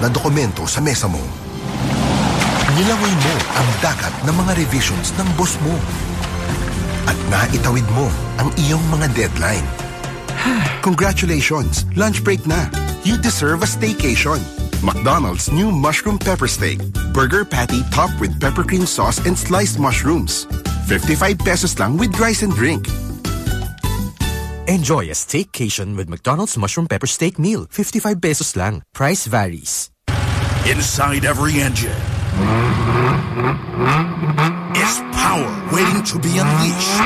na dokumento sa mesa mo. Nilangoy mo ang dagat ng mga revisions ng boss mo. At naitawid mo ang iyong mga deadline. Congratulations! Lunch break na. You deserve a staycation. McDonald's new mushroom pepper steak. Burger patty topped with pepper cream sauce and sliced mushrooms. 55 pesos lang with rice and drink. Enjoy a staycation with McDonald's Mushroom Pepper Steak Meal. 55 pesos lang. Price varies. Inside every engine is power waiting to be unleashed.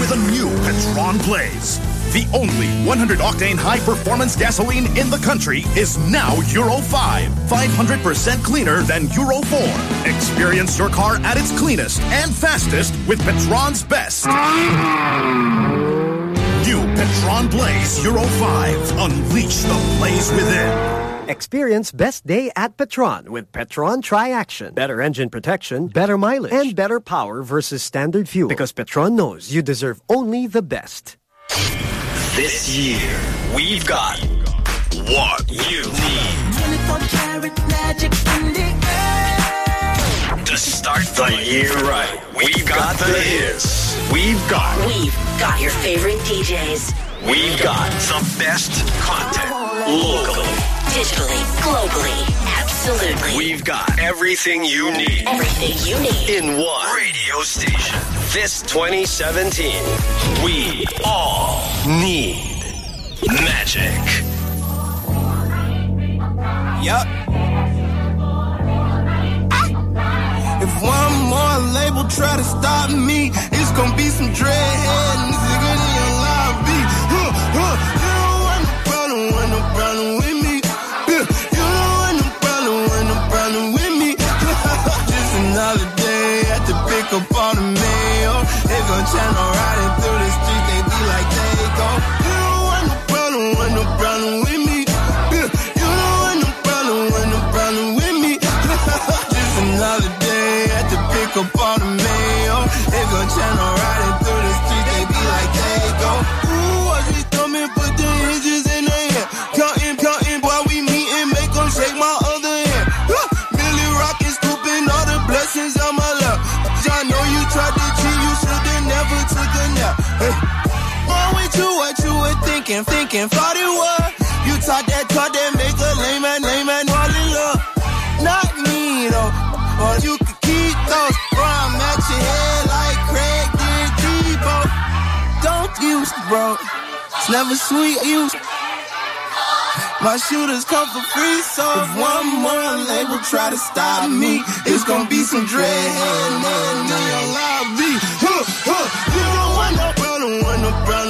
With a new Petron Blaze, the only 100 octane high performance gasoline in the country is now Euro 5, 500% cleaner than Euro 4. Experience your car at its cleanest and fastest with Petron's best. New Petron Blaze Euro 5. Unleash the blaze within. Experience best day at Petron with Petron Tri-Action. Better engine protection, better mileage, and better power versus standard fuel. Because Petron knows you deserve only the best. This year, we've got what you need. 24 karat magic in the air. To start the year right, we've got the hits. We've got, We've got your favorite DJs. we've got the best content locally. Digitally, globally, absolutely. We've got everything you need Everything you need. in one radio station. This 2017, we all need magic. Yup. If one more label try to stop me, it's gonna be some dreadhead pick up all the mail. They gon' channel riding through the street, they be like they go. You don't want no problem, want no problem with me. You don't want no problem, want no problem with me. Just another day at the pick up all the mail. They gon' channel riding through thinking, thinking, thought it was. You taught that talk that make a lame man, lame man, fall in love. Not me though, or you could keep those. Bro, I'm at your head like Craig did Debo. Don't use, bro. It's never sweet use. My shooters come for free, so if one more label try to stop me, it's gonna be some man in your lobby. Huh, huh. You don't want no problem, want no problem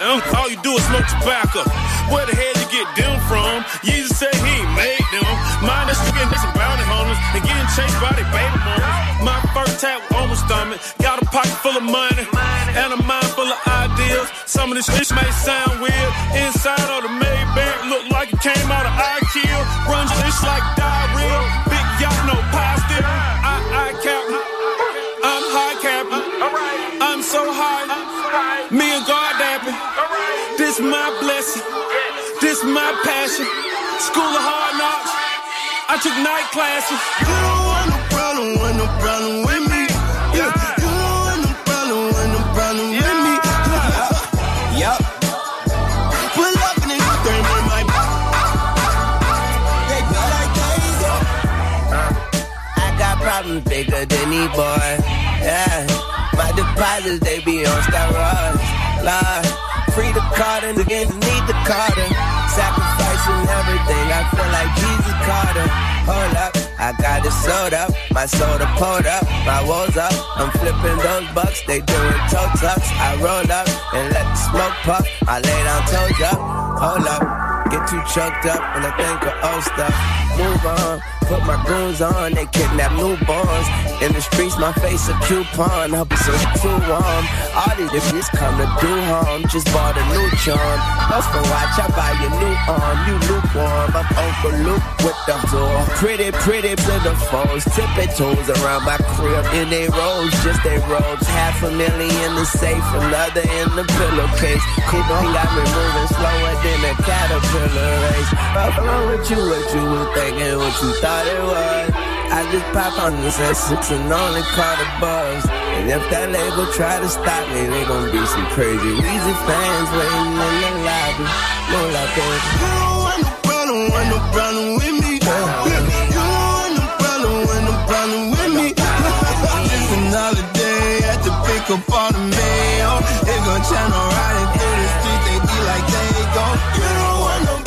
um, all you do is smoke tobacco. Where the hell you get them from? Jesus said he ain't made them. Mine is getting some bounty hunters and getting chased by their baby mamas. My first tap was on my stomach. Got a pocket full of money and a mind full of ideas. Some of this shit may sound weird. Inside of the Maybach look like it came out of IKEA. Runs just like diarrhea. Big yacht, no pie still. I, I cap. I'm high capping. I'm so high. My blessing. This my passion. School of hard knocks. I took night classes. You don't want no problem, want no problem with me. Yeah, you don't want no problem, want no problem with me. Yup. Pull up in the new thing with my. They be like they. I got problems bigger than these boys. Yeah, my deposits they be on steroids. Lord, free the Carter, niggas need the Carter. Sacrificing everything, I feel like Jesus Carter. Hold up, I got it sold up, my soda pulled up, my walls up. I'm flipping those bucks, they doing toe tucks. I roll up and let the smoke puff, I lay down told ya, Hold up, get too choked up and I think of old stuff. Move on put my goons on, they kidnap newborns. In the streets, my face a coupon, hope it's a true one. All these bitches come to do harm, just bought a new charm. Must go watch, I buy your new arm, you lukewarm. I'm Uncle Luke with the door. Pretty, pretty plentiful, tipping toes around my crib. In they robes, just they robes. Half a million in the safe, another in the pillowcase. Coupe got me moving slower than a caterpillar race. What's wrong with you? What you were thinking? What you thought? it was. I just pop on this S6 and only call the buzz. And if that label try to stop me, they gon' be some crazy Weezy fans waiting in the lobby. No like. You don't want no problem, want no problem with me. You don't want no problem, want no problem with me. Just at the up the mail. They gon' channel riding through the street, they be like, they go. You don't want no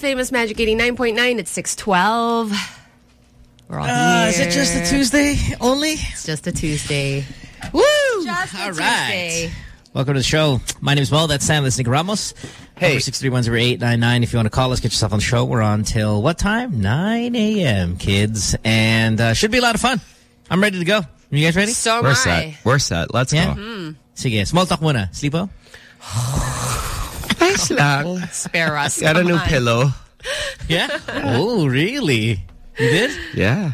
famous Magic 89.9. It's 612. We're all Uh, here. is it just a Tuesday only? It's just a Tuesday. Woo! Just a All Tuesday. Welcome to the show. My name is Mo. That's Sam. That's Nick Ramos. Hey. 6310899. If you want to call us, get yourself on the show. We're on till what time? 9 a.m., kids. And uh, should be a lot of fun. I'm ready to go. You guys ready? So am We're I. set. We're set. Let's Yeah? go. Hmm. Sige. Small talk muna. Sleepo? Nice lang. Spare us. Got a new on. pillow. Yeah? oh, really? You did? Yeah.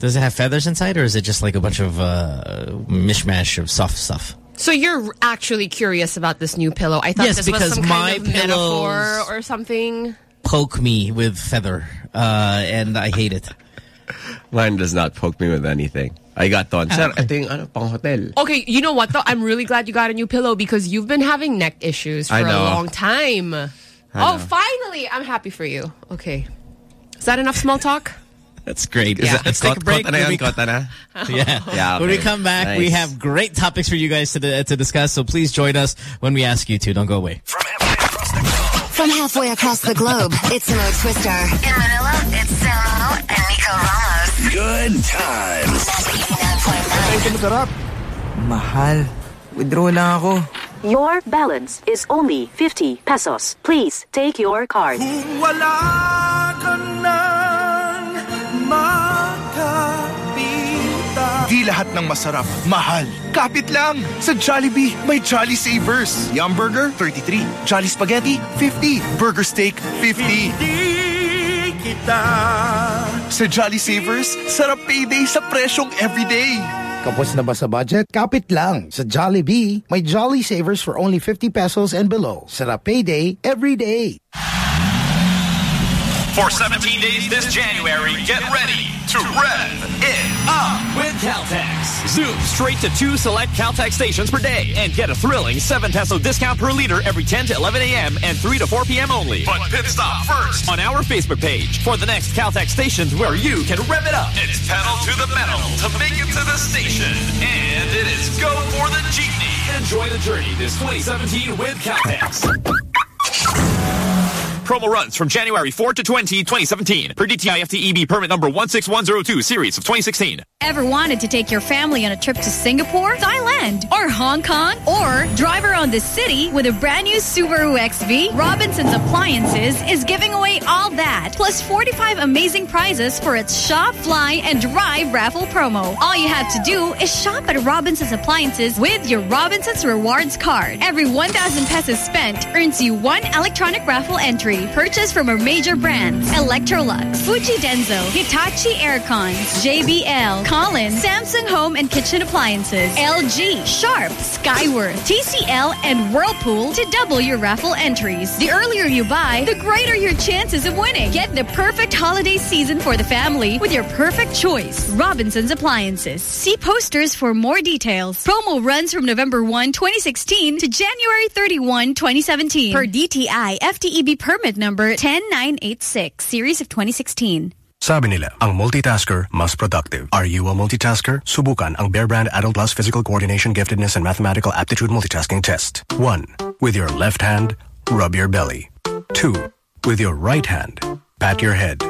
Does it have feathers inside or is it just like a bunch of uh, mishmash of soft stuff? So you're actually curious about this new pillow. I thought Yes, this was because some my kind of metaphor or something. Poke me with feather. Uh, and I hate it. Mine does not poke me with anything. I got ton. Sir, ito yung ano, pang hotel. Okay, you know what though? I'm really glad you got a new pillow because you've been having neck issues for I a know. long time. oh, know. finally! I'm happy for you. Okay. Is that enough small talk? That's great. Yeah. Let's take a break. Kota na When yan, we- kota na. Yeah. Yeah, When we come back, we have great topics for you guys to, to discuss. So please join us when we ask you to. Don't go away. From halfway across the globe, it's Mo Twister. In Manila, it's Samo and Nico Ramos. Good times. Mahal. Withdraw lang ako. Your balance is only 50 pesos. Please take your card. Wala ka nang makapita. Di lahat ng masarap, mahal. Kapit lang! Sa Jollibee, may Jolly Savers. Yum Burger, 33. Jolly Spaghetti, 50. Burger Steak, 50. Di kita. Sa Jolly Savers, sarap payday sa presyong everyday. Kapos na ba sa budget? Kapit lang. Sa Jollibee, may Jolly Savers for only 50 pesos and below. Sarap payday every day. For 17 days this January, get ready to rev it up with Caltex. Zoom straight to two select Caltex stations per day and get a thrilling 7 peso discount per liter every 10 to 11 a.m. and 3 to 4 p.m. only. But pit stop first on our Facebook page for the next Caltex stations where you can rev it up. It's pedal to the metal to make it to the station. And it is go for the jeepney. Enjoy the journey this 2017 with Caltex. Promo runs from January 4 to 20, 2017. Per DTI FTEB permit number 16102, series of 2016. Ever wanted to take your family on a trip to Singapore, Thailand, or Hong Kong, or drive around the city with a brand new Subaru XV? Robinson's Appliances is giving away all that, plus 45 amazing prizes for its Shop, Fly, and Drive raffle promo. All you have to do is shop at Robinson's Appliances with your Robinson's Rewards card. Every 1,000 pesos spent earns you one electronic raffle entry purchased from our major brands Electrolux, Fujidenzo, Hitachi Aircons, JBL, Collins, Samsung Home and Kitchen Appliances, LG, Sharp, Skyworth, TCL, and Whirlpool to double your raffle entries. The earlier you buy, the greater your chances of winning. Get the perfect holiday season for the family with your perfect choice. Robinson's Appliances. See posters for more details. Promo runs from November 1, 2016 to January 31, 2017. Per DTI FTEB E permit number 10986, series of 2016. Sabi nila, ang multitasker mas productive. Are you a multitasker? Subukan ang Bear Brand Adult Plus Physical Coordination Giftedness and Mathematical Aptitude Multitasking Test. 1. With your left hand, rub your belly. 2. With your right hand, pat your head.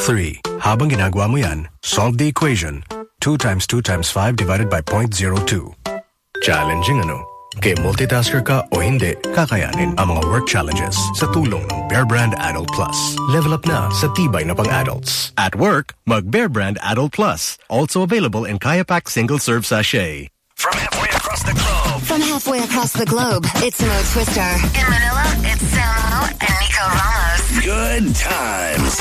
3. Habang ginagawa mo yan, solve the equation. 2 times 2 times 5 divided by 0.02. Challenging ano? Kay multitasker ka o hindi, kakayanin ang mga work challenges sa tulong ng Bear Brand Adult Plus. Level up na sa tibay na pang-adults. At work, mag Bear Brand Adult Plus. Also available in Kayapak Single Serve Sachet. From halfway across the globe, From halfway across the globe, it's Mo Twister. In Manila, it's Samo and Nico Ramos. Good times.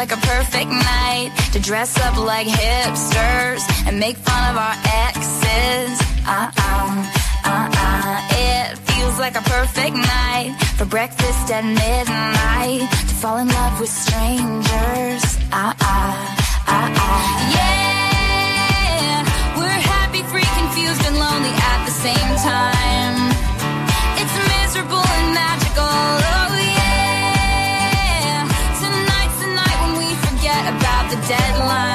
Like a perfect night to dress up like hipsters and make fun of our exes. Uh-uh, uh-uh. It feels like a perfect night for breakfast at midnight to fall in love with strangers. Uh-uh, uh-uh. Yeah, we're happy, free, confused, and lonely at the same time. It's miserable and magical. About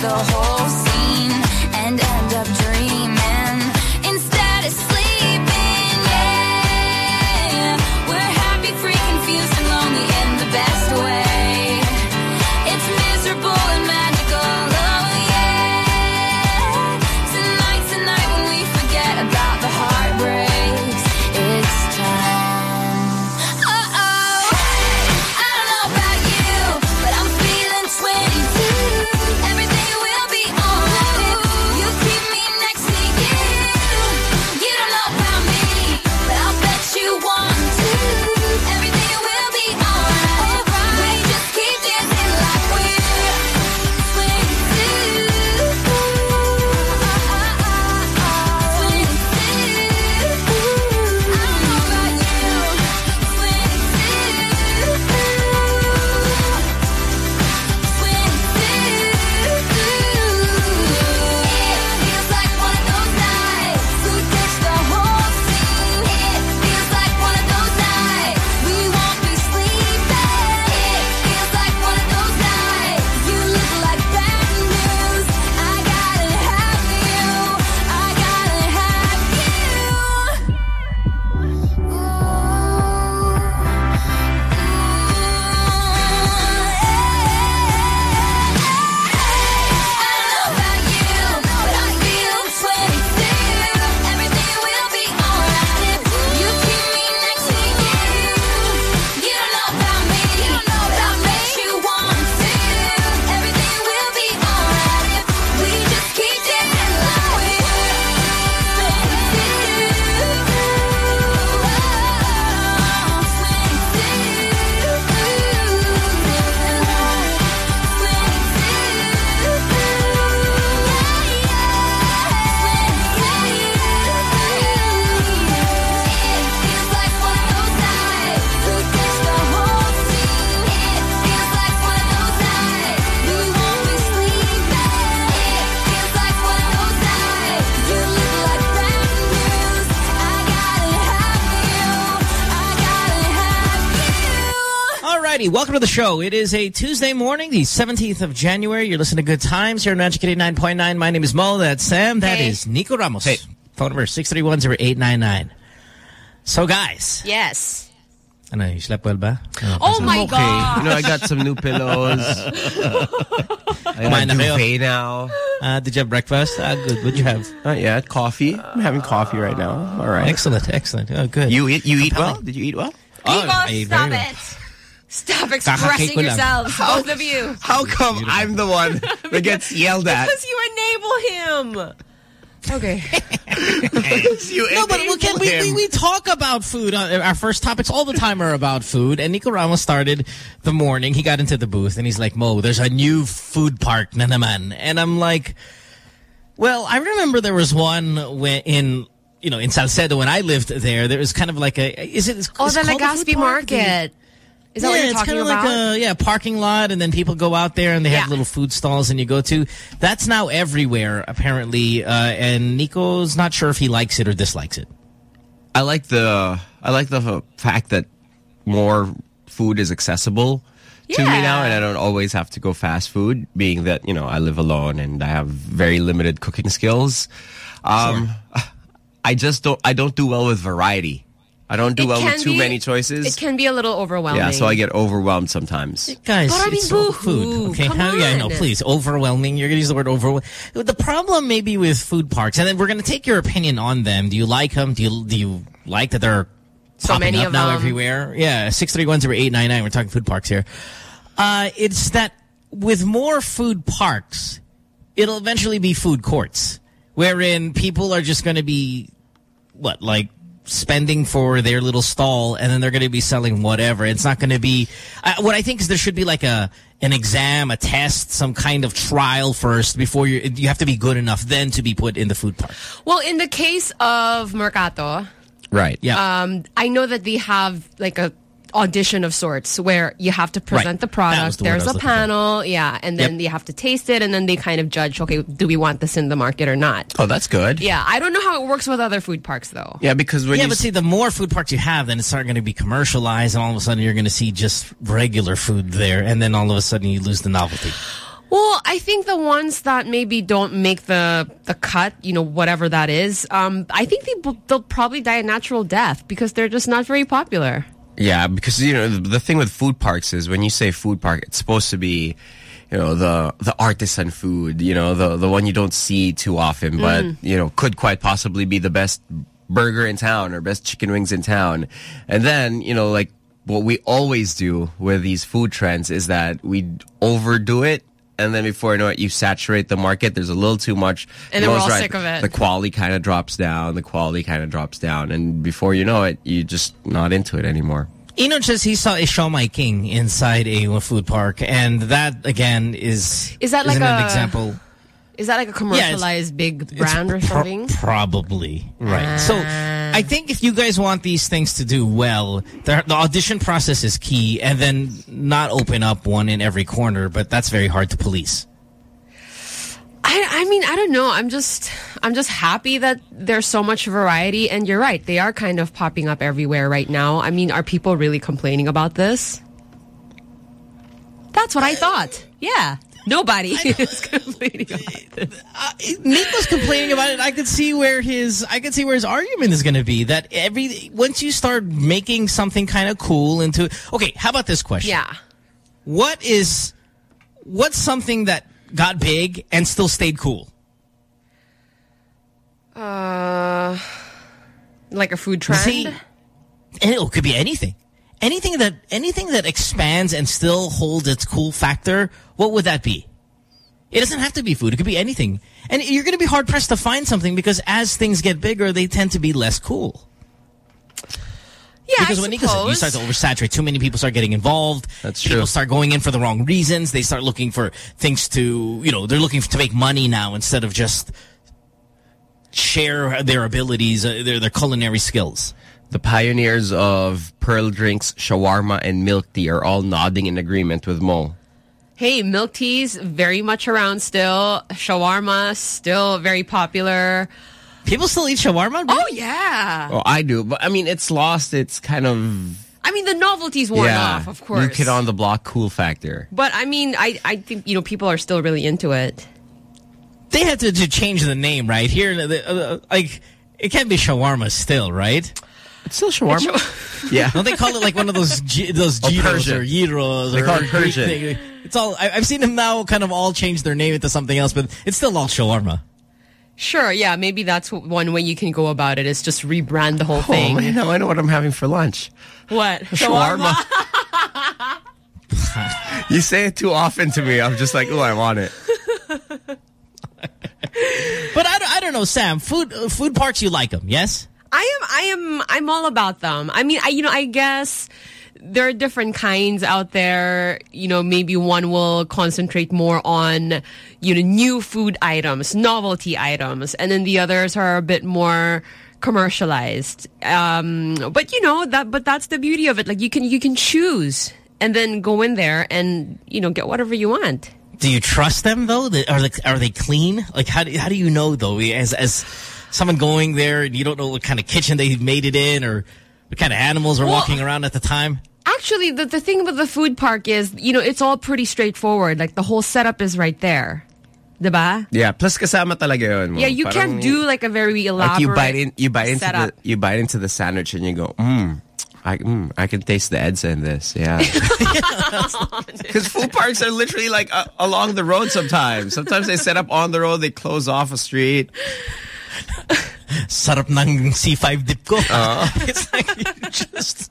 the whole welcome to the show. It is a Tuesday morning, the 17th of January. You're listening to Good Times here on Magic 89.9. My name is Mo. That's Sam. That is Nico Ramos. Hey. Phone number 631-0899. So, guys. Yes. Ano, you slept well ba? Ano, Oh kasi- my God. You know, I got some new pillows. I Kumain got na a kayo? duvet now. Uh, did you have breakfast? Uh, good. What'd you have? Not yet. Coffee. I'm having coffee right now. All right. Excellent, excellent. Oh, good. You eat, you eat well? Did you eat well? Oh, Nico, I ate stop very well. it. Stop expressing yourselves, How- both of you. How come I'm the one that gets yelled at? Because you enable him. Okay. no, but we, can, we, we, we talk about food. Uh, our first topics all the time are about food. And Nico Ramos started the morning. He got into the booth and he's like, Mo, there's a new food park na naman. And I'm like, well, I remember there was one when in, you know, in Salcedo when I lived there. There was kind of like a, is it? It's, Oh, it's the called a Legazpi food? The- Market. Is that yeah, what you're it's talking kind of about? like a yeah parking lot, and then people go out there and they have little food stalls, and you go to. That's now everywhere apparently, uh, and Nico's not sure if he likes it or dislikes it. I like the I like the fact that more food is accessible to me now, and I don't always have to go fast food. Being that you know I live alone and I have very limited cooking skills, um, I just don't I don't do well with variety. I don't do It well with too be- many choices. It can be a little overwhelming. yeah, so I get overwhelmed sometimes. Guys, But I mean, it's all food. Okay, Come How, yeah, I know. Please, overwhelming. You're gonna use the word overwhelming. The problem maybe with food parks, and then we're gonna take your opinion on them. Do you like them? Do you do you like that they're So popping many up of now them. everywhere? Yeah, six three one zero eight nine nine. We're talking food parks here. Uh, it's that with more food parks, it'll eventually be food courts, wherein people are just going to be what like spending for their little stall and then they're going to be selling whatever. It's not going to be uh, what i think is there should be like a an exam a test some kind of trial first before you you have to be good enough then to be put in the food park. Well, in the case of Mercato, Right. yeah. um, I know that they have like a audition of sorts where you have to present Right. the product. the There's a looking for. panel, yeah, and then Yep. you have to taste it, and then they kind of judge. Okay, do we want this in the market or not? Oh, that's good. Yeah, I don't know how it works with other food parks though. Yeah, because when yeah, you but see, the more food parks you have, then it's not going to be commercialized, and all of a sudden you're going to see just regular food there, and then all of a sudden you lose the novelty. Well, I think the ones that maybe don't make the the cut, you know, whatever that is, um, I think they, they'll probably die a natural death because they're just not very popular. Yeah, because you know the, thing with food parks is when you say food park, it's supposed to be, you know, the the artisan food, you know, the the one you don't see too often, but Mm. you know could quite possibly be the best burger in town or best chicken wings in town. And then you know like what we always do with these food trends is that we overdo it. And then before you know it, you saturate the market. There's a little too much. And then we're Noel's all sick of it. The quality kind of drops down. The quality kind of drops down. And before you know it, you're just not into it anymore. Eno says he saw a Siomai King inside a food park, and that again is Is that like isn't an a- example? Is that like a commercialized big brand or Pro- something? probably right. So ah. I think if you guys want these things to do well, the, the audition process is key, and then not open up one in every corner. But that's very hard to police. I, I mean, I don't know. I'm just, I'm just happy that there's so much variety. And you're right, they are kind of popping up everywhere right now. I mean, are people really complaining about this? That's what I thought. Yeah, nobody is complaining about this. Nick was complaining about it. I could see where his I could see where his argument is going to be that every once you start making something kind of cool into okay. How about this question? Yeah. What is what's something that got big and still stayed cool? Uh, like a food trend. See, it could be anything. Anything that anything that expands and still holds its cool factor, what would that be? It doesn't have to be food. It could be anything. And you're going to be hard pressed to find something because as things get bigger, they tend to be less cool. Yeah, because I when Nico said you start to oversaturate, too many people start getting involved. That's true. People start going in for the wrong reasons. They start looking for things to, you know, they're looking to make money now instead of just share their abilities, uh, their their culinary skills. The pioneers of pearl drinks, shawarma, and milk tea are all nodding in agreement with Mo. Hey, milk teas very much around still. Shawarma still very popular. People still eat shawarma? Oh yeah. Oh, I do, but I mean, it's lost its kind of I mean, the novelty's worn yeah, off, of course. new kid on the block, cool factor. But I mean, I I think you know people are still really into it. They had to, to change the name, right? Here, the, uh, like, it can't be shawarma still, right? It's still shawarma. yeah. Don't they call it like one of those those Oh, gyros or gyros? They or call it Greek Persian. Thing? It's all. I, I've seen them now kind of all change their name into something else, but it's still all shawarma. Sure, yeah, maybe that's one way you can go about it is just rebrand the whole Oh, thing. man, now I know what I'm having for lunch. What? Shawarma. You say it too often to me. I'm just like, oh, I want it. But I, don't- I don't know, Sam. Food uh, food parks, you like them? Yes. I am I am I'm all about them. I mean, I you know, I guess there are different kinds out there. You know, maybe one will concentrate more on you know new food items, novelty items, and then the others are a bit more commercialized. Um, but you know that but that's the beauty of it. Like you can you can choose and then go in there and you know get whatever you want. Do you trust them though? Are they are they clean? Like how do how do you know though? As as someone going there and you don't know what kind of kitchen they made it in or what kind of animals are Well- walking around at the time. Actually, the, the thing with the food park is, you know, it's all pretty straightforward. Like, the whole setup is right there. Diba? Yeah, plus kasama talaga yun. Mo. Yeah, you Parang- can't do, like, a very elaborate Like you bite in, you bite into setup. the, you bite into the sandwich and you go, mmm, I, mm, I can taste the Edsa in this. Yeah. Because food parks are literally like uh, along the road sometimes. Sometimes they set up on the road, they close off a street. Sarap ng C5 dip ko. Uh. it's like you just...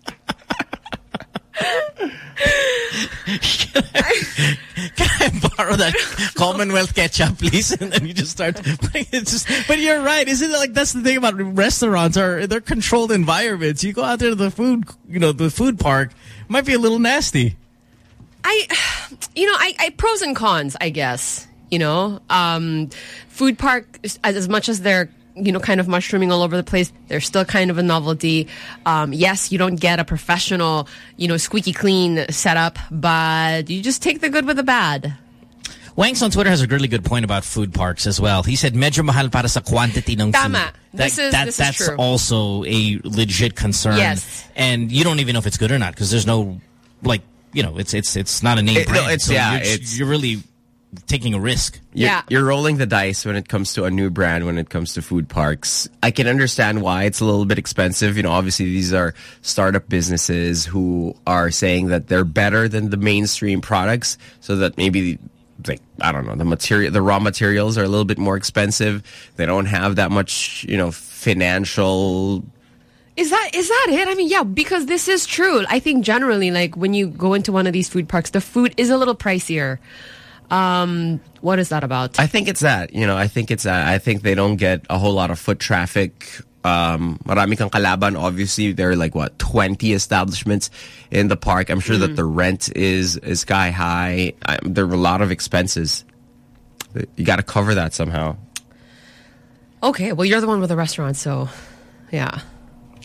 can, I, can I borrow that Commonwealth ketchup, please? And then you just start putting it just... But you're right. Isn't it like that's the thing about restaurants are they're controlled environments. You go out there to the food, you know, the food park, might be a little nasty. I, you know, I, I pros and cons, I guess. You know, um, food park as, as much as they're you know kind of mushrooming all over the place, they're still kind of a novelty. Um, yes, you don't get a professional, you know, squeaky clean setup, but you just take the good with the bad. Wanks on Twitter has a really good point about food parks as well. He said, medyo mahal para sa quantity ng Tama. food. This That- is- that- this is that's true. also a legit concern. Yes. And you don't even know if it's good or not because there's no, like, you know, it's it's it's not a name It- no, brand. it's- so yeah, you're, it's- you're really taking a risk. You're, You're rolling the dice when it comes to a new brand, when it comes to food parks. I can understand why it's a little bit expensive. You know, obviously these are startup businesses who are saying that they're better than the mainstream products so that maybe like I don't know the material the raw materials are a little bit more expensive they don't have that much you know financial Is that is that it? I mean, yeah, because this is true. I think generally, like when you go into one of these food parks, the food is a little pricier. Um, what is that about? I think it's that you know I think it's that I think they don't get a whole lot of foot traffic um marami kang kalaban obviously there are like what 20 establishments in the park I'm sure that Mm. the rent is is sky high I, there are a lot of expenses you got to cover that somehow Okay, well, you're the one with the restaurant, so yeah. All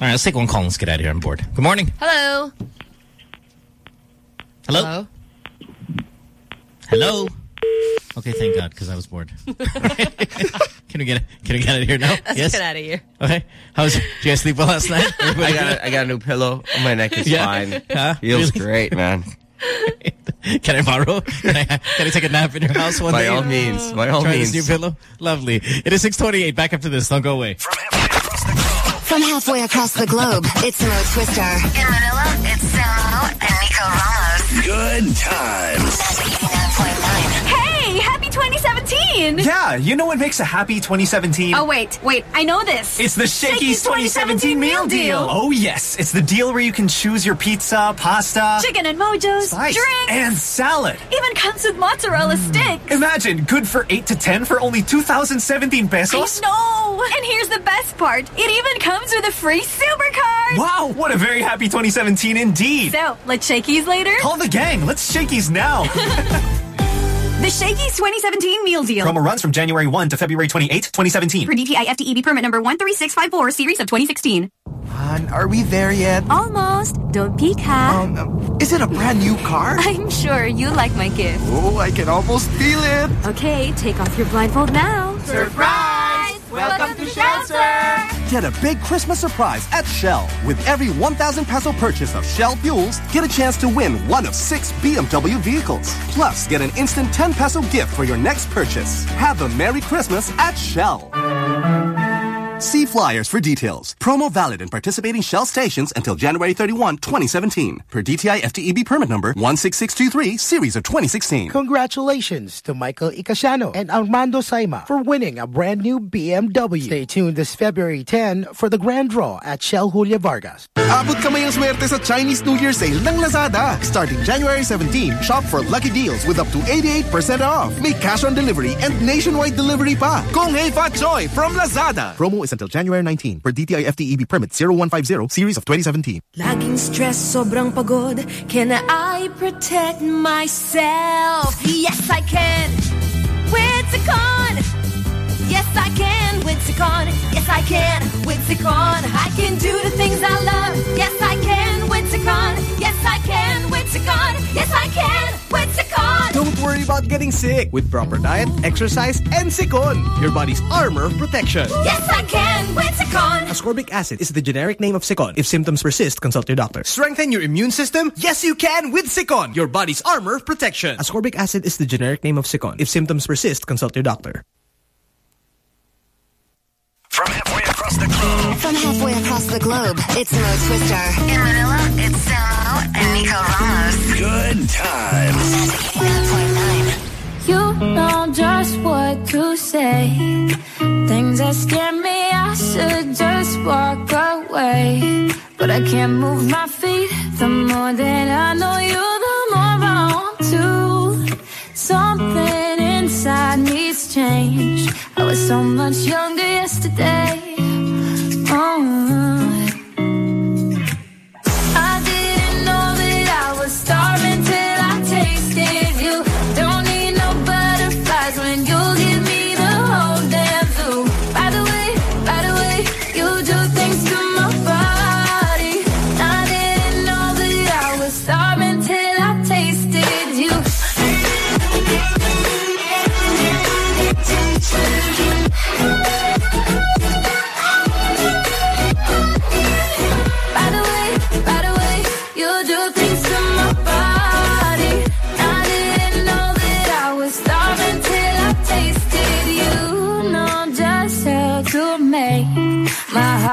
right, let's take one call and let's get out of here. I'm bored. Good morning. Hello. Hello? Hello? Okay, thank God, because I was bored. can we get can we get out of here now? Let's yes. get out of here. Okay. How's? Did you guys sleep well last night? I got good? a, I got a new pillow oh, my neck is Yeah? fine Huh? feels Really? great man Can I borrow? Can I, can I take a nap in your house one By day? all means, by all Try means. this new pillow. Lovely. It is 628. Back after this. Don't go away. From halfway across the globe, it's Mo Twister. In Manila, it's Samo and Nico Ramos. Good times. Hey, happy 2017! Yeah, you know what makes a happy 2017? Oh, wait, wait, I know this. It's the Shakey's 2017 meal deal. Oh, yes. It's the deal where you can choose your pizza, pasta, Chicken and mojos, Spice. drinks, and salad. even comes with mozzarella hmm. sticks. Imagine, good for 8 to 10 for only 2017 pesos. I know! And here's the best part. It even comes with a free supercard. Wow, what a very happy 2017 indeed. So, let's Shakey's later? Call the gang. Let's Shakey's now. The Shakey's 2017 meal deal. Promo runs from January 1 to February 28, 2017. For DTI FTEB permit number 13654, series of 2016. Han, are we there yet? Almost. Don't peek, ha? Um, is it a brand new car? I'm sure you like my gift. Oh, I can almost feel it. Okay, take off your blindfold now. Surprise! Welcome to Shelter! Get a big Christmas surprise at Shell. With every 1,000 peso purchase of Shell fuels, get a chance to win one of six BMW vehicles. Plus, get an instant 10 peso gift for your next purchase. Have a Merry Christmas at Shell. See flyers for details. Promo valid in participating Shell stations until January 31, 2017. Per DTI FTEB permit number 16623, series of 2016. Congratulations to Michael Icasiano and Armando Saima for winning a brand new BMW. Stay tuned this February 10 for the grand draw at Shell Julia Vargas. Abot kamay ang swerte sa Chinese New Year sale ng Lazada. Starting January 17, shop for lucky deals with up to 88% off. May cash on delivery and nationwide delivery pa. Kung Hei Fa Choi from Lazada. Promo is until January 19 per DTI FTEB permit 0150 series of 2017. Laging stress, sobrang pagod. Can I protect myself? Yes, I can. With Zicon Yes, I can. With Zicon Yes, I can. With Zicon I can do the things I love. Yes, I can. With Zicon Yes, I can. With Zicon Yes, I can worry about getting sick with proper diet, exercise, and Sikon, your body's armor of protection. Yes, I can with Zicon Ascorbic acid is the generic name of Sikon. If symptoms persist, consult your doctor. Strengthen your immune system? Yes, you can with Sikon, your body's armor of protection. Ascorbic acid is the generic name of Sikon. If symptoms persist, consult your doctor. From halfway across the globe. From halfway across the globe, it's Mo Twister. In Manila, it's Samo and Nico Ramos. Good times. You know just what to say. Things that scare me, I should just walk away. But I can't move my feet. The more that I know you, the more I want to. Something inside needs change. I was so much younger yesterday. Oh.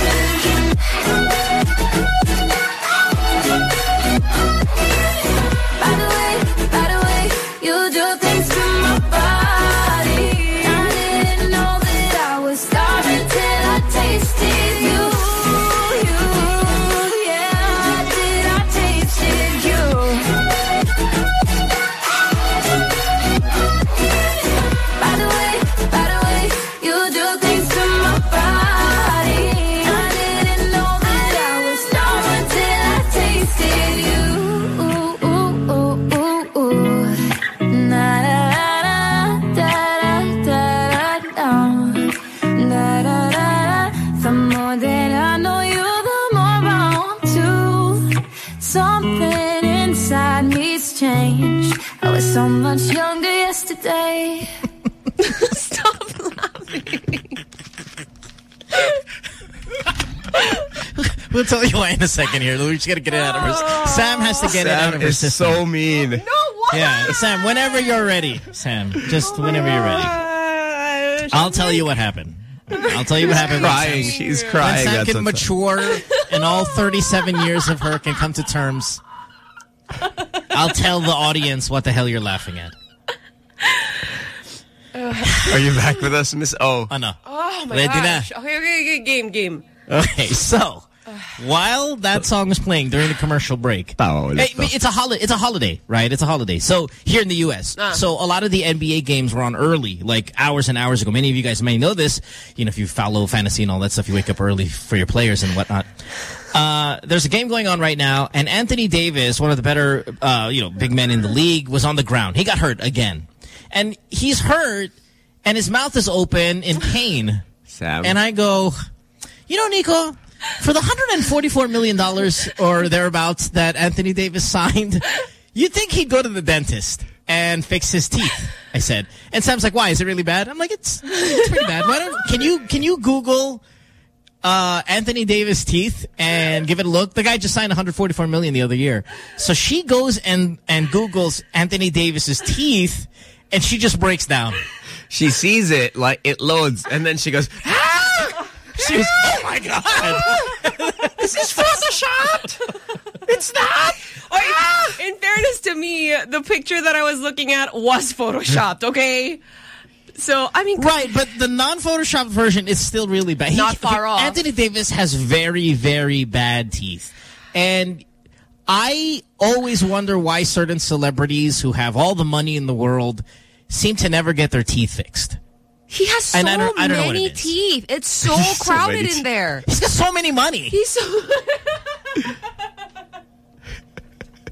Christmas. Much younger yesterday. We'll tell you why in a second here. We just got to get it out of her. Sam has to get it out of her is system. so mean. No, what? Yeah, Sam, whenever you're ready. Sam, just whenever you're ready. I'll tell you what happened. I'll tell you what happened. Crying. Sam- She's when crying. Sam That's can mature and all 37 years of her can come to terms. I'll tell the audience what the hell you're laughing at. Are you back with us, Miss O? Oh, no. Oh my Ready na? gosh. Okay, okay, okay, game, game. Okay, so while that song was playing during the commercial break, Hey, it's a holiday. It's a holiday, right? It's a holiday. So here in the U.S., Ah. so a lot of the NBA games were on early, like hours and hours ago. Many of you guys may know this. You know, if you follow fantasy and all that stuff, you wake up early for your players and whatnot. Uh, there's a game going on right now, and Anthony Davis, one of the better, uh, you know, big men in the league, was on the ground. He got hurt again, and he's hurt, and his mouth is open in pain. Sam. And I go, you know, Nico, for the $144 million or thereabouts that Anthony Davis signed, you'd think he'd go to the dentist and fix his teeth. I said. And Sam's like, why? Is it really bad? I'm like, it's, it's pretty bad. Why don't, can you, can you Google, uh, Anthony Davis teeth and give it a look? The guy just signed 144 million the other year. So she goes and, and Googles Anthony Davis's teeth and she just breaks down. She sees it, like it loads, and then she goes, Ah! She was, oh my God. This is photoshopped. it's not. in fairness to me, the picture that I was looking at was photoshopped. Okay. So I mean, Right, but the non-Photoshop version is still really bad. Not far off. Anthony Davis has very, very bad teeth. And I always wonder why certain celebrities who have all the money in the world seem to never get their teeth fixed. He has so I don't- I don't know what many it is. teeth. It's so So crowded many in there. He's got so many money. He's so.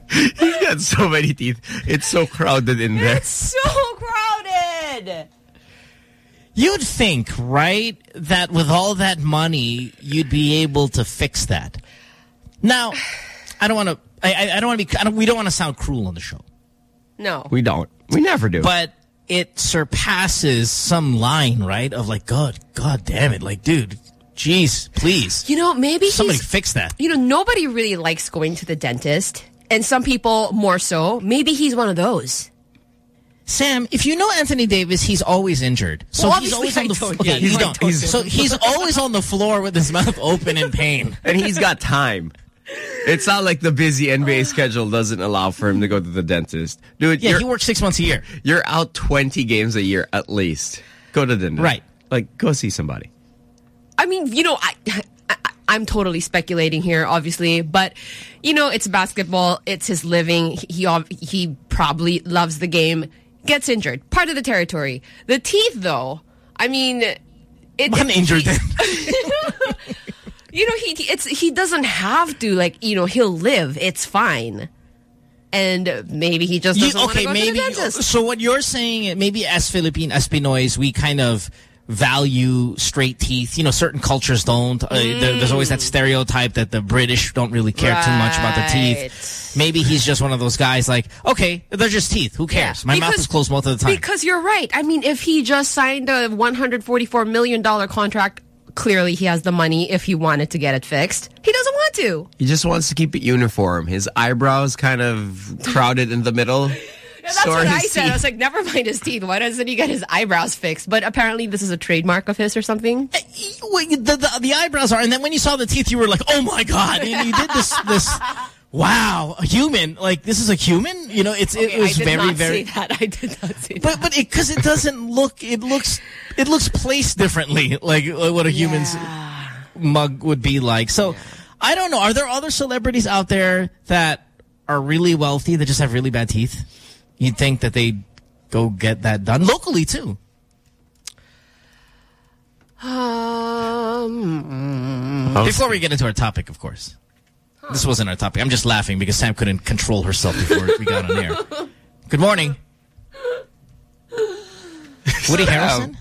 He's got so many teeth. It's so crowded in there. It's so crowded. You'd think, right, that with all that money, you'd be able to fix that. Now, I don't want to. I, I- I don't want to be. I don't, we don't want to sound cruel on the show, No. We don't. We never do. but it surpasses some line, right? Of like, God, God damn it, like, dude, jeez, please, You know, maybe somebody fix that. You know, nobody really likes going to the dentist, and some people more so. Maybe he's one of those. Sam, if you know Anthony Davis, he's always injured. So Well, he's always on the floor. Yeah, Okay, you don't. don't. So he's always on the floor with his mouth open in pain. and he's got time. It's not like the busy NBA schedule doesn't allow for him to go to the dentist. Dude, Yeah, he works six months a year. you're out 20 games a year at least. Go to the dentist. Right. Like, go see somebody. I mean, you know, I, I I'm totally speculating here, obviously, but you know, it's basketball. It's his living. He ob- he probably loves the game. Gets injured. Part of the territory. The teeth, though. I mean, it, Baka na-injured din. you know, he it's he doesn't have to like you know he'll live. It's fine, and maybe he just doesn't want to okay, go maybe. to the dentist. So what you're saying, maybe as Philippine, as Pinoys, we kind of value straight teeth. You know, certain cultures don't. Uh, there- there's always Mm. that stereotype that the British don't really care too much about the teeth. Maybe he's just one of those guys like, okay, they're just teeth. Who cares? My mouth is closed most of the time. Because you're right. I mean, if he just signed a $144 million contract, clearly he has the money if he wanted to get it fixed. He doesn't want to. He just wants to keep it uniform. His eyebrows kind of crowded in the middle. Yeah, that's So what I his said. I was like, never mind his teeth. Why doesn't he get his eyebrows fixed? But apparently this is a trademark of his or something. Uh, wait, the, the, the eyebrows are, and then when you saw the teeth, you were like, oh my God. And you did this, this, wow, a human. Like, this is a human? You know, it's, it Okay, was I did very, not very. say that. I did not say But but because it, doesn't look, it looks it looks placed differently, like, like what a human's mug would be like. So I don't know. Are there other celebrities out there that are really wealthy that just have really bad teeth? You'd think that they'd go get that done locally too. Um, Before we get into our topic, of course. This wasn't our topic. I'm just laughing because Sam couldn't control herself before we got on air. Good morning. Woody Harrelson?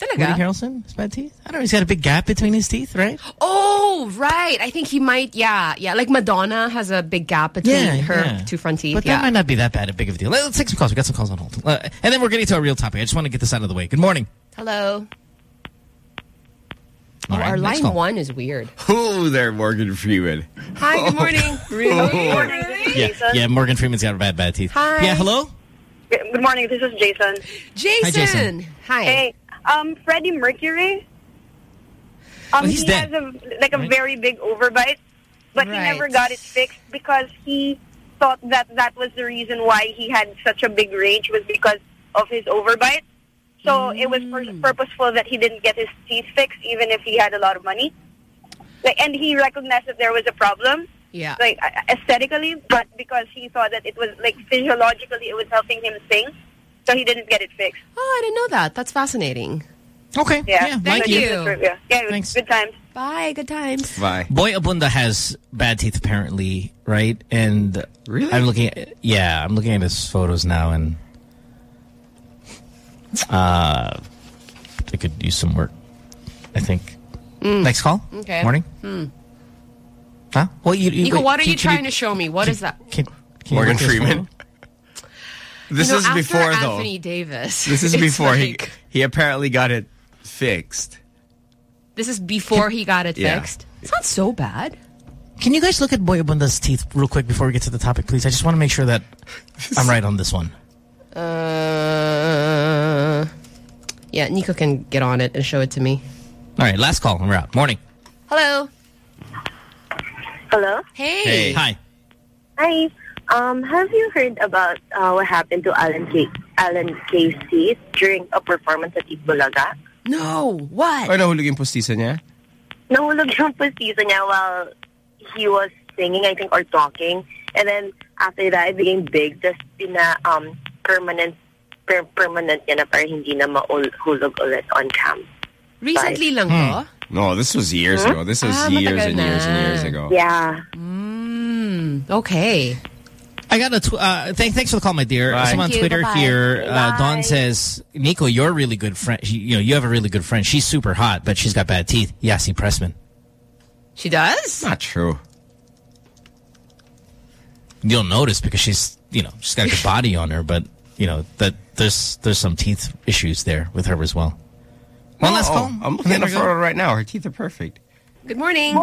Woody Harrelson has bad teeth? I don't know. He's got a big gap between his teeth, right? Oh, right. I think he might, yeah. Yeah, like Madonna has a big gap between Yeah, her yeah. two front teeth. But yeah. that might not be that bad a big of a deal. Let's take some calls. We got some calls on hold. Uh, and then we're getting to a real topic. I just want to get this out of the way. Good morning. Hello. All oh, our line call. one is weird. Who there, Morgan Freeman? Hi, good morning. Really? Yeah, yeah, Morgan Freeman's got bad, bad teeth. Hi. Yeah, hello? Good morning. This is Jason. Jason. Jason. Hi. Hey, um, Freddie Mercury. Um, Oh, he's he dead. has a like a very big overbite, but he never got it fixed because he thought that that was the reason why he had such a big range was because of his overbite. So it was pur- Mm. purposeful that he didn't get his teeth fixed, even if he had a lot of money. Like, and he recognized that there was a problem. Yeah. Like uh, aesthetically, but because he thought that it was like physiologically, it was helping him sing, so he didn't get it fixed. Oh, I didn't know that. That's fascinating. Okay. Yeah. thank So you. just a trivia. Yeah, it was good times. Bye. Good times. Bye. Boy Abunda has bad teeth apparently, right? And really, I'm looking at yeah, I'm looking at his photos now, and uh, they could use some work. I think. Next call. Okay. Morning. Hmm. Huh? Well, you, you, Nico, wait, what are can- you can trying to show me? What is that? Can, can you Morgan look at his Freeman. This You know, is after before Anthony though. Davis. This is before like- he he apparently got it fixed. This is before he got it Yeah. fixed. It's not so bad. Can you guys look at Boy Abunda's teeth real quick before we get to the topic, please? I just want to make sure that I'm right on this one. Uh, yeah, Nico can get on it and show it to me. All right, last call, we're out. Morning. Hello. Hello? Hey. Hey. Hi. Hi. Um, have you heard about uh, what happened to Allan K. Allan K's teeth during a performance at Eat Bulaga? No. What? Ay, nahulog yung postiza niya? Nahulog yung postizo niya while he was singing, I think, or talking. And then after that, it became big. Just pina, um, permanent, per permanent niya na para hindi na mahulog ulit on cam. Recently lang Hmm. to? No, this was years Huh? ago. This was Ah, years matagal and years and years ago. Yeah. Mm, okay. I got a tw uh, th thanks for the call, my dear. Bye. Someone on Thank you. Twitter Bye-bye. here, uh, Dawn says, Nico, you're a really good friend. You know, you have a really good friend. She's super hot, but she's got bad teeth. Yassi Pressman. She does? Not true. You'll notice because she's, you know, she's got a good body on her, but, you know, that there's there's some teeth issues there with her as well. One last Oh, call. I'm looking at There a photo right now. Her teeth are perfect. Good morning.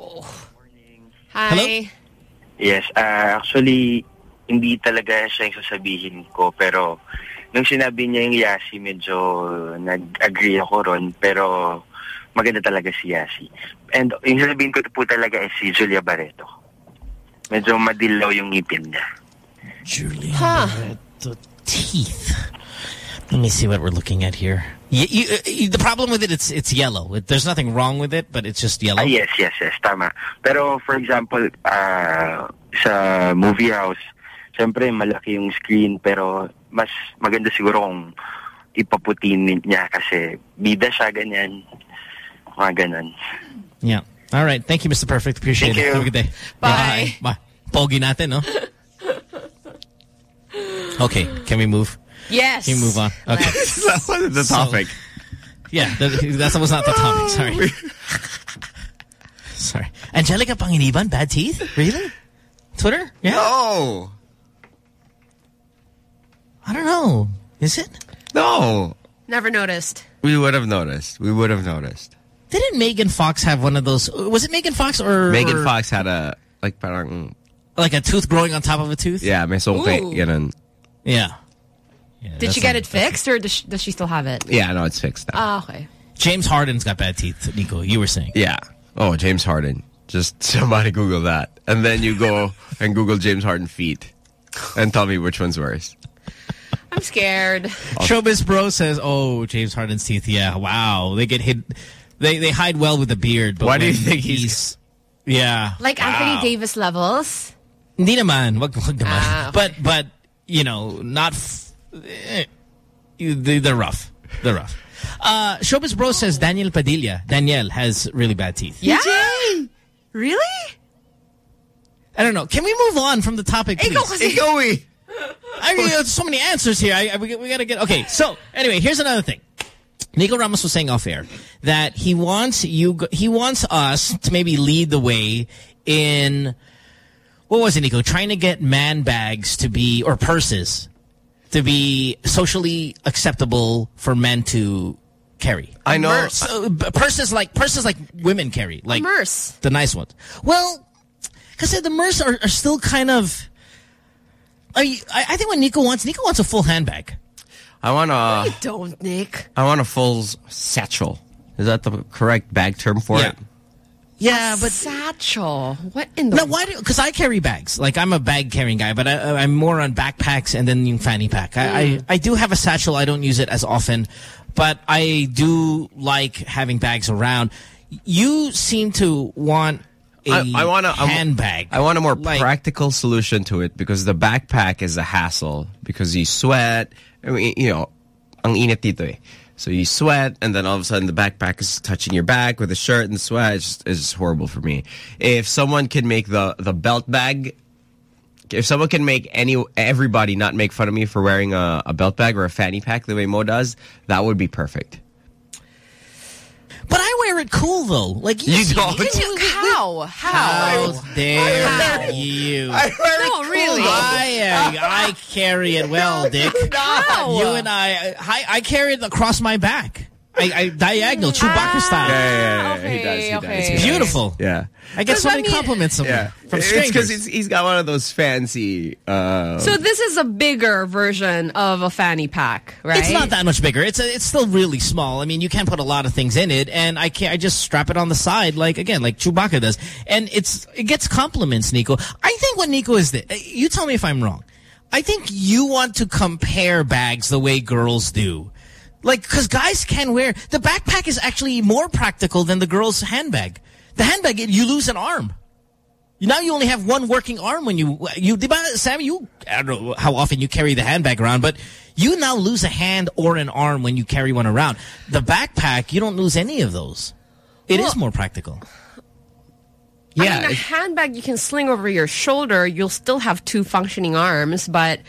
Oh. Hi. Hello? Yes, uh, actually, hindi talaga siya yung sasabihin ko. Pero, nung sinabi niya yung Yassi, medyo nag-agree ako ron. Pero, maganda talaga si Yassi. And yung sasabihin ko po talaga is si Julia Barreto. Medyo madilaw yung ngipin niya. Julia Huh. The teeth. Let me see what we're looking at here. You, you, uh, you, the problem with it, it's it's yellow. It, there's nothing wrong with it, but it's just yellow. Ah, yes, yes, yes, tama. Pero for example, ah, sa movie house, siyempre malaki yung screen pero mas maganda siguro kung ipaputi ni- niya kasi bida siya, ganyan. Mga ganon. Yeah. All right. Thank you, Mr. Perfect. Appreciate Thank it. you. Have a good day. Bye. Bye. Pogi natin, no? Okay. Can we move? Yes. Can we move on? Okay. that wasn't the So- topic. Yeah, that, that was not the topic. Sorry. Sorry. Angelica Panganiban, bad teeth? Really? Twitter? Yeah. No. I don't know. Is it? No. Never noticed. We would have noticed. We would have noticed. Didn't Megan Fox have one of those? Was it Megan Fox or Megan or Fox had a, like, parang, like a tooth growing on top of a tooth? yeah, may sungkay, Ooh. ganun. Yeah. Did she get it fixed or does she, does she still have it? Yeah, no, it's fixed now. Ah, okay. James Harden's got bad teeth, Nico. You were saying. Yeah. Oh, James Harden. Just somebody Google that. And then you go and Google James Harden feet and tell me which one's worse. I'm scared. Showbiz Bro says, "Oh, James Harden's teeth. Yeah, wow. They get hid. They they hide well with the beard. But Why do you when think he's- Yeah, Like Wow. Anthony Davis levels. Hindi naman. Wag, wag naman. Ah, okay. But but you know, not. F eh, they, they're rough. They're rough. Uh, Showbiz Bro says Daniel Padilla. Daniel has really bad teeth. Yeah. Really? I don't know. Can we move on from the topic, please? Ikaw kasi- Ikaw eh. I mean, there's so many answers here. I, I, we, we gotta get okay. So anyway, here's another thing. Nico Ramos was saying off air that he wants you. He wants us to maybe lead the way in what was it, Nico? Trying to get man bags to be or purses to be socially acceptable for men to carry. I know. Purse- uh, purses like purses like women carry, like murse. the nice ones. Well, because the murse are, are still kind of. I, I think what Nico wants, Nico wants a full handbag. I want a, You don't, Nick. I want a full satchel. Is that the correct bag term for Yeah. it? Yeah, but satchel. What in the? Now, why do? Because I carry bags. Like I'm a bag carrying guy, but I, I'm more on backpacks and then yung fanny pack. I, I I do have a satchel. I don't use it as often, but I do like having bags around. You seem to want a I, I want a handbag. I want a more practical solution to it because the backpack is a hassle because you sweat. I mean, you know, ang init dito eh. So you sweat, and then all of a sudden the backpack is touching your back with a shirt and sweat. It's just, it's just horrible for me. If someone can make the the belt bag, if someone can make any everybody not make fun of me for wearing a, a belt bag or a fanny pack the way Mo does, that would be perfect. But I wear it cool though. Like You see- don't. you- How? How? How dare How? you? No, really. I, uh, I carry it well, Dick. How? You and I, I, I carry it across my back. I, I diagonal, mm. Chewbacca ah, style. Yeah, yeah, yeah, yeah. he does. He Okay, does. okay. It's beautiful. Yeah. I get so I many mean- compliments from, Yeah, from it's strangers. because he's, he's got one of those fancy. Uh, So this is a bigger version of a fanny pack, right? It's not that much bigger. It's a, it's still really small. I mean, you can't put a lot of things in it, and I can't. I just strap it on the side, like again, like Chewbacca does, and it's it gets compliments, Nico. I think what Nico is this. Uh, you tell me if I'm wrong. I think you want to compare bags the way girls do. Like, because guys can wear the backpack is actually more practical than the girl's handbag. The handbag, you lose an arm. Now you only have one working arm when you you Sam you I don't know how often you carry the handbag around but you now lose a hand or an arm when you carry one around. The backpack you don't lose any of those. It is Well- more practical. I yeah, mean, a handbag you can sling over your shoulder. You'll still have two functioning arms, but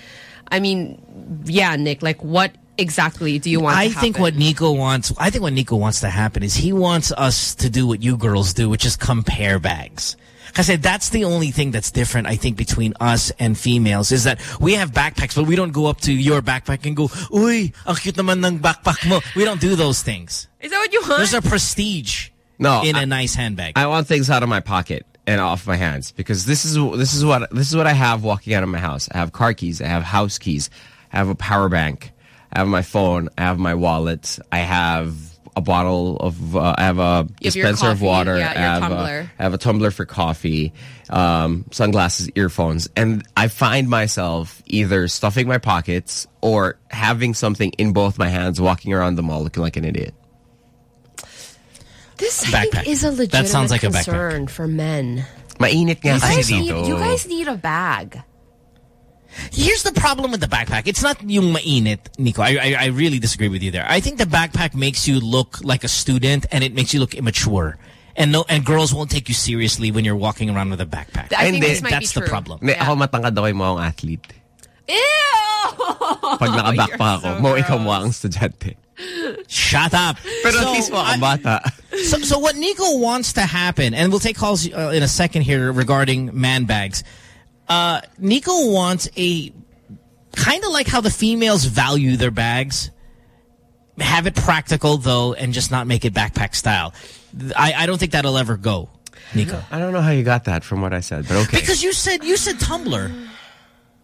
I mean, yeah, Nick. Like, what exactly do you want? To I to think what Nico wants I think what Nico wants to happen is he wants us to do what you girls do which is compare bags. I said that's the only thing that's different, I think, between us and females is that we have backpacks, but we don't go up to your backpack and go, Uy, ang cute naman ng backpack mo. We don't do those things. is that what you want? There's a prestige no, in I- a nice handbag. I want things out of my pocket and off my hands because this is this is what this is what I have walking out of my house. I have car keys, I have house keys, I have a power bank, I have my phone, I have my wallet, I have a bottle of uh, I have a You have dispenser of water, yeah, I have tumbler. A, I have a tumbler for coffee, um, sunglasses, earphones, and I find myself either stuffing my pockets or having something in both my hands, walking around the mall looking like an idiot. this I Backpack. think is a legitimate That sounds like a backpack. concern for men. Mainit nga You guys, need, you guys need a bag. Here's the problem with the backpack. It's not yung mainit, Nico. I, I I really disagree with you there. I think the backpack makes you look like a student and it makes you look immature. And no, and girls won't take you seriously when you're walking around with a backpack. I think Hindi. this might That's be the true. problem. Hindi, ako matangkad ako yung mukhang athlete. Ew! Pag naka-backpack ako, mo ikaw mukhang estudyante. Shut up. Pero So, at least mukhang bata. So, so what Nico wants to happen, and we'll take calls uh, in a second here regarding man bags. Uh, Nico wants a kind of like how the females value their bags. Have it practical though, and just not make it backpack style. I, I don't think that'll ever go, Nico. I don't know how you got that from what I said, but okay. Because you said you said tumbler.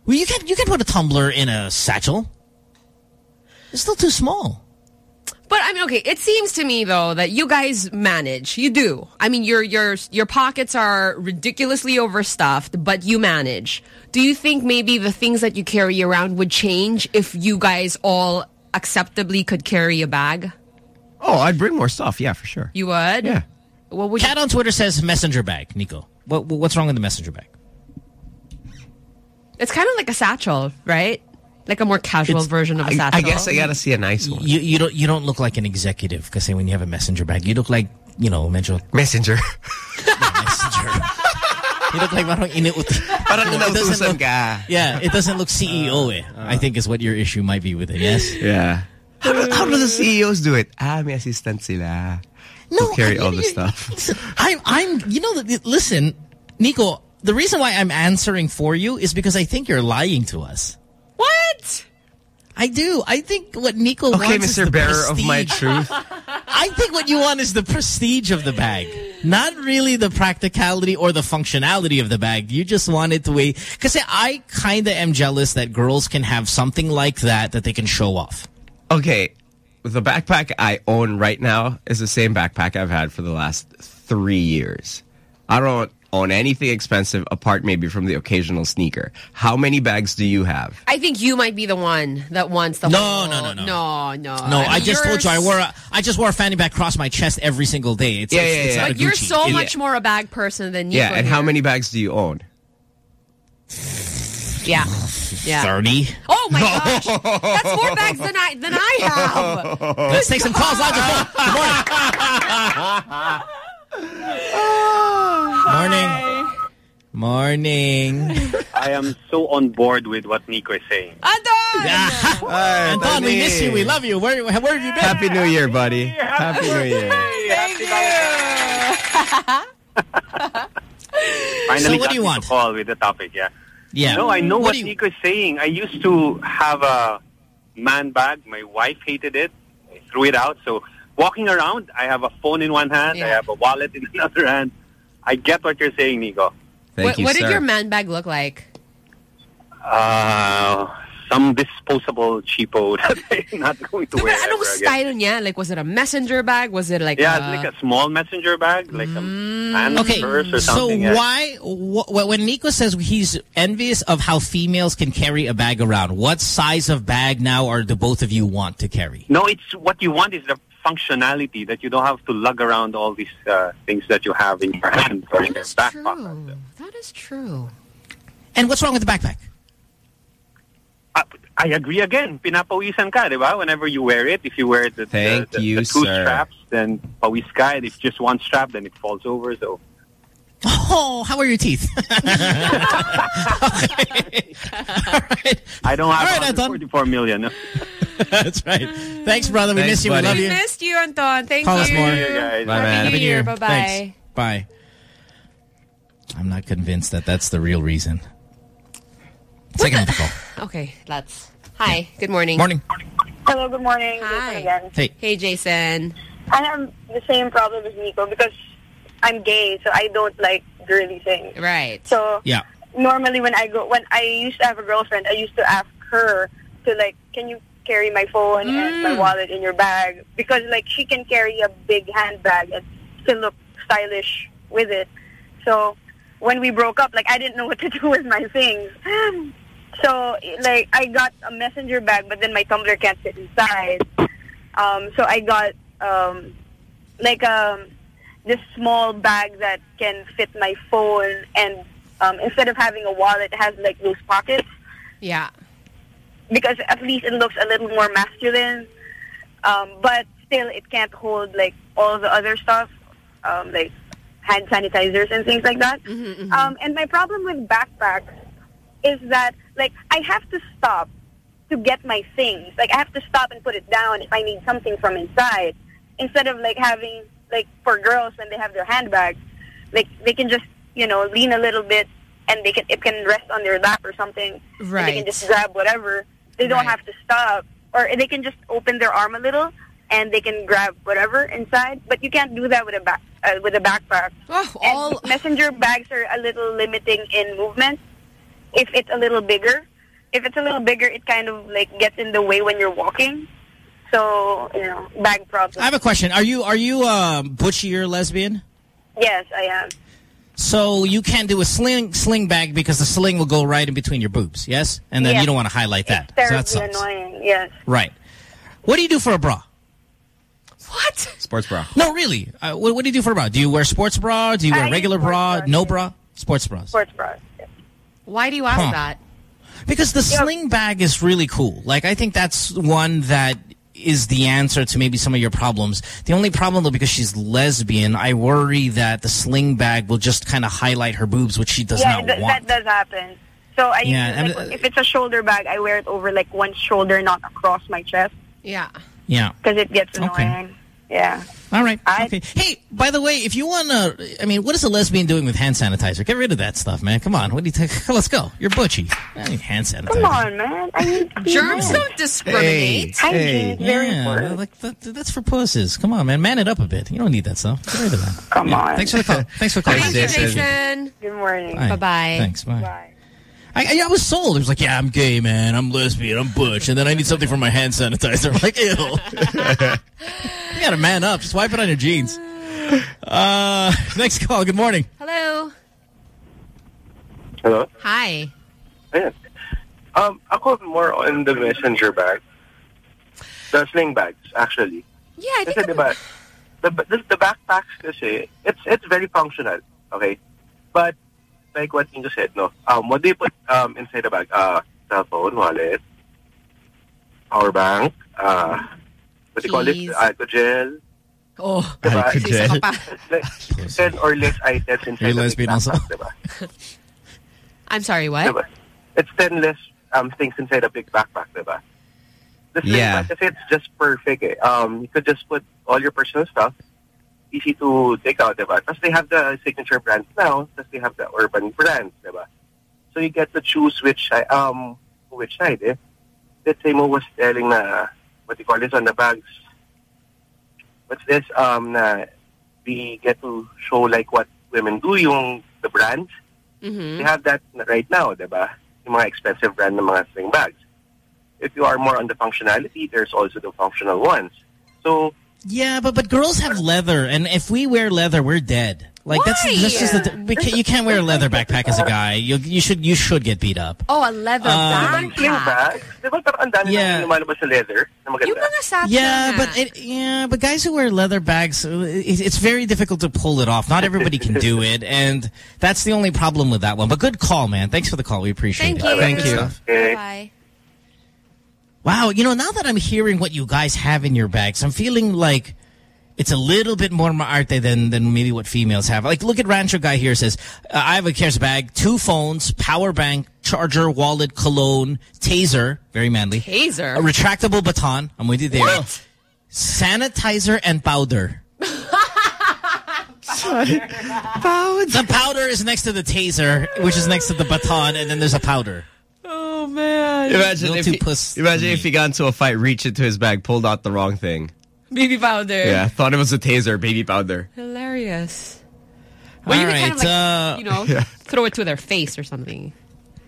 Well, you can you can put a tumbler in a satchel. It's still too small. But I mean, okay, it seems to me though that you guys manage. You do. I mean, your your your pockets are ridiculously overstuffed, but you manage. Do you think maybe the things that you carry around would change if you guys all acceptably could carry a bag? Oh, I'd bring more stuff. Yeah, for sure. You would? Yeah. What would Cat on Twitter says messenger bag, Nico. What what's wrong with the messenger bag? It's kind of like a satchel, right? Like a more casual It's- version of a I, satchel. I guess I gotta see a nice one. You you don't you don't look like an executive because when you have a messenger bag, you look like you know medyo Messenger. messenger. you look like parang iniuti. Parang It doesn't nautusan ka. Yeah, it doesn't look CEO. eh. I think is what your issue might be with it. Yes. Yeah. How do, how do the CEOs do it? Ah, may assistant sila. No, carry I- all the you- stuff. I'm I'm you know listen, Nico. The reason why I'm answering for you is because I think you're lying to us. What? I do. I think what Nico Okay, wants is Mr. the Bearer of my truth. I think what you want is the prestige of the bag, not really the practicality or the functionality of the bag. You just want it to wait. Because I kind of am jealous that girls can have something like that that they can show off. Okay, the backpack I own right now is the same backpack I've had for the last three years. I don't own anything expensive apart maybe from the occasional sneaker. How many bags do you have? I think you might be the one that wants the No, whole- no, no, no. no, no. No, I, mean, just told you I wore a, I just wore a fanny bag across my chest every single day. It's, Yeah, it's, yeah, it's yeah. not But you're Gucci. so It- much more a bag person than you. yeah, and how many bags do you own? Yeah. Yeah. 30. Oh my gosh. That's more bags than I than I have. Let's take some calls. Lines are. Good morning. Ah. Morning. Morning. I am so on board with what Nico is saying. Anton! Anton, we miss you. We love you. Where, where have you been? Happy New Year, buddy. Happy New Year. Finally So what got do you want? to call with the topic, yeah. Yeah. No, I know What what, you- Nico is saying. I used to have a man bag. My wife hated it. I threw it out. So walking around, I have a phone in one hand. I have a wallet in another hand. I get what you're saying, Nico. what what did your man bag look like? Uh, some disposable cheapo that I'm not going to No, wear but anong ever again. style niya? Like, was it a messenger bag? Was it like Yeah, a... it's like a small messenger bag, like a hand Mm. Okay, purse or so something. yeah. why, wh when Nico says he's envious of how females can carry a bag around, what size of bag now are the both of you want to carry? No, it's what you want is the functionality that you don't have to lug around all these uh, things that you have in your hand or in your back pocket. That is true. And what's wrong with the backpack? I agree again. Pinapawisan ka, di ba? Whenever you wear it, if you wear the, Thank the, the, you, the two sir. straps, then pawis ka. And if just one strap, then it falls over. So Oh, how are your teeth? I don't have All right, Anton. 144 million. no. That's right. Thanks, brother. We Thanks, miss you. buddy. We love you. We missed you, Anton. Thank Call you. us more. guys. Bye, man. Happy New Year. Thanks. Bye-bye. Bye. I'm not convinced that that's the real reason. Second the call. Okay, let's... Hi, good morning. Morning. Hello, good morning. Hi. Jason again. Hey. Hey, Jason. I have the same problem as Nico because I'm gay, so I don't like girly things. Right. So Yeah. normally when I go, when I used to have a girlfriend, I used to ask her to like, can you carry my phone and my wallet in your bag? Because like she can carry a big handbag and still look stylish with it. So when we broke up, like I didn't know what to do with my things. So like I got a messenger bag, but then my tumbler can't fit inside. Um, so I got um, like um, this small bag that can fit my phone, and um, instead of having a wallet, it has like those pockets. Yeah. because at least it looks a little more masculine. Um, but still, it can't hold like all the other stuff, um, like hand sanitizers and things like that. Um, and my problem with backpacks is that like I have to stop to get my things. Like I have to stop and put it down if I need something from inside, instead of like having like for girls when they have their handbag, like they can just you know lean a little bit and they can it can rest on their lap or something. and they can just grab whatever. They don't have to stop, or they can just open their arm a little and they can grab whatever inside. But you can't do that with a back uh, with a backpack. Oh, all messenger bags are a little limiting in movement. If it's a little bigger, if it's a little bigger, it kind of like gets in the way when you're walking. So you know, bag problem. I have a question. Are you are you butchy or lesbian? yes, I am. So you can't do a sling sling bag because the sling will go right in between your boobs, yes? And then Yes. you don't want to highlight that. So Terribly that sucks. annoying. Yes. Right. What do you do for a bra? What? Sports bra. No, really. Uh, what, what do you do for a bra? Do you wear sports bra? Do you wear I regular sports bra? bras, No bra? Sports bras. Sports bras. Why do you ask Huh. that? Because the sling bag is really cool. Like, I think that's one that is the answer to maybe some of your problems. The only problem, though, because she's lesbian, I worry that the sling bag will just kind of highlight her boobs, which she does yeah, not th- want. that does happen. So I Yeah, use, and, like, if it's a shoulder bag, I wear it over like one shoulder, not across my chest, Yeah. Yeah. because it gets Okay. annoying. Yeah. All right. okay. Hey, by the way, if you want to, I mean, what is a lesbian doing with hand sanitizer? Get rid of that stuff, man. Come on. What do you think? Let's go. You're butchy. I need hand sanitizer. Come on, man. I need Germs know. don't discriminate. Hygiene is very yeah, important. like that, that's for pussies. Come on, man. Man it up a bit. You don't need that stuff. Get rid of that. Come Yeah. on. Thanks for the call. Thanks for calling. Thank you, Jason. Good morning. Bye-bye. Thanks. Bye. Bye. I, I, I was sold. It was like, yeah, I'm gay, man. I'm lesbian. I'm butch. And then I need something for my hand sanitizer. I'm like, ew. you got to man up. Just wipe it on your jeans. Uh, next call. Good morning. Hello. Hello? Hi. Ayan. Um, ako more on the messenger bag. The sling bags, actually. Yeah, I Kasi diba, the, the, the backpacks kasi, it's, it's very functional, okay? But, like what Ingo said, no, um, what do you put um, inside the bag? Uh, cell phone, wallet, power bank, uh, what do you call it? Alcohol gel. Oh, diba? Alcohol gel. 10 or less items inside You're the lesbian big also? diba? I'm sorry, what? Diba? It's 10 less um, things inside a big backpack, diba? The sling Yeah. bag kasi it's just perfect eh. Um, you could just put all your personal stuff, easy to take out, diba? Tapos they have the signature brands now, tapos they have the urban brands, diba? So you get to choose which side, um, which side, eh? Let's say Mo was telling na, what do you call this on the bags? What's this? Um, na we get to show like what women do, yung the brands. Mm-hmm. They have that right now, diba? Yung mga expensive brand ng mga sling bags. If you are more on the functionality, there's also the functional ones. So, Yeah, but but girls have leather, and if we wear leather, we're dead. Like that's that's just the, we can't, you can't wear a leather backpack as a guy. You you should you should get beat up. Oh, a leather Um, backpack. diba parang ang dami Yeah. yeah. lumalabas sa leather na maganda. Yung mga satchel Yeah, but it, yeah, but guys who wear leather bags, uh, it, it's very difficult to pull it off. Not everybody can do it, and that's the only problem with that one. But good call, man. Thanks for the call. We appreciate Thank it. you. Thank you. Okay. Bye. Wow, you know, now that I'm hearing what you guys have in your bags, I'm feeling like it's a little bit more maarte than than maybe what females have. Like, look at Rancho guy here says, uh, I have a cares bag, two phones, power bank, charger, wallet, cologne, taser, very manly. Taser? A retractable baton. I'm with you there. What? Sanitizer and powder. The powder is next to the taser, which is next to the baton, and then there's a powder. Oh, man. Imagine if he, imagine if he got into a fight, reached into his bag, pulled out the wrong thing. Baby powder. Yeah, thought it was a taser, baby powder. Hilarious. All you right, can kind of like, uh, you know, Yeah. throw it to their face or something.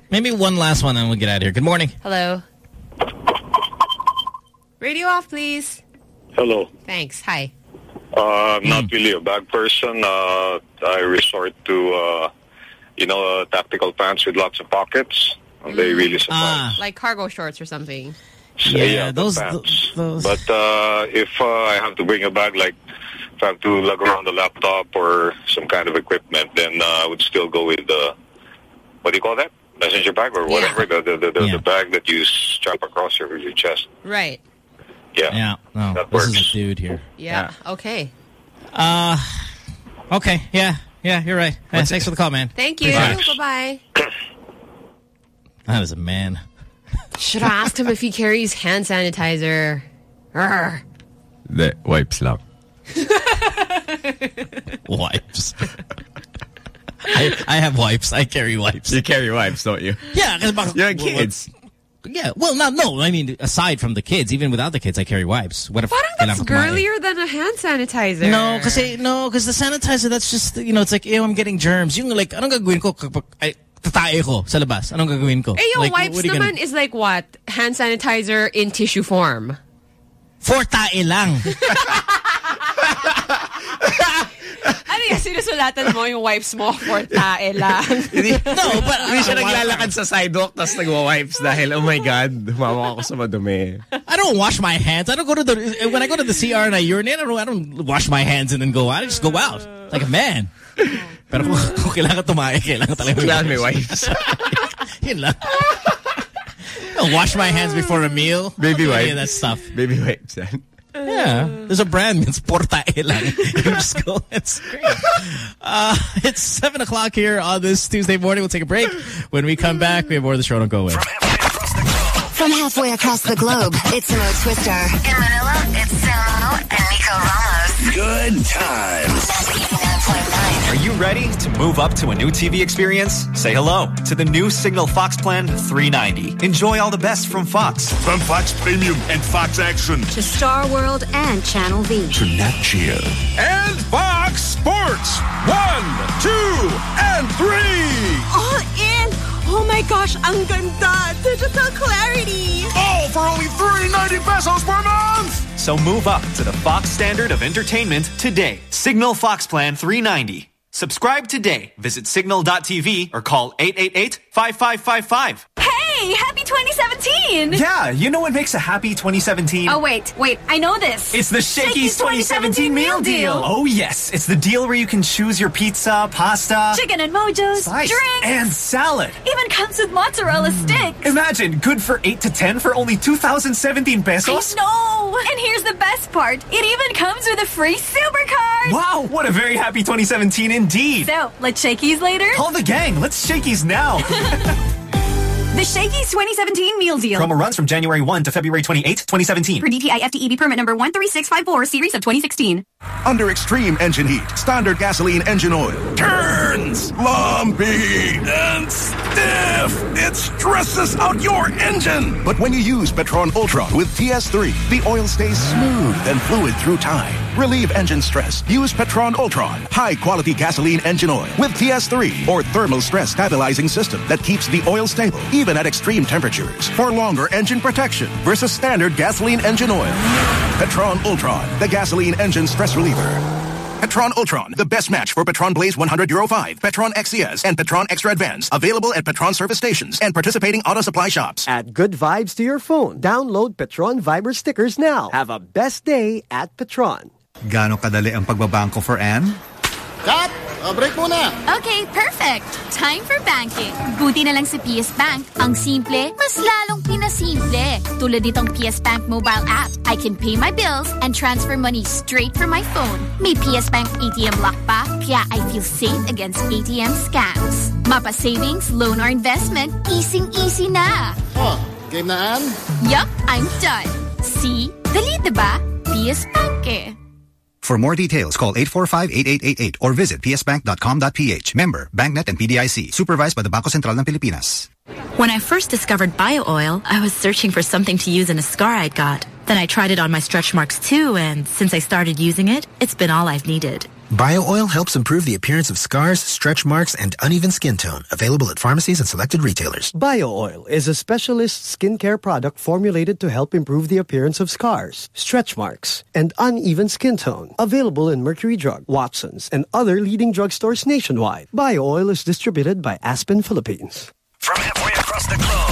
maybe one last one, and we'll get out of here. Good morning. Hello. Radio off, please. Hello. Thanks. Hi. Uh, I'm not really a bag person. Uh, I resort to, uh, you know, uh, tactical pants with lots of pockets. And They really suffice. Like cargo shorts or something. So, Yeah, the those- pants. those- But uh, if uh, I have to bring a bag, like if I have to lug around a laptop or some kind of equipment, then uh, I would still go with the, what do you call that? messenger bag or whatever, the the, the, the, the bag that you strap across your, your chest. Right. Yeah. Yeah. No, That this works. is a dude here. Yeah. Okay. Uh, okay. Yeah. Yeah, you're right. Yeah, thanks for the call, man. Thank you. Bye-bye. That is a man. Should have asked him if he carries hand sanitizer. Arr. The wipes lang. wipes. I, I have wipes. I carry wipes. You carry wipes, don't you? Yeah, because You're kids. Yeah, well, not no. I mean, aside from the kids, even without the kids, I carry wipes. What if Parang that's kailangan ko kumain? girlier than a hand sanitizer. No, kasi no, because the sanitizer that's just you know it's like ew, I'm getting germs. Yung like anong gagawin ko kapag ay tatae ko sa labas? Anong gagawin ko? Eh, yung like, wipes what naman gonna- is like what? Hand sanitizer in tissue form. For tae lang. ano yung sinusulatan mo yung wipes mo for tae lang? no, but Hindi siya naglalakad sa sidewalk tapos nagwa-wipes dahil, oh my God, humawa ako sa madumi. I don't wash my hands. I don't go to the when I go to the CR and I urinate. I don't, I don't wash my hands and then go out. I just go out like a man. Pero kung, kung kailangan tumae, kailangan talaga Kailangan may wipes. Yun lang. I'll wash my hands before a meal. Baby Any wipes. of that stuff. Baby wipes, yan. Yeah, there's a brand. It's Portae lang. You just go. It's great. Uh, it's seven o'clock here on this Tuesday morning. We'll take a break. When we come back, we have more of the show. Don't go away. From halfway across the globe, it's Mo Twister. In Manila, it's Samo and Nico Ramos. Good times. Are you ready to move up to a new TV experience? Say hello to the new Cignal Fox Plan 390. Enjoy all the best from Fox. From Fox Premium and Fox Action. To Star World and Channel V. To Nat Geo. And Fox Sports. One, two, and three. Oh, all in! Oh my gosh, ang ganda! Digital clarity! All for only 390 pesos per month. So move up to the Fox standard of entertainment today. Cignal Fox Plan 390. Subscribe today. Visit cignal.tv or call 888-5555. Hey, happy 2017! Yeah, you know what makes a happy 2017? Oh, wait, wait, I know this. It's the Shakey's 2017 meal deal. Oh, yes. It's the deal where you can choose your pizza, pasta, Chicken and mojos, slice, drinks, and salad. even comes with mozzarella hmm. sticks. Imagine, good for 8 to 10 for only 2017 pesos. No! And here's the best part. It even comes with a free supercard. Wow, what a very happy 2017 indeed. So, let's shakies later? Call the gang. Let's shakies now. The Shakey's 2017 meal deal. Promo runs from January 1 to February 28, 2017. Per DTI FTEB permit number 13654, series of 2016. Under extreme engine heat, standard gasoline engine oil Turns lumpy and stiff. It stresses out your engine. But when you use Petron Ultron with TS3, the oil stays smooth and fluid through time. Relieve engine stress. Use Petron Ultron, high quality gasoline engine oil with TS3 or thermal stress stabilizing system that keeps the oil stable even at extreme temperatures for longer engine protection versus standard gasoline engine oil. Petron Ultron, the gasoline engine stress reliever. Petron Ultron, the best match for Petron Blaze 100 Euro 5, Petron XCS, and Petron Extra Advance. Available at Petron service stations and participating auto supply shops. Add good vibes to your phone. Download Petron Viber stickers now. Have a best day at Petron. Gaano kadali ang pagbabangko for Anne? Cut! O, break muna! Okay, perfect. Time for banking. Buti na lang sa PS Bank. Ang simple, mas lalong pinasimple. Tulad nitong PS Bank mobile app. I can pay my bills and transfer money straight from my phone. May PS Bank ATM lock pa, kaya I feel safe against ATM scams. Mapa savings, loan or investment, easing-easy na. Oh, game na, Ann? Yup, I'm done. See? Dali, diba? PS Bank eh. For more details, call 845-8888 or visit psbank.com.ph. Member, BancNet and PDIC. Supervised by the Bangko Sentral ng Pilipinas. When I first discovered bio oil, I was searching for something to use in a scar I'd got. Then I tried it on my stretch marks too, and since I started using it, it's been all I've needed. BioOil helps improve the appearance of scars, stretch marks, and uneven skin tone. Available at pharmacies and selected retailers. BioOil is a specialist skincare product formulated to help improve the appearance of scars, stretch marks, and uneven skin tone. Available in Mercury Drug, Watson's, and other leading drugstores nationwide. BioOil is distributed by Aspen Philippines. From halfway across the globe.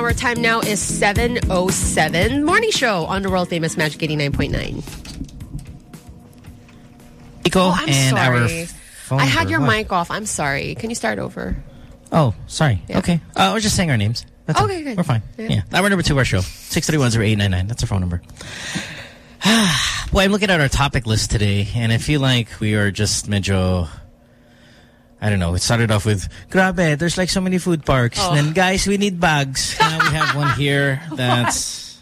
Our. Time now is 7.07. Morning show on the world famous Magic 89.9. Nico Oh, I'm and our sorry. phone I had your What? mic off. I'm sorry. Can you start over? Oh, sorry. Okay. Uh, we're just saying our names. That's Okay, all. good. We're fine. Yeah. Yeah. Hour number two of our show. 631-0899. That's our phone number. Boy, I'm looking at our topic list today, and I feel like we are just medyo... I don't know. It started off with, grabe, there's like so many food parks. Oh. And then, guys, we need bags. Now we have one here that's...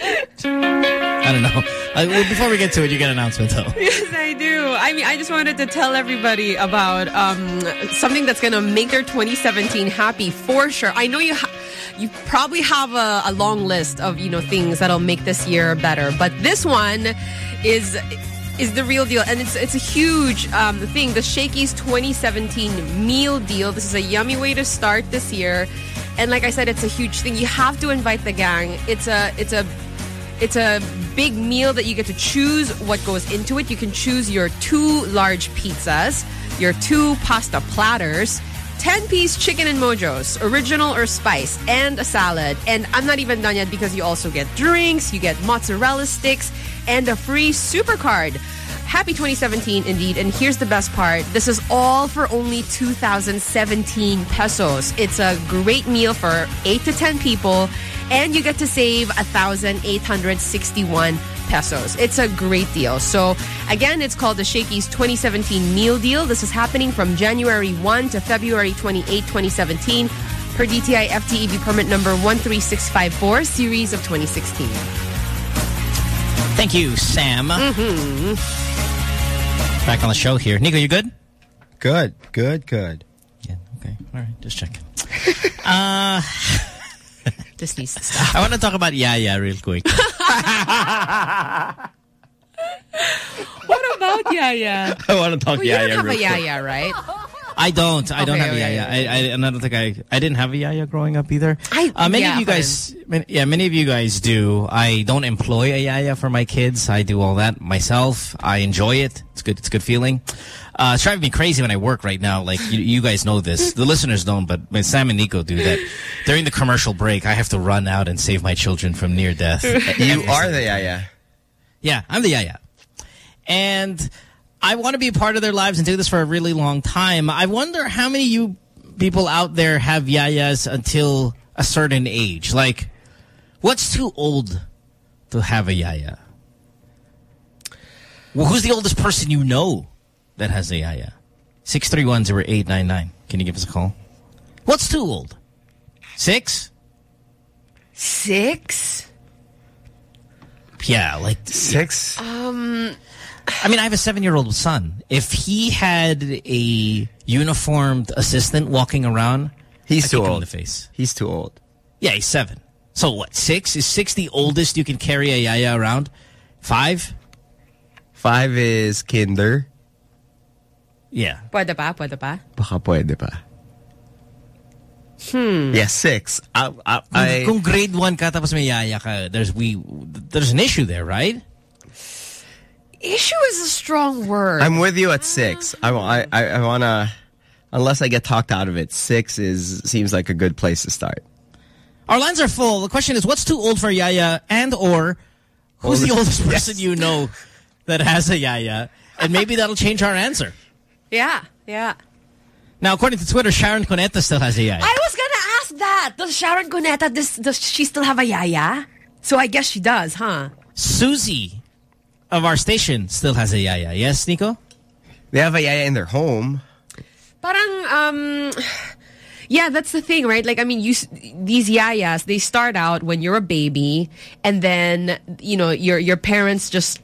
I don't know. Uh, well, before we get to it, you get an announcement, though. Yes, I do. I mean, I just wanted to tell everybody about um, something that's going to make their 2017 happy for sure. I know you ha you probably have a, a long list of you know things that'll make this year better, but this one is is the real deal, and it's it's a huge um, thing. The Shakey's 2017 meal deal. This is a yummy way to start this year, and like I said, it's a huge thing. You have to invite the gang. It's a it's a it's a big meal that you get to choose what goes into it. You can choose your two large pizzas, your two pasta platters, 10 piece chicken and mojos, original or spice, and a salad. And I'm not even done yet because you also get drinks, you get mozzarella sticks, and a free super card. Happy 2017 indeed. And here's the best part. This is all for only 2017 pesos. It's a great meal for 8 to 10 people and you get to save 1,861 pesos. It's a great deal. So again, it's called the Shakey's 2017 Meal Deal. This is happening from January 1 to February 28, 2017 per DTI FTEB permit number 13654 series of 2016. Thank you, Sam. Mm-hmm. Back on the show here. Nico, you good? Good, good, good. Yeah, okay. All right, just checking. uh, this needs to stop. I want to talk about Yaya real quick. What about Yaya? I want to talk Well, you don't have real a quick. Yaya, right? I don't. I don't Okay, have a okay, Yaya. I, I, and I don't think I... I didn't have a Yaya growing up either. I- uh, many yeah, of you guys... Many, yeah, many of you guys do. I don't employ a Yaya for my kids. I do all that myself. I enjoy it. It's good. It's a good feeling. Uh, it's driving me crazy when I work right now. Like, you, you guys know this. The listeners don't, but Sam and Nico do that. During the commercial break, I have to run out and save my children from near death. You are the yaya. Yeah, I'm the yaya. And I want to be a part of their lives and do this for a really long time. I wonder how many you people out there have yayas until a certain age. Like, what's too old to have a yaya? Well, who's the oldest person you know that has a yaya? 631-0899. Can you give us a call? What's too old? Six? Six? Yeah, like six. Um, I mean, I have a seven-year-old son. If he had a uniformed assistant walking around, He's I'd too kick him in old. the face. He's too old. Yeah, he's seven. So what? Six is six the oldest you can carry a yaya around? Five? Five is kinder. Yeah. Pwede pa? Pwede pa? Baka pwede pa. Hmm. Yeah, six. I, I, Kung, I, kung grade one ka tapos may yaya ka, there's we there's an issue there, right? Issue is a strong word. I'm with you at six. I, I, I, I want to, unless I get talked out of it, six is seems like a good place to start. Our lines are full. The question is, what's too old for yaya and or who's the Oldest- oldest person you know that has a yaya? And maybe that'll change our answer. Yeah, yeah. Now, according to Twitter, Sharon Cuneta still has a yaya. I was gonna ask that. Does Sharon Cuneta, does, does she still have a yaya? So I guess she does, huh? Susie of our station still has a yaya. Yes, Nico? They have a yaya in their home. Parang, um... Yeah, that's the thing, right? Like, I mean, you these yayas, they start out when you're a baby, and then, you know, your your parents just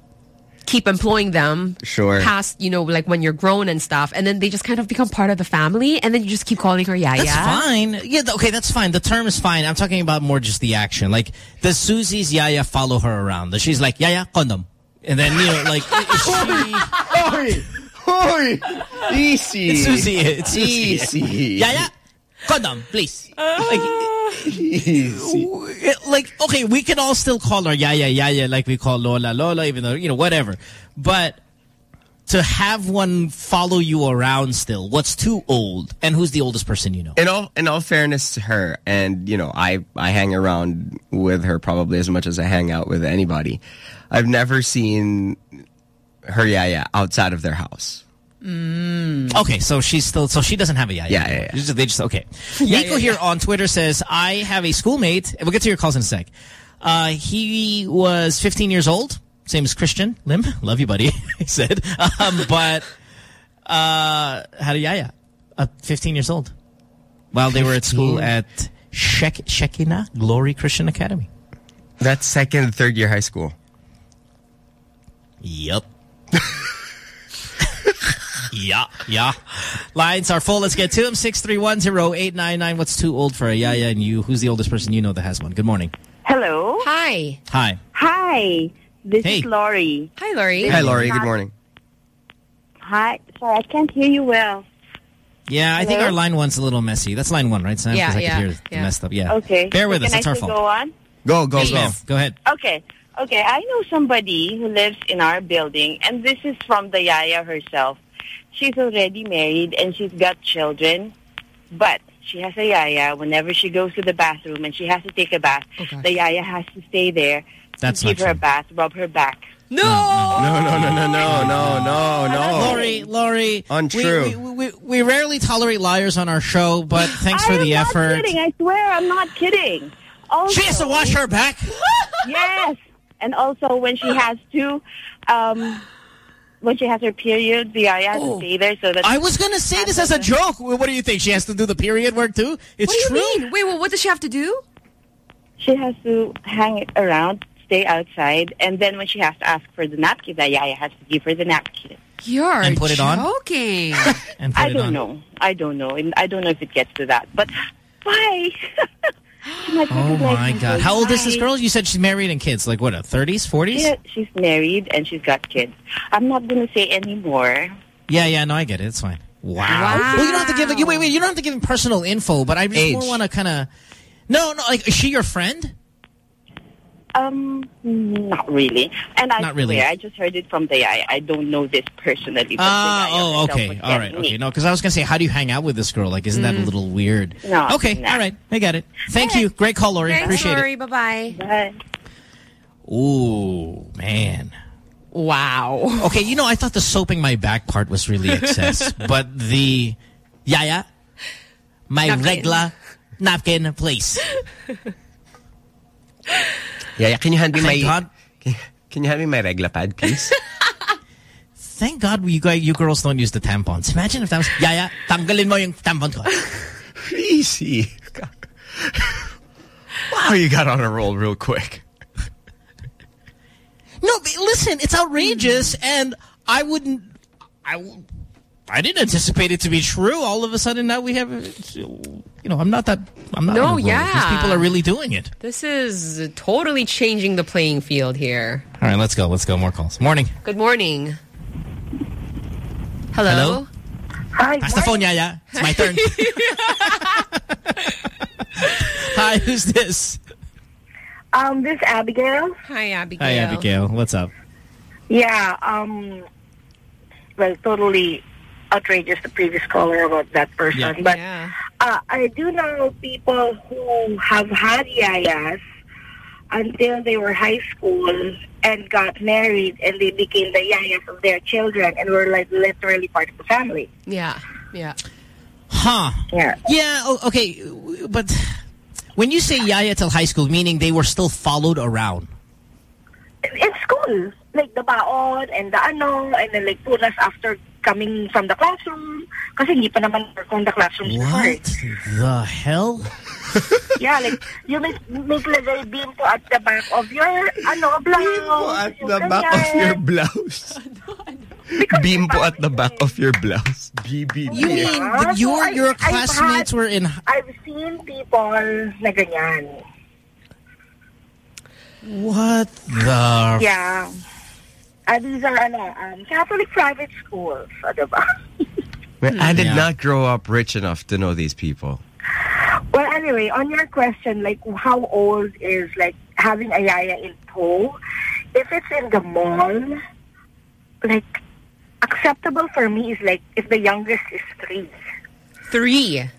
keep employing them Sure. past, you know, like when you're grown and stuff, and then they just kind of become part of the family, and then you just keep calling her yaya. That's fine. Yeah, okay, that's fine. The term is fine. I'm talking about more just the action. Like, does Susie's Yaya follow her around? She's like, Yaya, condom. And then, you know, like, she... Hoy! Hoy! Easy. It's Susie. It's Susie. Easy. Yaya, condom, please. Like, Easy. like, okay, we can all still call her Yaya, Yaya, like we call Lola, Lola, even though, you know, whatever. But to have one follow you around still? What's too old? And who's the oldest person you know? In all in all fairness to her, and you know, I I hang around with her probably as much as I hang out with anybody. I've never seen her yaya outside of their house. Mm. Okay, so she's still so she doesn't have a yaya. Yeah, yeah, yeah. Just- they just okay. Yeah, Nico yeah, here on Twitter says I have a schoolmate. We'll get to your calls in a sec. Uh, he was 15 years old, same as Christian Lim. Love you, buddy. he said, um, but uh, had a yaya, uh, 15 years old, while they were at school at Shek Shekinah Glory Christian Academy. That's second, third year high school. Yep. yeah, yeah. Lines are full. Let's get to them. 6310899. What's too old for a yaya and you? Who's the oldest person you know that has one? Good morning. Hello. Hi. Hi. Hi. This Hey. is Laurie. Hi, Lori. Hi, Laurie. Good morning. Hi. Sorry, I can't hear you well. Yeah, I think our line one's a little messy. That's line one, right, Sam? Yeah, 'Cause I yeah, could hear the yeah. messed up. Yeah. Okay. Bear with Can us. I It's our fault. go on? Go, go, Yes, go. Go ahead. Okay. Okay, I know somebody who lives in our building, and this is from the Yaya herself. She's already married, and she's got children, but she has a Yaya. Whenever she goes to the bathroom and she has to take a bath, oh, the Yaya has to stay there That's to give not her a true. bath, rub her back. No! No, no, no, no, no, no, no, no. Lori, Lori. Untrue. We, we, we, we rarely tolerate liars on our show, but thanks for the effort. I'm the not effort. kidding. I swear, I'm not kidding. Also, She has to wash her back? yes. And also, when she has to, um, when she has her period, the Yaya has to stay there so that... Oh. I was going to say this as a joke. What do you think? She has to do the period work too? It's What do true. mean? Wait, well, what does she have to do? She has to hang it around, stay outside, and then when she has to ask for the napkin, the Yaya has to give her the napkin. You're And put it on? joking. And put I don't on. know. I don't know. And I don't know if it gets to that. But why? She might Oh my me, God. so How old is this girl? You said she's married and kids. Like what, a 30s, 40s? Yeah, she's married and she's got kids. I'm not going to say anymore. Yeah, yeah, no, I get it. It's fine. Wow. Well, you don't have to give you wait, wait, you don't have to give him personal info, but I just more want to kind of No, no, like is she your friend? Um, not really. And I Not really. swear, I just heard it from the Yaya. I don't know this personally. but Ah, the oh, okay. All right. telling me. Okay. No, cuz I was going to say how do you hang out with this girl? Like isn't that a Mm. little weird? No, Okay. no. All right. I got it. Thank you. Great call, Lori. Thanks, Appreciate Lori. Bye-bye. Bye. Ooh, man. Wow. Okay, you know, I thought the soaping my back part was really excess, but the yaya, my Napkin. regla napkin, please. Yeah, yeah. Can you hand me Thank my... God. Can, can you hand me my regla pad, please? Thank God you guys, you girls don't use the tampons. Imagine if that was, yaya, tanggalin mo yung tampon ko. Easy. wow, you got on a roll real quick. No, but listen, it's outrageous, and I wouldn't, I, I didn't anticipate it to be true. All of a sudden now we have, you know, I'm not that, I'm not. No, on a roll. yeah. These people are really doing it. This is totally changing the playing field here. All right, let's go. Let's go. More calls. Morning. Good morning. Hello? Hello? Hi. Pass the phone, Yaya. It's my turn. Hi, who's this? Um, this Abigail. Hi, Abigail. Hi, Abigail. What's up? Yeah, um, well, totally outrageous, the previous caller about that person. Yeah. But uh, I do know people who have had yayas until they were high school and got married and they became the yayas of their children and were like literally part of the family. Yeah. Yeah. Huh. Yeah. Yeah, okay. But when you say Yaya till high school, meaning they were still followed around. In school, like the baon and the ano, and then like punas after coming from the classroom. Kasi hindi pa naman from the classroom What the hell? yeah, like you make make level bimpo at the back of your ano blouse. at the back of your blouse. Because Bimpo at the back of your blouse. BBB. You mean that your your I've classmates had- were in I've seen people na ganyan. what the Yeah. Uh, these are ano, um, Catholic private schools, o, diba? Man, I did Yeah. not grow up rich enough to know these people. Well, anyway, on your question, like how old is like having a yaya in tow? If it's in the mall, like acceptable for me is like if the youngest is three. Three.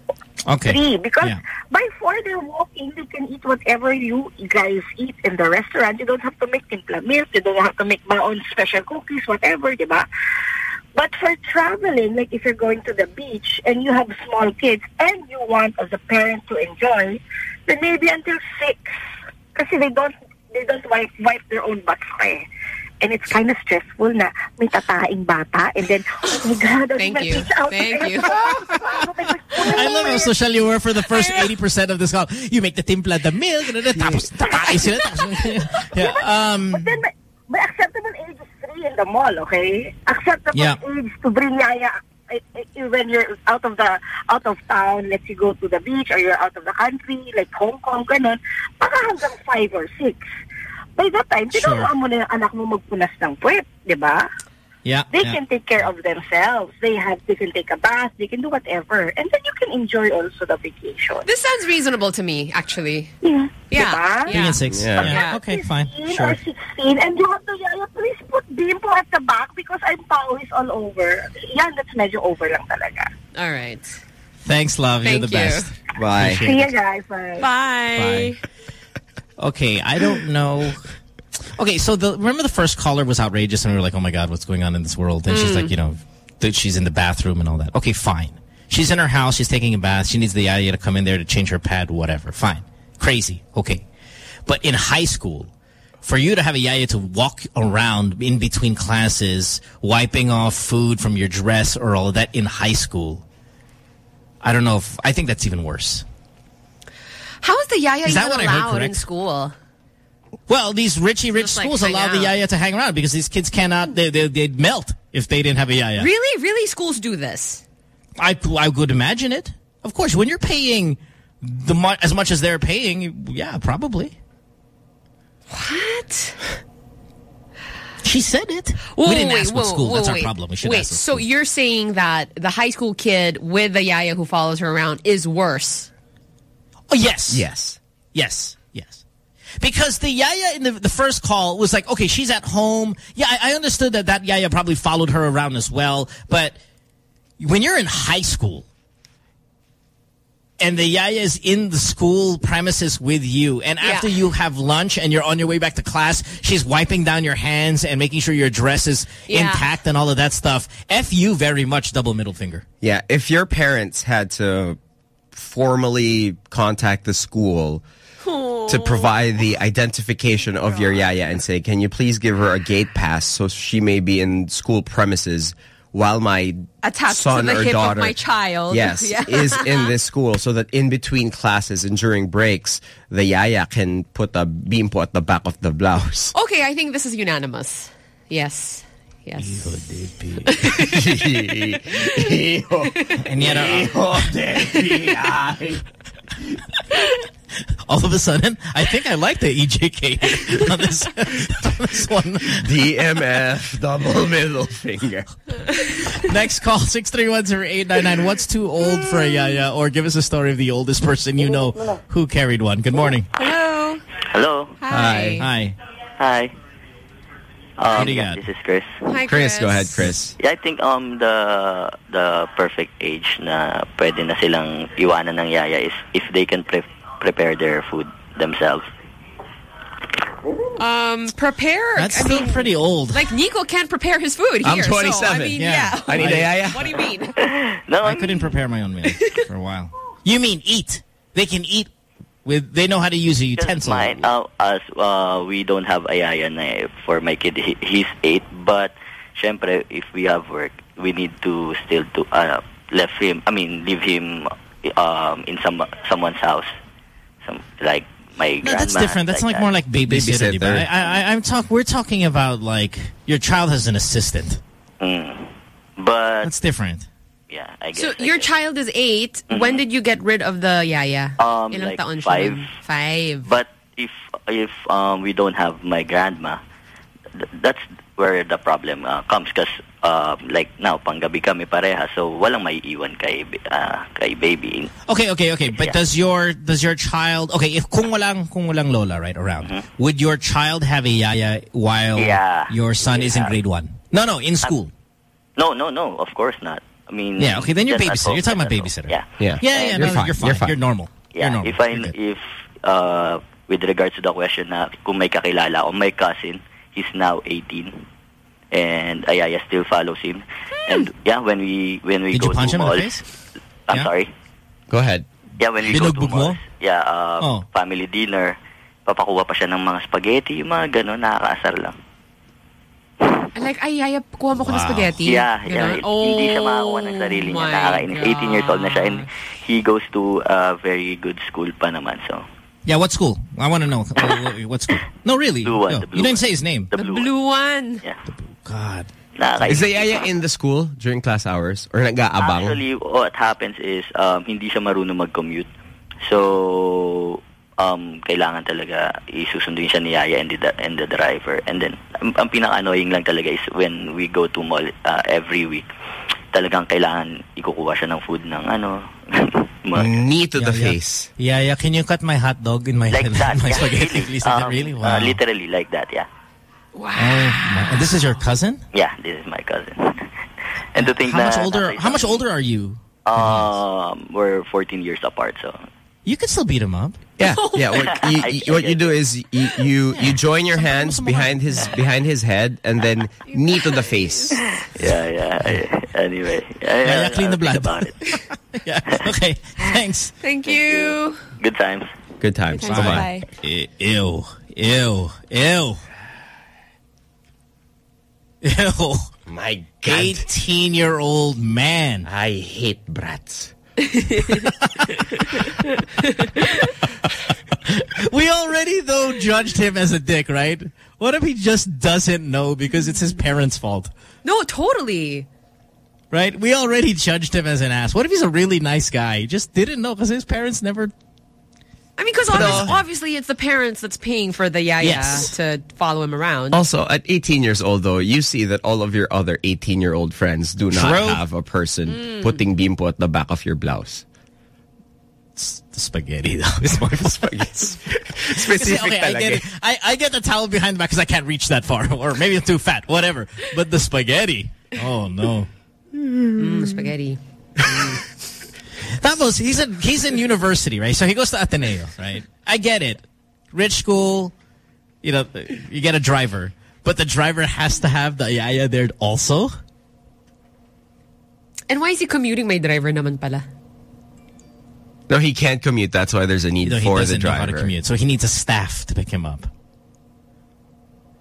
Okay. Three. Because Yeah. by four, they're walking. They can eat whatever you guys eat in the restaurant. You don't have to make timpla milk. You don't have to make my own special cookies, whatever, diba? But for traveling, like if you're going to the beach and you have small kids and you want as a parent to enjoy, then maybe until six. Kasi they don't they don't wipe, wipe their own butts eh. And it's kind of stressful na may tataing bata and then, oh my God, Thank you. kids out Thank there. you. I love how social you were for the first 80% of this call. You make the timpla, the milk, and then tapos tatay sila. tapos- yeah, um, But then, may, may acceptable age is three in the mall, okay? Acceptable Yeah. age to bring yaya eh, eh, when you're out of the out of town, let's say go to the beach or you're out of the country, like Hong Kong, ganun, baka hanggang five or six. By that time, Sure. tinuruan mo na yung anak mo magpunas ng puwet, di ba? yeah, They yeah. can take care of themselves. They have, they can take a bath. They can do whatever, and then you can enjoy also the vacation. This sounds reasonable to me, actually. Yeah. Yeah. Diba? Three and six. Yeah. Yeah. Yeah. Okay, fine. Sure. or 16 and you have to yaya, please put bimpo at the back because I'm pawis all over. Yeah, that's medyo over lang talaga. All right. Thanks, love. Thank You're the you. best. Bye. See you guys. Bye. Bye. Okay, I don't know. Okay, so the remember the first caller was outrageous and we were like, oh my God, what's going on in this world? And she's Mm. like, you know, that she's in the bathroom and all that. Okay, fine. She's in her house, she's taking a bath, she needs the yaya to come in there to change her pad, whatever. Fine. Crazy. Okay. But in high school, for you to have a yaya to walk around in between classes, wiping off food from your dress or all of that in high school, I don't know if, I think that's even worse. How is the yaya Is that even allowed in school? Well, these richy rich Just, schools hang allow the yaya to hang around because these kids cannot, they, they, they'd melt if they didn't have a yaya. Really? Really? Schools do this? I, I would imagine it. Of course, when you're paying the mu as much as they're paying, yeah, probably. What? She said it. Whoa, we didn't wait, ask what school. whoa, That's our problem. We should Wait, ask so school. you're saying that the high school kid with the yaya who follows her around is worse? Oh, yes. Yes. Yes. Yes. Because the yaya in the, the first call was like, okay, she's at home. Yeah, I, I understood that that yaya probably followed her around as well. But when you're in high school and the yaya is in the school premises with you, and Yeah. after you have lunch and you're on your way back to class, she's wiping down your hands and making sure your dress is Yeah. intact and all of that stuff. F you very much, double middle finger. Yeah, if your parents had to formally contact the school to provide the identification of your yaya and say, can you please give her a gate pass so she may be in school premises while my Attached to son the or hip of daughter my child. yes Yeah. is in this school so that in between classes and during breaks the yaya can put a bimpo at the back of the blouse Okay, I think this is unanimous. Yes. Yes. And yet, uh, all of a sudden, I think I like the EJK on this, on this one. DMF, double middle finger. Next call, 6310899. What's too old for a yaya? Or give us a story of the oldest person you know who carried one. Good morning. Hello. Hello. Hi. Hi. Hi. Um, What do you yeah, got? This is Chris. Hi, Chris, go ahead, Chris. Yeah, I think um the the perfect age na pwede na silang iwanan ng yaya is if they can pre- prepare their food themselves. Um, prepare. That's I still mean, pretty old. like Nico can't prepare his food here. I'm So, I 27. mean, Yeah. yeah. I need a yaya. What do you mean? No, I couldn't prepare my own meal for a while. You mean eat? They can eat with. They know how to use a utensil. Mine, uh, as uh, we don't have a yaya na eh, for my kid. He, he's eight, but syempre, if we have work, we need to still to uh, left him. I mean, leave him um, in some someone's house, some like my No, grandma. that's different. That's like, more like babysitter. Babysitter. diba? I, I, I'm talk. We're talking about like your child has an assistant. Mm. But That's different. Yeah, I guess. So I your guess. child is 8 When did you get rid of the yaya? Um, Ilang like taon five. Five. But if if um, we don't have my grandma, th- that's where the problem uh, comes. Because um, like now, panggabi kami pareha, so walang may iwan kay uh, kay baby. Okay, okay, okay. But Yeah. does your does your child okay? If kung walang kung walang lola right around, would your child have a yaya while Yeah. your son is in grade one? No, no, in school. No, no, no. Of course not. I mean, Yeah, okay, then you're just babysitter. You're talking about just at home. babysitter. Yeah. Yeah. Yeah, yeah, You're fine. you're fine. You're fine. You're normal. Yeah, You're normal. if I You're if uh, with regards to the question na kung may kakilala o my cousin, he's now 18 and Ayaya still follows him. And yeah, when we when we Did go you punch to him in the malls, face? I'm Yeah? sorry. Go ahead. Yeah, when we go to Binugbog mo? malls, yeah, uh, Oh. family dinner, papakuha pa siya ng mga spaghetti, yung mga gano'n, nakakaasar lang. Like, ay, ay, kuha mo ko ng spaghetti. Yeah, Ganon. yeah. Hindi siya Oh makakuha ng sarili niya. Nakakainis. 18 years old na siya and he goes to a very good school pa naman. So, Yeah, what school? I want to know. What- what school? No, really. Blue one, No, the blue you didn't one. say his name. the The blue, blue one. Yeah. God. Nakakainis. Is the yaya in the school during class hours? Or nag-aabang? Actually, what happens is um, hindi siya marunong mag-commute. So, um, kailangan talaga isusunduin siya ni Yaya and the, and the driver. And then, ang, ang pinaka-annoying lang talaga is when we go to mall uh, every week, talagang kailangan ikukuha siya ng food ng ano, mga- Knee to the yeah. face. Yeah, yeah. Can you cut my hot dog in my like that. my yeah, spaghetti, really. please? Um, really? uh, Wow. literally like that, yeah. Oh, and this is your cousin? Yeah, this is my cousin. and to think How much older? na- How much older are you? Um, we're 14 years apart, so. You can still beat him up. Yeah, yeah. What you, you, what you do is you you, you join your hands behind his behind his head and then knee to the face. Yeah, yeah. Anyway. Yeah, yeah, clean the blood. about it. yeah. Okay. Thanks. Thank you. Good times. Good times. Bye. Bye-bye. E- Ew. Ew. Ew. Ew. My God. 18 year old man. I hate brats. We already, though, judged him as a dick, right? What if he just doesn't know because it's his parents' fault? No, totally. Right? We already judged him as an ass. What if he's a really nice guy? He just didn't know because his parents never... I mean, because No. obviously it's the parents that's paying for the yaya Yes. to follow him around. Also, at 18 years old, though, you see that all of your other 18-year-old friends do not True. have a person putting bimpo at the back of your blouse. The spaghetti, though. It's more spaghetti. Specific okay, I get it. I, I get the towel behind the back because I can't reach that far. Or maybe it's too fat. Whatever. But the spaghetti. Oh, no. Mm, spaghetti. Tapos, he's in, he's in university, right? So he goes to Ateneo, right? I get it. Rich school, you know, you get a driver. But the driver has to have the yaya there also? And why is he commuting my driver naman pala? No, he can't commute. That's why there's a need No, for the doesn't know how driver. to commute. So he needs a staff to pick him up.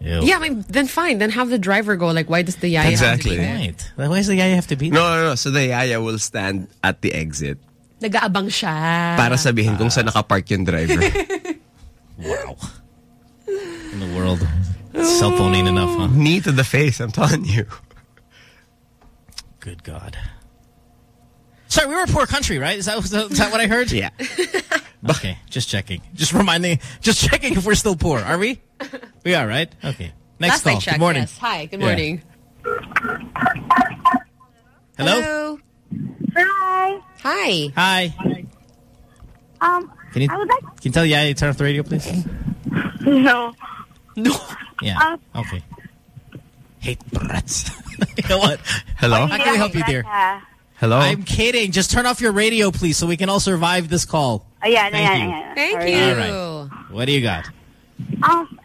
Ew. Yeah, I mean, then fine. Then have the driver go. Like, why does the yaya Exactly. have to be there? Right. Then Why does the yaya have to be No, no, no. So the yaya will stand at the exit Nag-aabang siya. para sabihin kung saan nakapark yung driver. Wow. In the world. Cell phone ain't enough, huh? Knee to the face, I'm telling you. Good God. Sorry, we were a poor country, right? Is that, is that, is that what I heard? Yeah. Okay, just checking. Just reminding, just checking if we're still poor. Are we? We are, right? Okay. Next Last call. I checked, Good morning. yes. Hi, good Yeah. morning. Hello? Hi. Hi. Hi. Um, Can you, I would like can you tell Yaya to turn off the radio, please? no. No. Yeah. Okay. Hate brats. you know what? Hello? How can we help you, dear? Hello? I'm kidding. Just turn off your radio, please, so we can all survive this call. Ayan, Thank ayan, you. ayan. Thank Sorry. you. All right. What do you got? Um,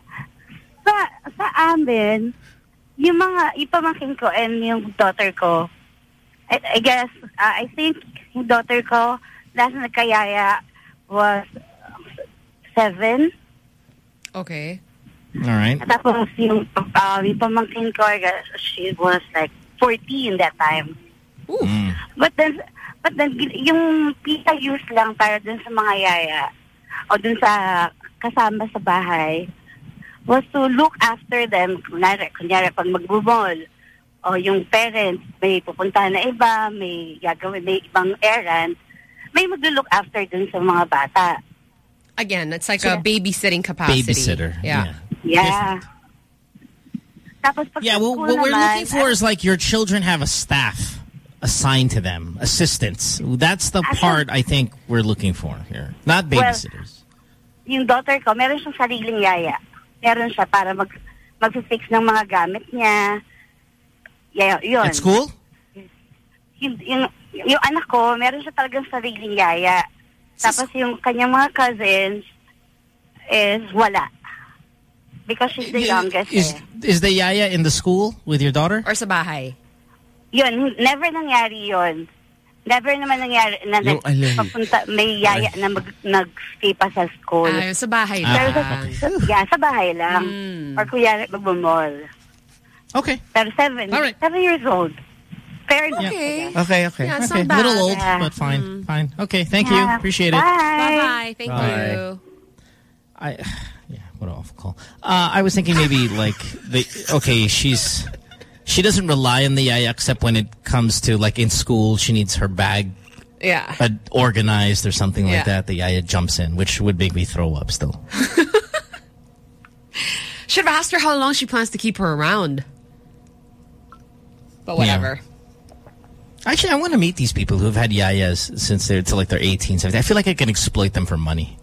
sa, sa amin, yung mga ipamangkin ko and yung daughter ko, I, I guess, uh, I think yung daughter ko, last na nagkayaya was seven. Okay. All right. Tapos yung, uh, yung pamangkin ko, I guess, she was like 14 that time. Mm. But then, but then yung pita use lang para dun sa mga yaya o dun sa kasama sa bahay was to look after them. Kunyari, kunyari pag magbubol o yung parents, may pupuntahan na iba, may gagawin, may ibang errand, may mag-look after dun sa mga bata. Again, it's like a babysitting capacity. Babysitter. Yeah. Yeah. Tapos pag Yeah, well, school what we're naman, looking for is like your children have a staff assigned to them, assistants. That's the part I think we're looking for here. Not Well, babysitters. yung daughter ko, meron siyang sariling yaya. Meron siya para mag mag-fix ng mga gamit niya. Yeah, yun. At school? yung, yung, yung anak ko, meron siya talagang sariling yaya. Tapos yung kanyang mga cousins is wala. Because she's the youngest. Is eh. is the yaya in the school with your daughter? Or sa bahay? Yun, never nangyari yun. Never naman nangyari na Yung alin? papunta, may yaya na mag, nag-stay pa sa school. Ah, sa bahay Pero lang. sa, yeah, sa bahay lang. Hmm. Or kuya, magmamall. Okay. Pero seven, seven years old. Fair enough. Okay. Okay, okay. Yeah, it's okay. not Little bad. old, Yeah. but fine, fine. Okay, thank you. Yeah. Appreciate it. Bye-bye. Thank Bye. you. I, yeah, what an awful call. Uh, I was thinking maybe like the okay, she's she doesn't rely on the yaya except when it comes to like in school she needs her bag Yeah. uh, organized or something Yeah. like that. The yaya jumps in, which would make me throw up still. Should have asked her how long she plans to keep her around. But whatever. Actually, I want to meet these people who've had yayas since they're to like they're 18, 17. I feel like I can exploit them for money.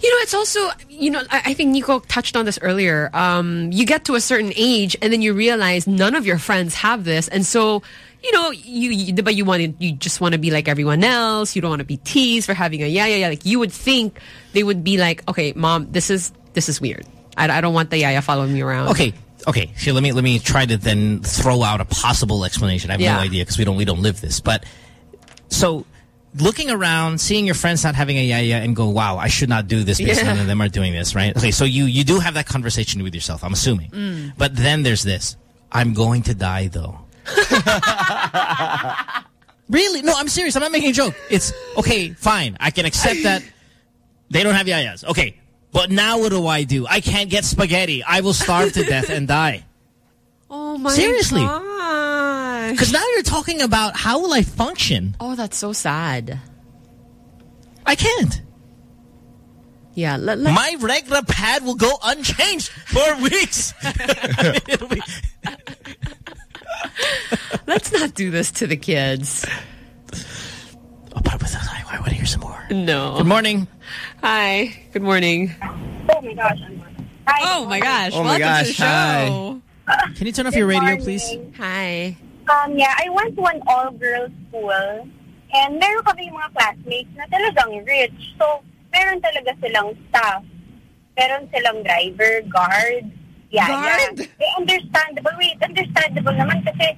You know, it's also, you know, I, I think Nico touched on this earlier. Um, you get to a certain age and then you realize none of your friends have this. And so, you know, you, you but you want to, you just want to be like everyone else. You don't want to be teased for having a yeah, yeah, yeah. Like you would think they would be like, okay, mom, this is, this is weird. I, I don't want the yaya following me around. Okay, okay. So let me let me try to then throw out a possible explanation. I have Yeah. no idea because we don't we don't live this. But so looking around, seeing your friends not having a yaya and go, wow, I should not do this because Yeah. none of them are doing this, right? Okay, so you you do have that conversation with yourself. I'm assuming. Mm. But then there's this. I'm going to die though. really? No, I'm serious. I'm not making a joke. It's okay, fine. I can accept that they don't have yayas. Okay. But now what do I do? I can't get spaghetti. I will starve to death and die. Oh my Seriously. Gosh. Because now you're talking about how will I function? Oh, that's so sad. I can't. Yeah. Let, let, My regular pad will go unchanged for weeks. It'll be- let's not do this to the kids. Oh, but I want to hear some more. No. Good morning. Hi. Good morning. Oh my gosh. Hi. Oh my gosh. Oh my Welcome gosh, to the show. Can you turn off your radio, please? Hi. Um, yeah, I went to an all-girls school and meron kami mga classmates na talagang rich. So, meron talaga silang staff. Meron silang driver, guard, yaya. Guard? Eh, understandable. Wait, understandable naman kasi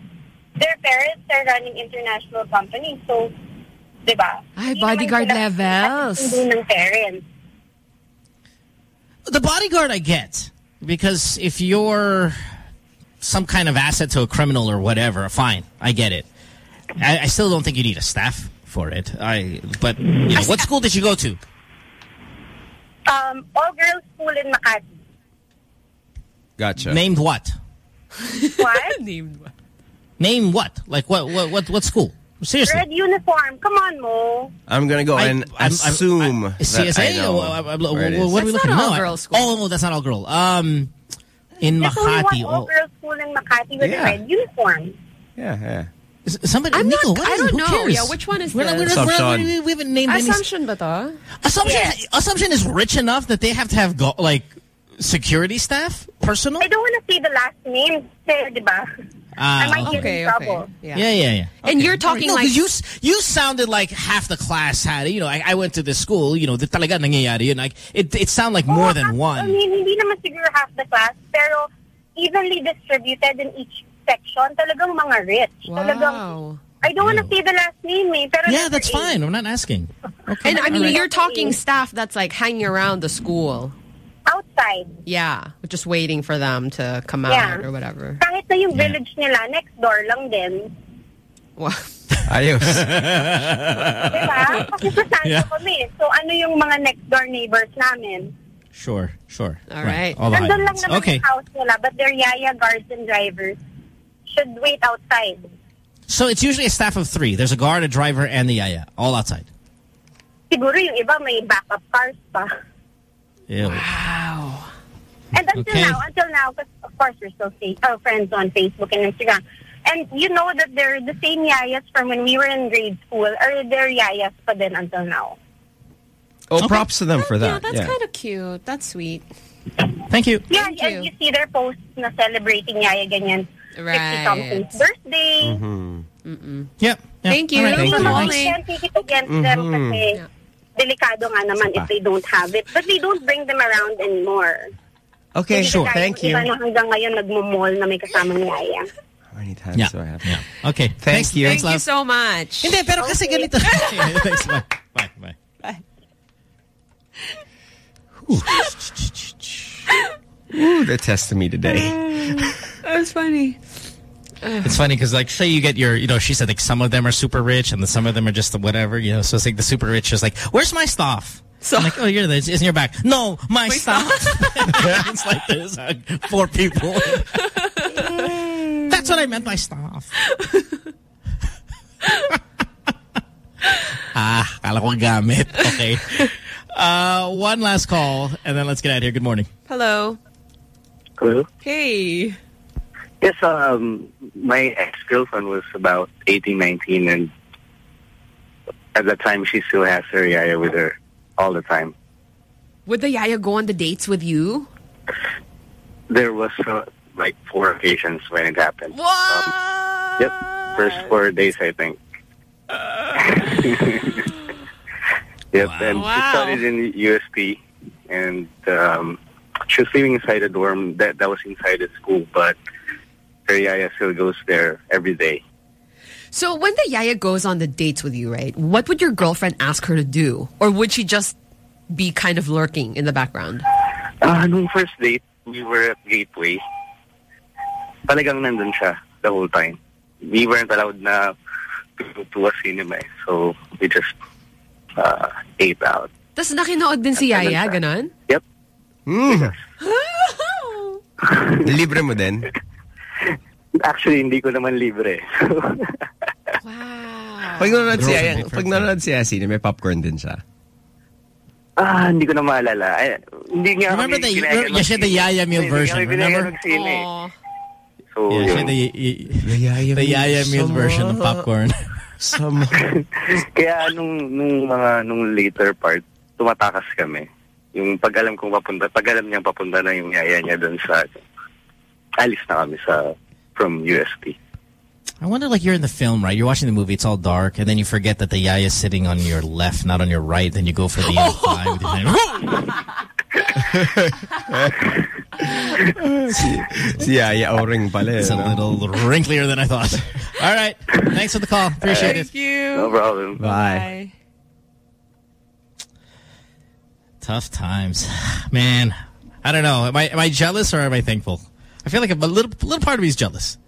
their parents are running international companies. So, di ba? Ay, Hindi bodyguard naman sila levels. Hindi ng parents. The bodyguard I get. Because if you're some kind of asset to a criminal or whatever, fine. I get it. I, I still don't think you need a staff for it. I But, you know, what school did you go to? Um, all-girls school in Makati. Gotcha. Named what? What? Named what? Name what? Like what? What? What? What school? Seriously. Red uniform. Come on, Mo. I'm gonna go I- and I'm- I'm- assume that CSA? I know I- I- I- where it is. what are we That's looking not at? all No, I- girls school. Oh, no, that's not all girl. Um, in There's only Makati. one Oh, all-girls school in Makati with Yeah. a red uniform. Yeah, yeah. is- somebody. I'm Nico, not, what I don't who know. cares? Yeah, which one is We're not, we're this? not, we're Assumption. we, we haven't named any. Assumption ba to? Uh, assumption. Assumption is rich enough that they have to have go, like security staff, personal. I don't want to say the last name, kasi, di ba? I might get okay, in trouble. okay. Yeah. Yeah, yeah, yeah. And you're talking no, 'cause like- You, you sounded like half the class had it. You know, I, I went to this school. You know, the talaga nangyayari yun. Like it, it sounded like more than I one. I mean, hindi naman siguro half the class, pero evenly distributed in each section. Talagang mga rich. Talagang, Wow. I don't want to say the last name, eh, pero Yeah, that's A. fine. I'm not asking. Okay. And I mean, All right. you're talking staff that's like hanging around the school. Outside. Yeah. Just waiting for them to come out or whatever. Kahit na yung village nila, next door lang din. Wow. Ayos. Diba? Kasi sa Santo Yeah. kami. So, ano yung mga next door neighbors namin? Sure, sure. All right. All the Nandun lang naman Okay. yung house nila, but their yaya guards and drivers should wait outside. So it's usually a staff of three. There's a guard, a driver, and the yaya, all outside. Siguro yung iba may backup cars pa. Ew. Wow. And until Okay. now, until now, because of course we're still fa- uh, friends on Facebook and Instagram. And you know that they're the same yayas from when we were in grade school, or they're yayas pa din until now. Oh, props to them for Yeah, that. that's Yeah. kind of cute. That's sweet. Thank you. Yeah, Thank and you. you see their posts na celebrating yaya ganyan. Right. 50-something's birthday. Mm-hmm. Yep. Thank you. All right, thank you. mga Nice. we can't take it against them Mhm. kasi delikado nga naman if they don't have it. But they don't bring them around anymore. Okay, sure. kagaya Thank you. Iba na hanggang ngayon nagmo-mall na may kasamang yaya. How many times Yeah. do I have? Yeah. Okay. Thank Thanks, you. Thanks, Thank you so much. Hindi, pero kasi ganito. Thanks, bye. Bye, bye. Ooh, they're testing me today. That was funny. It's funny because, like, say you get your, you know, she said, like, some of them are super rich and then some of them are just the whatever, you know. So it's like the super rich is like, where's my stuff? So I'm like, oh, you're there. It's in your back. No, my, stuff. it's like there's uh, four people. That's what I meant by stuff. ah, kala ko gamit. Okay. Uh, one last call and then let's get out of here. Good morning. Hello. Hello? Hey. Yes, um, my ex-girlfriend was about 18, 19, and at that time she still has her yaya with her all the time. Would the yaya go on the dates with you? There was uh, like four occasions when it happened. What? Yep, first four days, I think. yep, and Wow. she studied in UST, and um, she was living inside a dorm that that was inside the school, but her yaya still goes there every day. So when the yaya goes on the dates with you, right? What would your girlfriend ask her to do? Or would she just be kind of lurking in the background? Ah, nung first date, we were at Gateway. Talagang nandun siya the whole time. We weren't allowed na to, to a cinema eh. So, we just uh, ate out. Tapos nakinood din si yaya, ganon? Yep. Mm. Libre mo din? Actually, hindi ko naman libre. Pag nanonood si Girls Aya, make pag nanonood si Aya, may popcorn din siya. ah, hindi ko na maalala. Ay, hindi nga Remember kami the, pinayagan yeah, she had the. Yaya meal version, remember? eh. So, Yeah, the, the Yaya, the Yaya meal version of popcorn. Some... Kaya nung nung mga nung later part, tumatakas kami. Yung pag alam kong papunta, pag alam niyang papunta na yung yaya niya doon sa alis na kami sa from UST. I wonder, like, you're in the film, right? You're watching the movie, it's all dark, and then you forget that the yaya is sitting on your left, not on your right, then you go for the other side. with your hand. si, si Yaya O-ring pala. It's a little wrinklier than I thought. All right. Thanks for the call. Appreciate it. you. No problem. Bye. Tough times. Man, I don't know. Am I am I jealous or am I thankful? I feel like a little little part of me is jealous.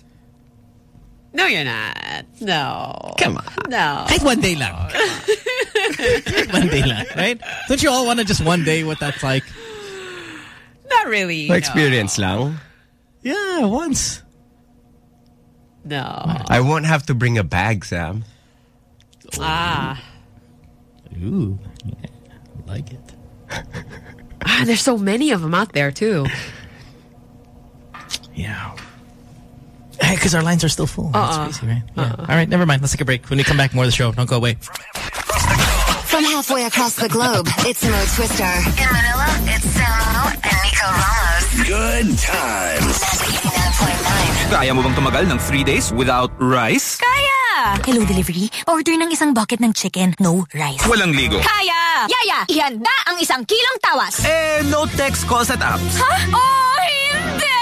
No, you're not. No. Come on. No. Kahit one day lang. Kahit one day lang, right? Don't you all want to just one day what that's like? Not really. For experience lang. Yeah, once. No. I won't have to bring a bag, Sam. Ah. Ooh. Yeah, like it. Ah, there's so many of them out there, too. Yeah. Hey, because our lines are still full. That's crazy, right? Yeah. All right, never mind. Let's take a break. When we come back, more of the show. Don't go away. From halfway across the globe, it's Mo Twister. In Manila, it's Samo and Nico Ramos. Good times. Kaya mo bang tumagal ng three days without rice? Kaya! Hello, delivery. Order ng isang bucket ng chicken, no rice. Walang ligo. Kaya! Yaya, ihanda ang isang kilong tawas. Eh, no text, calls at apps. Ha? Oh, hindi!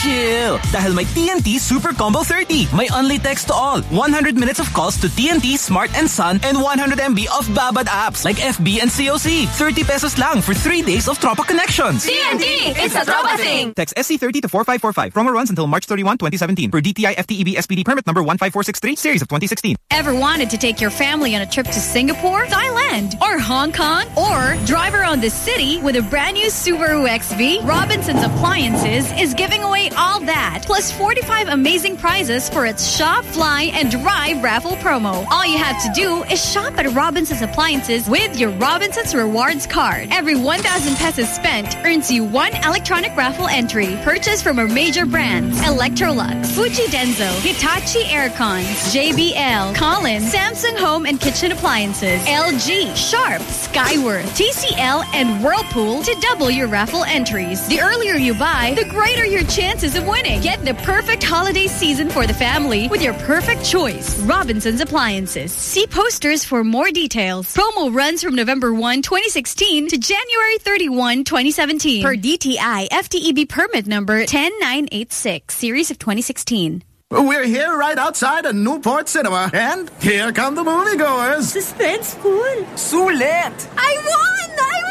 Chill! Dahil may TNT Super Combo 30. May only text to all. 100 minutes of calls to TNT, Smart and Sun, and 100 MB of Babad apps like FB and COC. 30 pesos lang for 3 days of Tropa connections. TNT, it's a Tropa thing! Text SC30 to 4545. Promo runs until March 31, 2017. Per DTI FTEB SPD permit number 15463, series of 2016. Ever wanted to take your family on a trip to Singapore, Thailand, or Hong Kong, or drive around the city with a brand new Subaru XV? Robinson's Appliances is giving away all that, plus 45 amazing prizes for its Shop, Fly, and Drive raffle promo. All you have to do is shop at Robinson's Appliances with your Robinson's Rewards card. Every 1,000 pesos spent earns you one electronic raffle entry. Purchase from our major brands Electrolux, Fujidenzo, Hitachi Aircons, JBL, Collins, Samsung Home and Kitchen Appliances, LG, Sharp, Skyworth, TCL, and Whirlpool to double your raffle entries. The earlier you buy, the greater your chance chances of winning. Get the perfect holiday season for the family with your perfect choice. Robinson's Appliances. See posters for more details. Promo runs from November 1, 2016 to January 31, 2017 per DTI FTEB E permit number 10986, series of 2016. We're here right outside a Newport Cinema, and here come the moviegoers. Suspenseful. Sulit! I won! I won!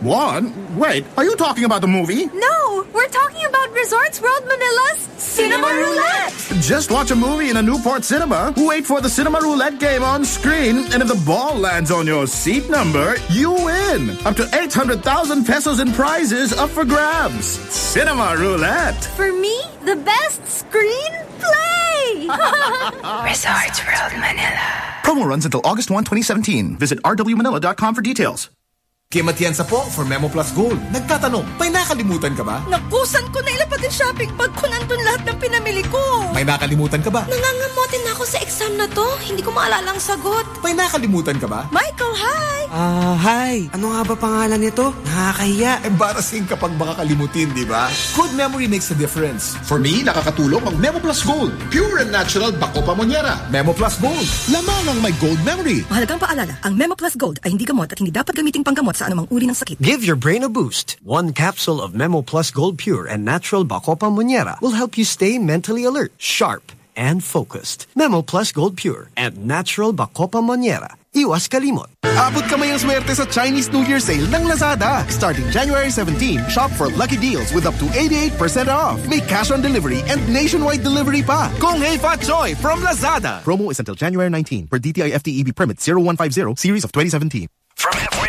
One? Wait, are you talking about the movie? No, we're talking about Resorts World Manila's Cinema Roulette. Just watch a movie in a Newport Cinema, wait for the Cinema Roulette game on screen, and if the ball lands on your seat number, you win! Up to 800,000 pesos in prizes up for grabs. Cinema Roulette! For me, the best screenplay. Resorts World Manila. Promo runs until August 1, 2017. Visit rwmanila.com for details. Kim Atienza po for Memo Plus Gold. Nagtatanong, may nakalimutan ka ba? Nakusan ko na ilapag yung shopping bag ko nandun lahat ng pinamili ko. May nakalimutan ka ba? Nangangamotin na ako sa exam na to. Hindi ko maalala ang sagot. May nakalimutan ka ba? Michael, hi! Ah, hi. Ano nga ba pangalan nito? Nakakahiya. Embarrassing kapag makakalimutin, di ba? Good memory makes a difference. For me, nakakatulong ang Memo Plus Gold. Pure and natural Bako Pamonyera. Memo Plus Gold. Lamang ang may gold memory. Mahalagang paalala, ang Memo Plus Gold ay hindi gamot at hindi dapat gamiting panggamot sa anumang uri ng sakit. Give your brain a boost. One capsule of Memo Plus Gold Pure and natural Bacopa Monniera will help you stay mentally alert, sharp, and focused. Memo Plus Gold Pure and natural Bacopa Monniera. Iwas kalimot. Abot kamay ang swerte sa Chinese New Year sale ng Lazada. Starting January 17, shop for lucky deals with up to 88% off. Make cash on delivery and nationwide delivery pa. Kung Hei Fat Choi from Lazada. Promo is until January 19 per DTI FTEB permit 0150 series of 2017. From halfway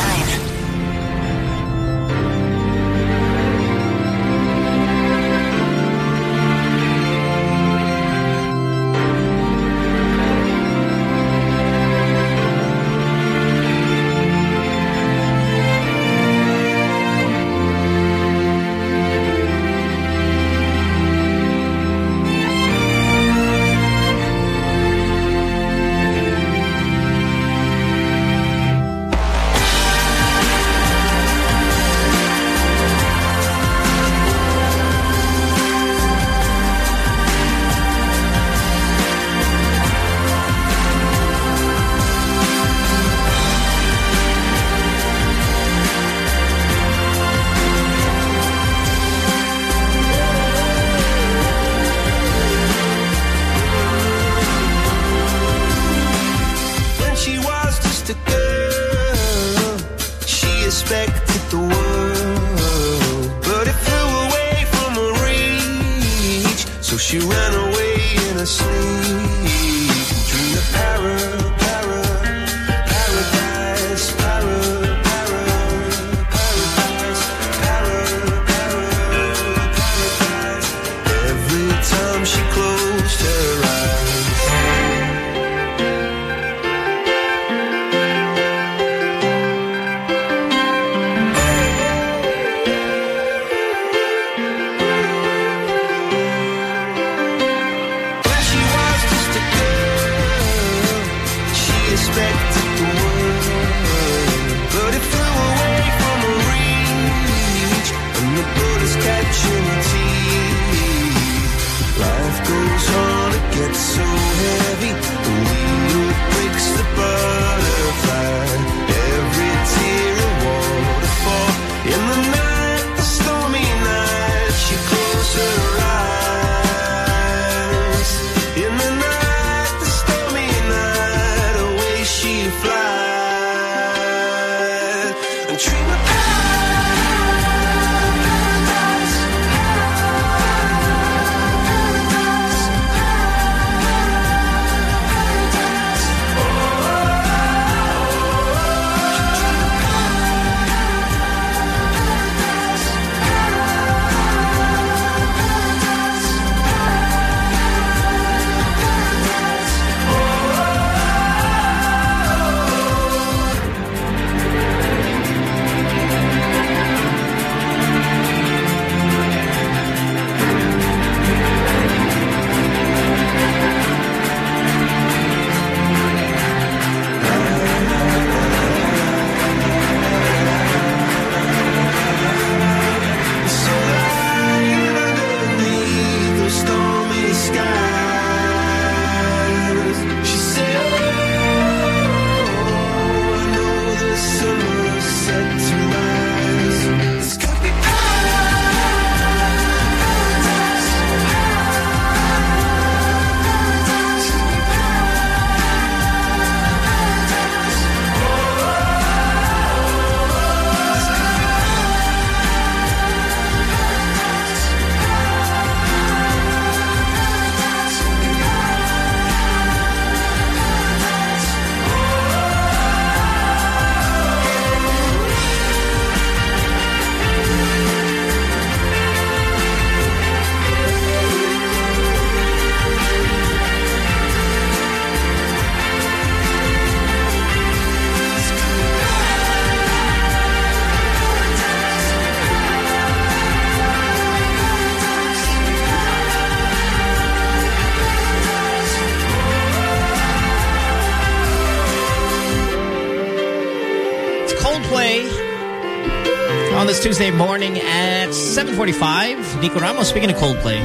Tuesday morning at 7.45. Nico Ramos, speaking of Coldplay.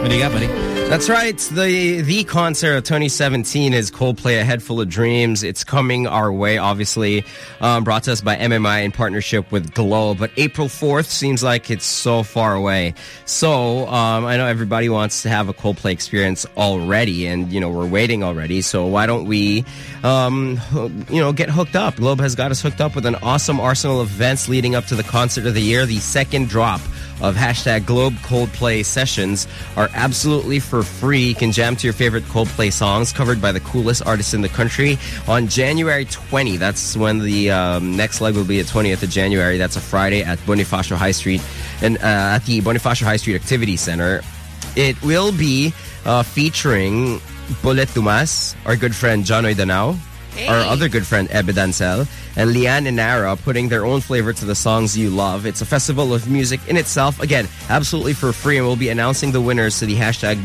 What do you got, buddy? That's right. The the concert of 2017 is Coldplay, A Head Full of Dreams. It's coming our way, obviously. Um, brought to us by MMI in partnership with Globe. But April 4th seems like it's so far away. So um, I know everybody wants to have a Coldplay experience already, and, you know, we're waiting already. So why don't we, um, you know, get hooked up? Globe has got us hooked up with an awesome arsenal of events leading up to the concert of the year. The second drop of hashtag Globe Coldplay sessions are absolutely for free. You can jam to your favorite Coldplay songs covered by the coolest artists in the country on January 20. That's when the um, next leg will be at 20th of January. That's a Friday at Bonifacio High Street and uh, at the Bonifacio High Street Activity Center. It will be uh, featuring Bullet Dumas, our good friend Johnoy Danao, our other good friend Ebe Dancel, and Liane Inara putting their own flavor to the songs you love. It's a festival of music in itself. Again, absolutely for free, and we'll be announcing the winners to the hashtag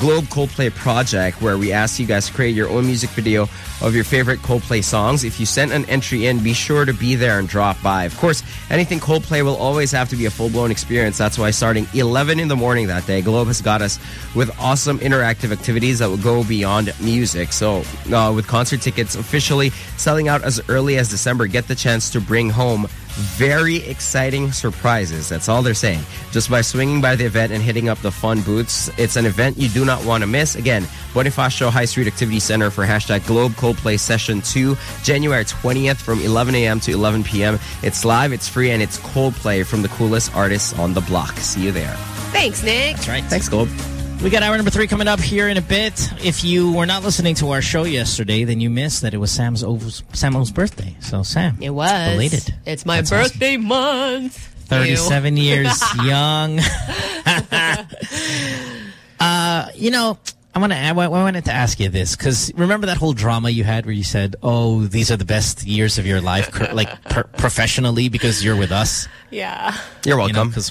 Globe Coldplay Project, where we ask you guys to create your own music video of your favorite Coldplay songs. If you sent an entry in, be sure to be there and drop by. Of course, anything Coldplay will always have to be a full-blown experience. That's why starting 11 in the morning that day, Globe has got us with awesome interactive activities that will go beyond music. So uh, with concert tickets officially selling out as early as December, get the chance to bring home very exciting surprises. That's all they're saying. Just by swinging by the event and hitting up the fun booths, it's an event you do not want to miss. Again, Bonifacio High Street Activity Center for hashtag Globe Coldplay Session 2, January 20th from 11 a.m. to 11 p.m. It's live, it's free, and it's Coldplay from the coolest artists on the block. See you there. Thanks, Nick. That's right. Thanks, Globe. We got hour number three coming up here in a bit. If you were not listening to our show yesterday, then you missed that it was Sam's O's, Sam's birthday. So, Sam. It was. Belated. It's my That's awesome. birthday month. 37 Ew. years young. uh, you know, I want to. I wanted to ask you this because remember that whole drama you had where you said, "Oh, these are the best years of your life, like per- professionally, because you're with us." Yeah. You're welcome. Because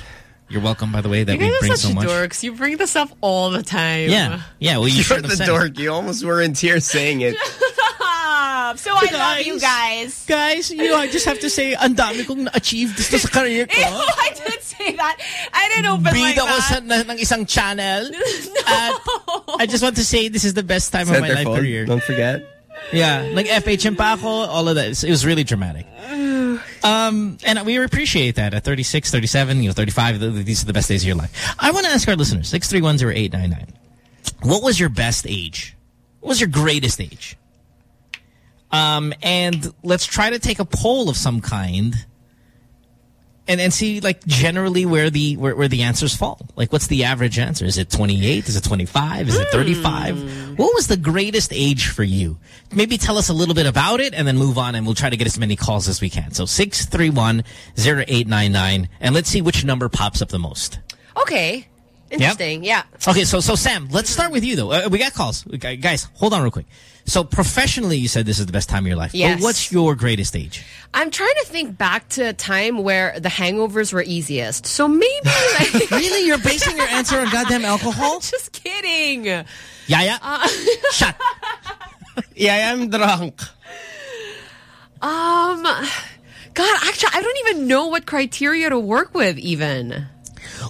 you're welcome, by the way, that You we guys bring are such so much. dorks. You bring this up all the time. Yeah, yeah. Well, you You're shouldn't the said dork. You almost were in tears saying it. So I love you guys. Guys, you know, I just have to say, ang dami kong na-achieve dito sa career ko. Ew, I didn't say that. I didn't open like Bida ko that. sa, na, ng isang channel. At I just want to say this is the best time of my life Centerfold, career. Don't forget. Yeah, like FHM pa ako, all of that. It was really dramatic. Um, and we appreciate that at 36, 37, you know, 35. th- th- These are the best days of your life. I want to ask our listeners, 6310899. What was your best age? What was your greatest age? Um, and let's try to take a poll of some kind and and see like generally where the where, where the answers fall. Like what's the average answer? Is it 28? Is it 25? Is it 35? What was the greatest age for you? Maybe tell us a little bit about it and then move on and we'll try to get as many calls as we can. So 631-0899 and let's see which number pops up the most. Okay. Interesting. Yeah. Okay, so so Sam, let's start with you though. Uh, we got calls. Guys, hold on real quick. So professionally you said this is the best time of your life. Yes. But what's your greatest age? I'm trying to think back to a time where the hangovers were easiest. So maybe like Really? You're basing your answer on goddamn alcohol? Just kidding. Yeah, yeah. Uh, Shut. Yeah, I'm drunk. Um, God, actually, I don't even know what criteria to work with even.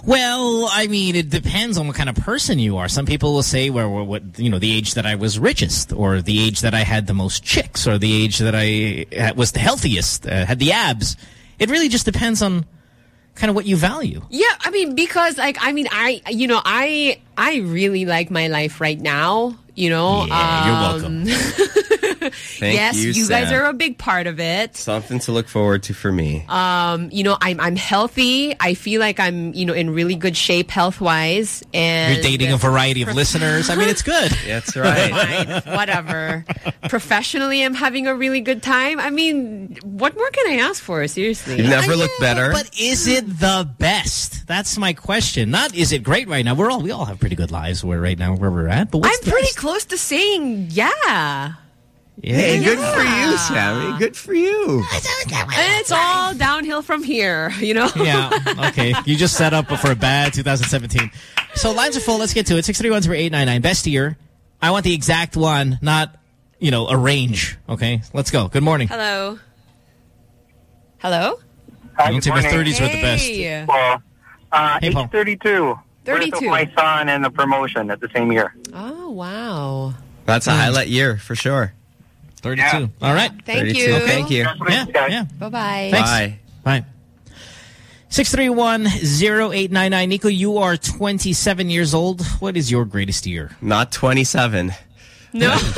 Well, I mean, it depends on what kind of person you are. Some people will say, "Where, well, what you know, the age that I was richest, or the age that I had the most chicks, or the age that I uh, was the healthiest, uh, had the abs." It really just depends on kind of what you value. Yeah, I mean, because like, I mean, I, you know, I, I really like my life right now. You know, Yeah, you're Um, Thank yes, you, guys are a big part of it. Something to look forward to for me. Um, you know, I'm I'm healthy. I feel like I'm, you know, in really good shape health wise. And You're dating a variety of listeners. I mean, it's good. That's right. Fine, whatever. Professionally, I'm having a really good time. I mean, what more can I ask for? Seriously, You've never looked better. But is it the best? That's my question. Not is it great right now. We're all we all have pretty good lives where right now where we're at. But what's I'm the pretty best? close to saying yeah. Hey, good for you, Sammy. Good for you. And it's all downhill from here, you know? yeah. Okay. You just set up for a bad 2017. So lines are full. Let's get to it. 631-0899. Best year. I want the exact one, not, you know, a range. Okay. Let's go. Good morning. Hello. Hello? Hi, Don't good say my morning. 30s were the best. Hey. Well, uh, Hey, age Paul. 32. 32. Birth my son and the promotion at the same year. Oh, wow. That's a highlight year for sure. 32. All right. Thank 32. you. Thank you. Yeah, yeah. Bye-bye. Thanks. Bye. Bye. 631-0899. Nico, you are 27 years old. What is your greatest year? Not 27. No.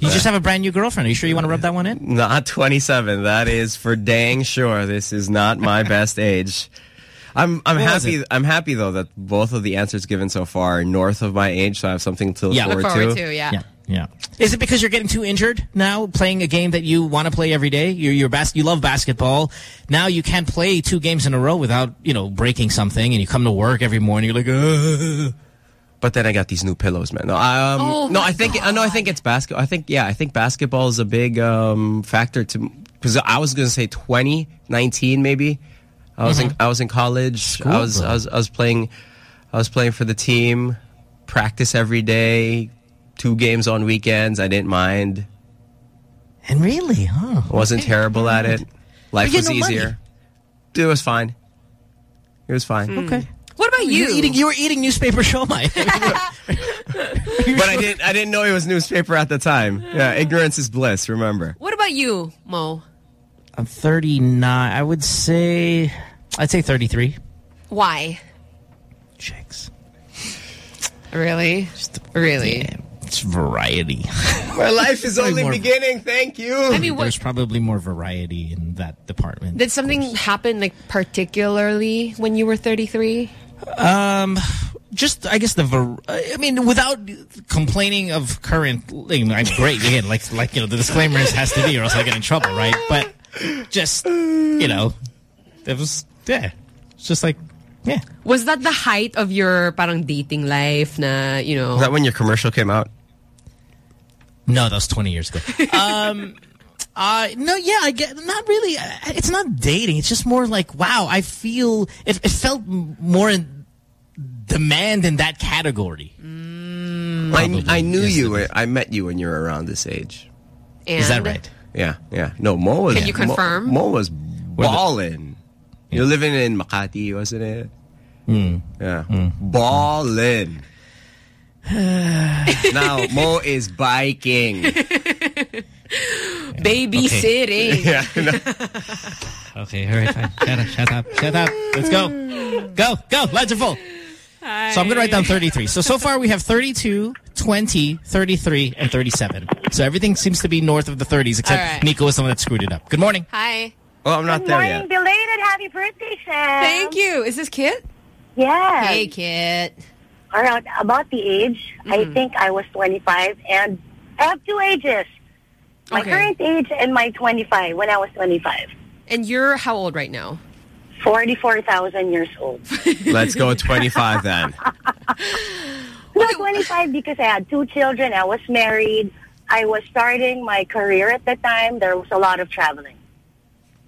You just have a brand new girlfriend. Are you sure you want to rub that one in? Not 27. That is for dang sure. This is not my best age. I'm I'm What happy. I'm happy though that both of the answers given so far are north of my age, so I have something to look Yeah. forward, Look forward to. to, yeah. Yeah. Yeah. Is it because you're getting too injured now, playing a game that you want to play every day? You're, you're bas you love basketball. Now you can't play two games in a row without, you know, breaking something and you come to work every morning, you're like, Ugh. But then I got these new pillows, man. No, I, um, Oh, no, I think uh, no, I think it's basketball. I think yeah, I think basketball is a big um, factor to because I was going to say 20, 19 maybe. I was in I was in college. I was I was I was playing I was playing for the team. Practice every day, two games on weekends. I didn't mind. And really, huh? Wasn't terrible at it. Life was no easier. Dude, it was fine. It was fine. Hmm. Okay. What about you? You were eating, you were eating newspaper shomai. But I didn't I didn't know it was newspaper at the time. Yeah, ignorance is bliss, remember. What about you, Mo? I'm 39. I would say, I'd say 33. Why? Chicks. Really? Just, really? Yeah, it's variety. My life is only more- beginning. Thank you. I mean, what, There's probably more variety in that department. did something happen like particularly when you were 33? Um, just I guess the var- I mean, without complaining of current, you know, I'm great again. Like like you know, the disclaimer has to be, or else I get in trouble, right? But just you know, it was yeah, it's just like yeah. Was that the height of your parang dating life na, you know? Is that when your commercial came out? No, that was 20 years ago. um, uh, no, yeah, I get not really. uh, It's not dating. It's just more like wow. I feel it. It felt more in demand in that category. I, I knew you. when- I met you when you were around this age. and Is that right? Yeah, yeah. No, Mo was. Can you Mo- confirm? Mo, was balling. You're living in Makati, wasn't it? Mm. Yeah, balling. now Mo is biking. Babysitting. yeah, no. Okay, all right, fine. Shut up, shut up, shut up. Let's go. Go, go. Lines are full. Hi. So I'm going to write down 33. So, so far we have 32, 20, 33, and 37. So everything seems to be north of the 30s, except All right. Nico is the one that screwed it up. Good morning. Hi. Oh, I'm not Good there morning, yet. belated happy birthday, Sam. Thank you. Is this Kit? Yeah. Hey, Kit. Around about the age, I think I was 25, and I have two ages. My Okay. current age and my 25, when I was 25. And you're how old right now? 44,000 years old. Let's go 25 then. No, 25 because I had two children. I was married. I was starting my career at the time. There was a lot of traveling.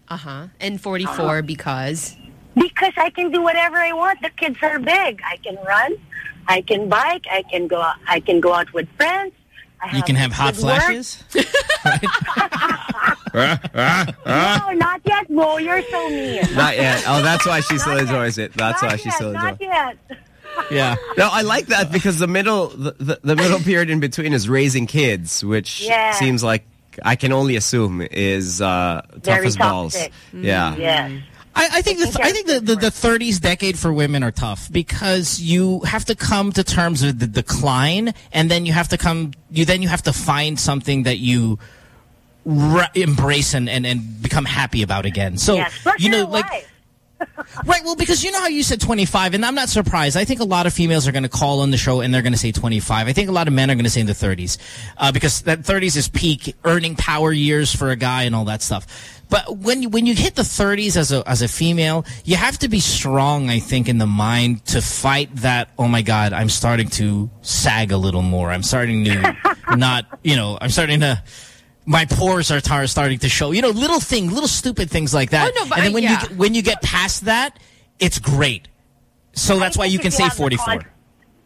Uh-huh. And 44 because? Because I can do whatever I want. The kids are big. I can run. I can bike. I can go. Out, I can go out with friends. I You can have hot flashes. No, not yet, Mo. You're so mean. Not yet. Oh, that's why she still enjoys it. That's not why she yet, still enjoys Not yet. Yeah. No, I like that because the middle, the, the, the middle period in between is raising kids, which Yeah. seems like I can only assume is uh, tough Very as balls. toxic. Yeah. Yes. I, I think the, I think the, the, the 30s decade for women are tough because you have to come to terms with the decline, and then you have to come you then you have to find something that you embrace and, and and become happy about again. So yes. You know like. alive. Right, well, because you know how you said 25, and I'm not surprised. I think a lot of females are going to call on the show and they're going to say 25. I think a lot of men are going to say in the 30s uh, because that 30s is peak earning power years for a guy and all that stuff. But when you, when you hit the 30s as a as a female, you have to be strong, I think, in the mind to fight that. Oh my God, I'm starting to sag a little more. I'm starting to not, you know, I'm starting to. My pores are tar starting to show. You know, little thing, little stupid things like that. Oh, no, but and then I- when yeah. you get, when you get past that, it's great. So that's why you if can say 44.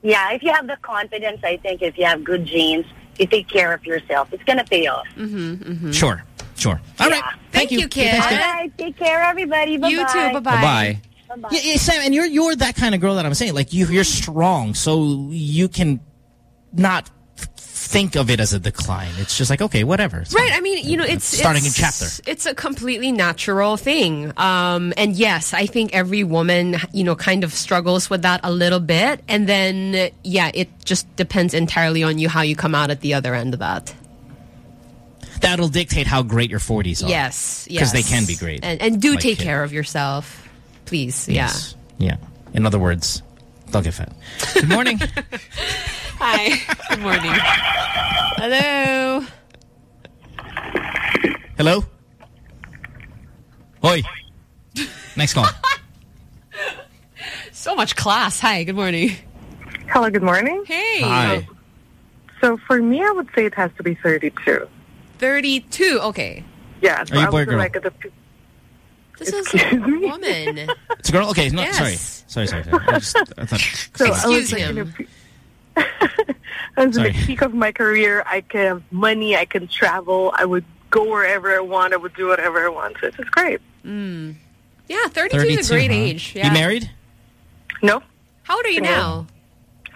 yeah, if you have the confidence, I think if you have good genes, you take care of yourself, it's going to pay off. Mm-hmm, mm-hmm. Sure, Sure. All right. Thank, you, kid. Thanks, kid. right, take care, everybody. Bye-bye. You too. Bye-bye. Bye-bye. Bye-bye. Yeah, yeah, Sam, and you're you're that kind of girl that I'm saying. Like you, you're strong, so you can not think of it as a decline. It's just like okay, whatever. It's Right. fine. I mean, you know, it's starting it's, a chapter. It's a completely natural thing. Um, and yes, I think every woman, you know, kind of struggles with that a little bit. And then, yeah, it just depends entirely on you how you come out at the other end of that. That'll dictate how great your 40s are. Yes. yes. because they can be great. And, and do Like take kid. care of yourself, please. Yes. Yeah. In other words, don't get fat. Good morning. Hi. Good morning. Hello. Hello. Oi. Next call. So much class. Hi. Good morning. Hello, good morning. Hey. Hi. So for me, I would say it has to be 32. 32. Okay. Yeah. So Are you I boy or girl? Like at the, This is a me? woman. It's a girl. Okay. No, Yes. sorry. Sorry. Sorry. sorry. I, just, I thought. so I was like in a, him. pe- I was in the peak of my career. I can have money. I can travel. I would go wherever I want. I would do whatever I want. So it's just great. Mm. Yeah, 32, 32, is a great huh? age. Yeah. You married? No, How old are you Single. now?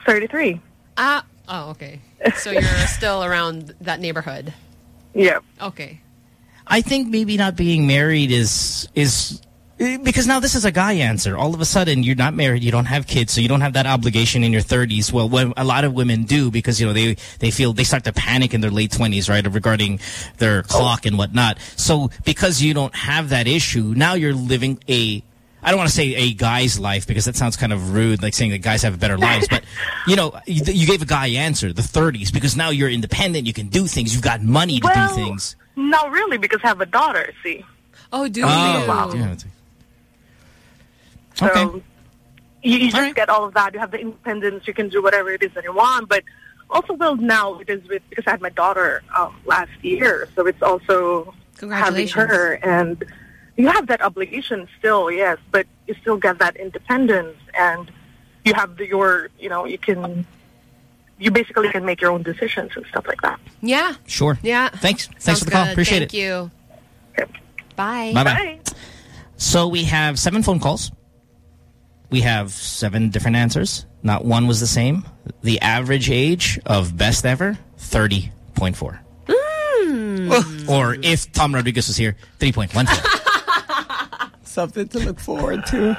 33. Ah, oh, okay. So you're still around that neighborhood. Yeah. Okay. I think maybe not being married is is because now this is a guy answer. All of a sudden, you're not married, you don't have kids, so you don't have that obligation in your 30s. Well, what a lot of women do because you know they they feel they start to panic in their late 20s, right, regarding their clock and whatnot. So because you don't have that issue, now you're living a I don't want to say a guy's life because that sounds kind of rude, like saying that guys have better lives. But, you know, you, you gave a guy answer, the 30s, because now you're independent, you can do things, you've got money to Well, do things. Not really, because I have a daughter, see. Oh, do Oh, you? wow. yeah. So Okay. you, you just get all of that. You have the independence. You can do whatever it is that you want. But also, well, now it is with because I had my daughter um, last year, so it's also having her, and you have that obligation still, yes, but you still get that independence, and you have the, your, you know, you can, you basically can make your own decisions and stuff like that. Yeah. Sure. Yeah. Thanks. Thanks Sounds for the call. good. Appreciate Thank it. you. Okay. Bye. Bye-bye. So we have seven phone calls. We have seven different answers. Not one was the same. The average age of best ever, 30.4. Hmm. Or if Tom Rodriguez was here, 3.14. Something to look forward to.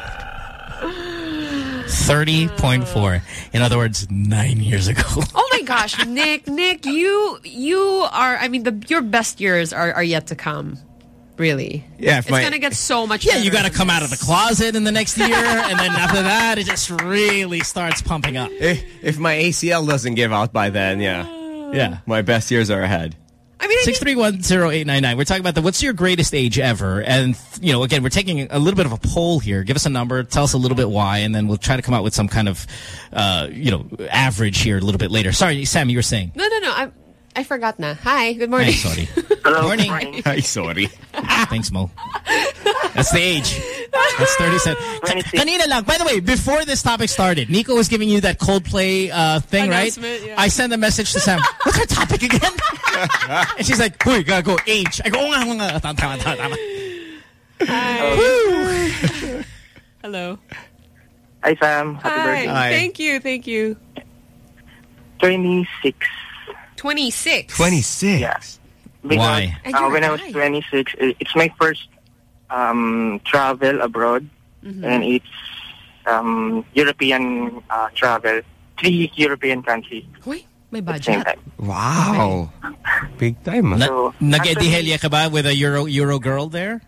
30.4. In other words, nine years ago. Oh my gosh, Nick, Nick, you you are I mean the your best years are, are yet to come. Really. Yeah, It's my- gonna get so much Yeah, you got to than come out of the closet in the next year, and then after that, it just really starts pumping up. If, if my ACL doesn't give out by then, yeah. Yeah. My best years are ahead. I mean, Six three one zero eight nine nine. We're talking about the what's your greatest age ever, and you know, again, we're taking a little bit of a poll here. Give us a number, tell us a little bit why, and then we'll try to come out with some kind of, uh, you know, average here a little bit later. Sorry, Sam, you were saying. No, no, no. I I forgot na. Hi, good morning. Hey, sorry. Hello. Morning. Hi, sorry. Thanks, Mo. That's the age. That's 37. Ka- Kanina lang. By the way, before this topic started, Nico was giving you that Coldplay uh, thing, right? Yeah. I sent a message to Sam. What's our topic again? and she's like, Huy, gotta go age. I go, oh, nga, oo nga. Tama, tama, tama, tama. Hello. Hi, Sam. Happy Hi. birthday. Thank you, thank you. 26. 26. 26. Yes. Because, Why? Uh, you're when a I was 26, it's my first um, travel abroad, Mhm. and it's um, European uh, travel, three European countries Uy, may at budget. time. Wow. Big time. Na, So, Nag-edihelya ka ba with a Euro Euro girl there?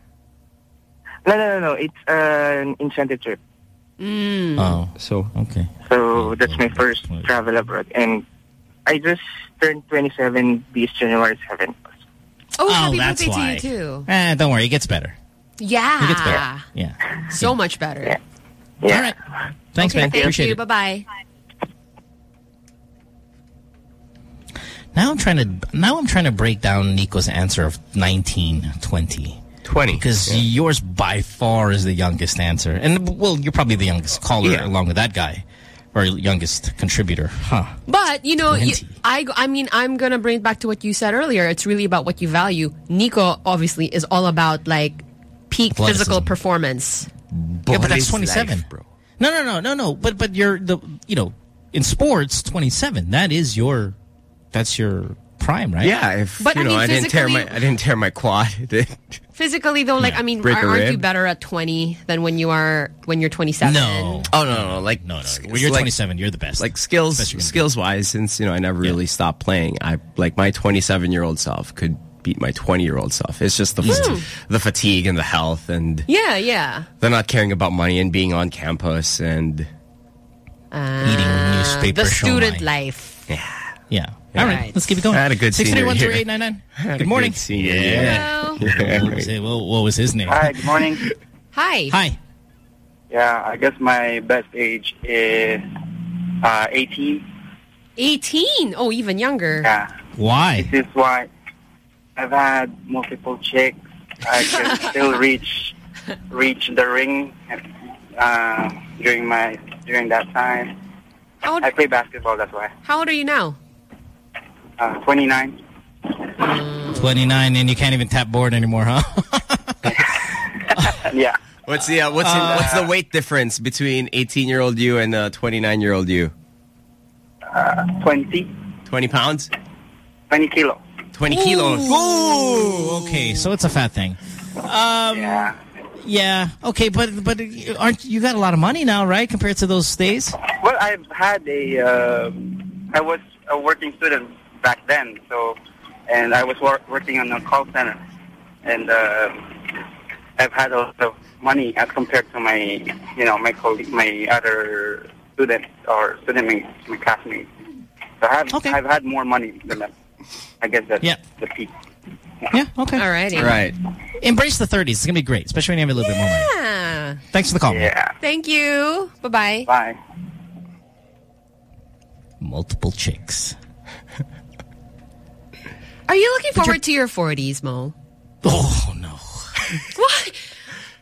No, no, no, no. It's uh, an incentive trip. Mm. Oh, So, okay. So that's my first travel abroad, and I just turned 27 this January 7th. Oh, Oh, happy that's birthday why. to you too. Eh, don't worry, it gets better. Yeah. It gets better. Yeah. So much better. Yeah. All right. Thanks, okay, man. thank Appreciate you. it. Bye-bye. Now I'm trying to now I'm trying to break down Nico's answer of 19, 20. 20. Because yours by far is the youngest answer. And, well, you're probably the youngest caller Yeah. along with that guy. Or youngest contributor. Huh. But, you know, you, I, I mean, I'm going to bring it back to what you said earlier. It's really about what you value. Nico, obviously, is all about, like, peak physical performance. Yeah, but that's 27. life, bro. No, no, no, no, no. But but you're the you know in sports 27. That is your that's your prime, right? Yeah, if But, you I know, mean, I didn't tear my I didn't tear my quad. Physically, though, like, I mean, Break aren't you better at 20 than when you are, when you're 27? No. Oh no, no, like no, no. When you're 27, you're the best. Like skills, Best skills wise, since you know I never really stopped playing. I like my 27 year old self could beat my 20 year old self. It's just the Hmm. the fatigue and the health and Yeah, yeah. they're not caring about money and being on campus and Uh, newspaper The student life. Yeah. Yeah. All right, Right. let's keep it going. I had a good senior year. 631-0899. Good morning. good senior yeah. year. What was What, what was his name? Hi, good morning. Hi. Hi. Yeah, I guess my best age is uh, 18. 18? Oh, even younger. Yeah. Why? This is why I've had multiple chicks. I can still reach reach the ring uh, during my during that time. How old, I play basketball. That's why. how old are you now? Uh, 29. 29 and you can't even tap board anymore, huh? yeah. What's the uh, what's in, what's the weight difference between 18 year old you and uh, 29 year old you? Uh, 20. 20 pounds? 20 kilo. 20 kilos. Ooh, okay, so it's a fat thing. Um, yeah. Yeah. Okay, but but aren't you got a lot of money now, right? Compared to those days. Well, I've had a. Uh, I was a working student back then, so, and I was wor working on a call center, and uh, I've had a lot of money as compared to my, you know, my colleague, my other students or student mates, my classmates. So I have, I've had more money than them. I guess that's Yeah. the peak. Yeah. Okay. All righty. Right. Embrace the 30s. It's gonna be great, especially when you have a little bit more money. Yeah. Thanks for the call. Yeah. Thank you. Bye-bye. Bye. Multiple chicks. Are you looking forward to your 40s, Mo? Oh, no. What?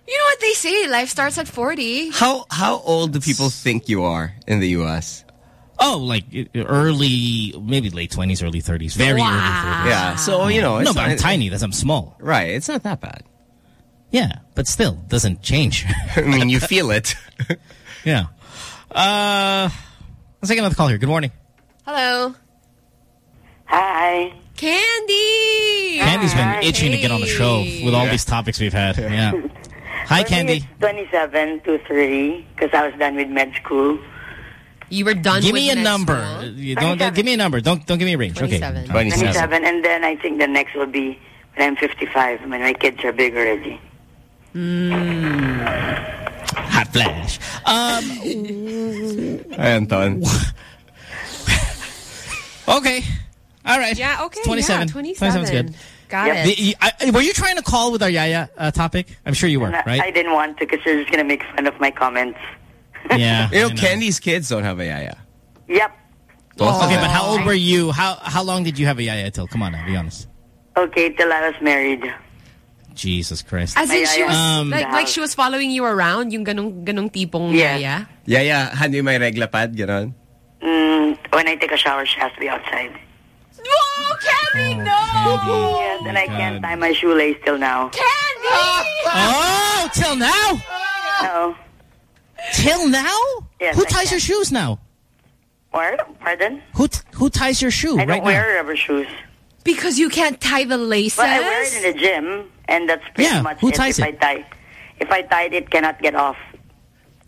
You know what they say, life starts at 40. How how old do people think you are in the U.S.? Oh, like early, maybe late 20s, early 30s. Very early 30s. Yeah, so you know, No, it's but I'm not- tiny. That's I'm small. Right, it's not that bad. Yeah, but still doesn't change. I mean, you feel it. yeah. Uh, let's take another call here. Good morning. Hello. Hi. Candy! Candy's been itching to get on the show with all Yeah. these topics we've had. Yeah. Hi, Candy. 27 to 3 because I was done with med school. You were done Give with me a med number. school? You don't, don't give me a number. Don't don't give me a range. Okay. 27. 27. And then I think the next will be when I'm 55 when my kids are big already. Mm. Hot flash. Um. Hi, Anton. Okay. All right. Yeah, okay. It's 27. Yeah, 27. 27's good. Got Yep. it. The- I- were you trying to call with our Yaya uh, topic? I'm sure you were, And I, right? I didn't want to because they're just going to make fun of my comments. yeah. You know, I Candy's kids don't have a yaya. Yep. Okay, but how old were you? How how long did you have a Yaya till? Come on now, be honest. Okay, till I was married. Jesus Christ. As in, she was, Um, like, like she was following you around, yung ganong, ganong tipong Yeah. yaya? Yaya, hindi may regla pad, gano'n? Mm, when I take a shower, she has to be outside. Oh, Candy, no! Yes, and I can't tie my shoelace till now. Candy! Oh, till now? No. Till now? Yes, who I ties your shoes now? What? Pardon? Who t who ties your shoe I don't right wear now? rubber shoes. Because you can't tie the laces? But I wear it in the gym, and that's pretty Yeah, much who it. ties if it? I tie, if I tie it, it cannot get off.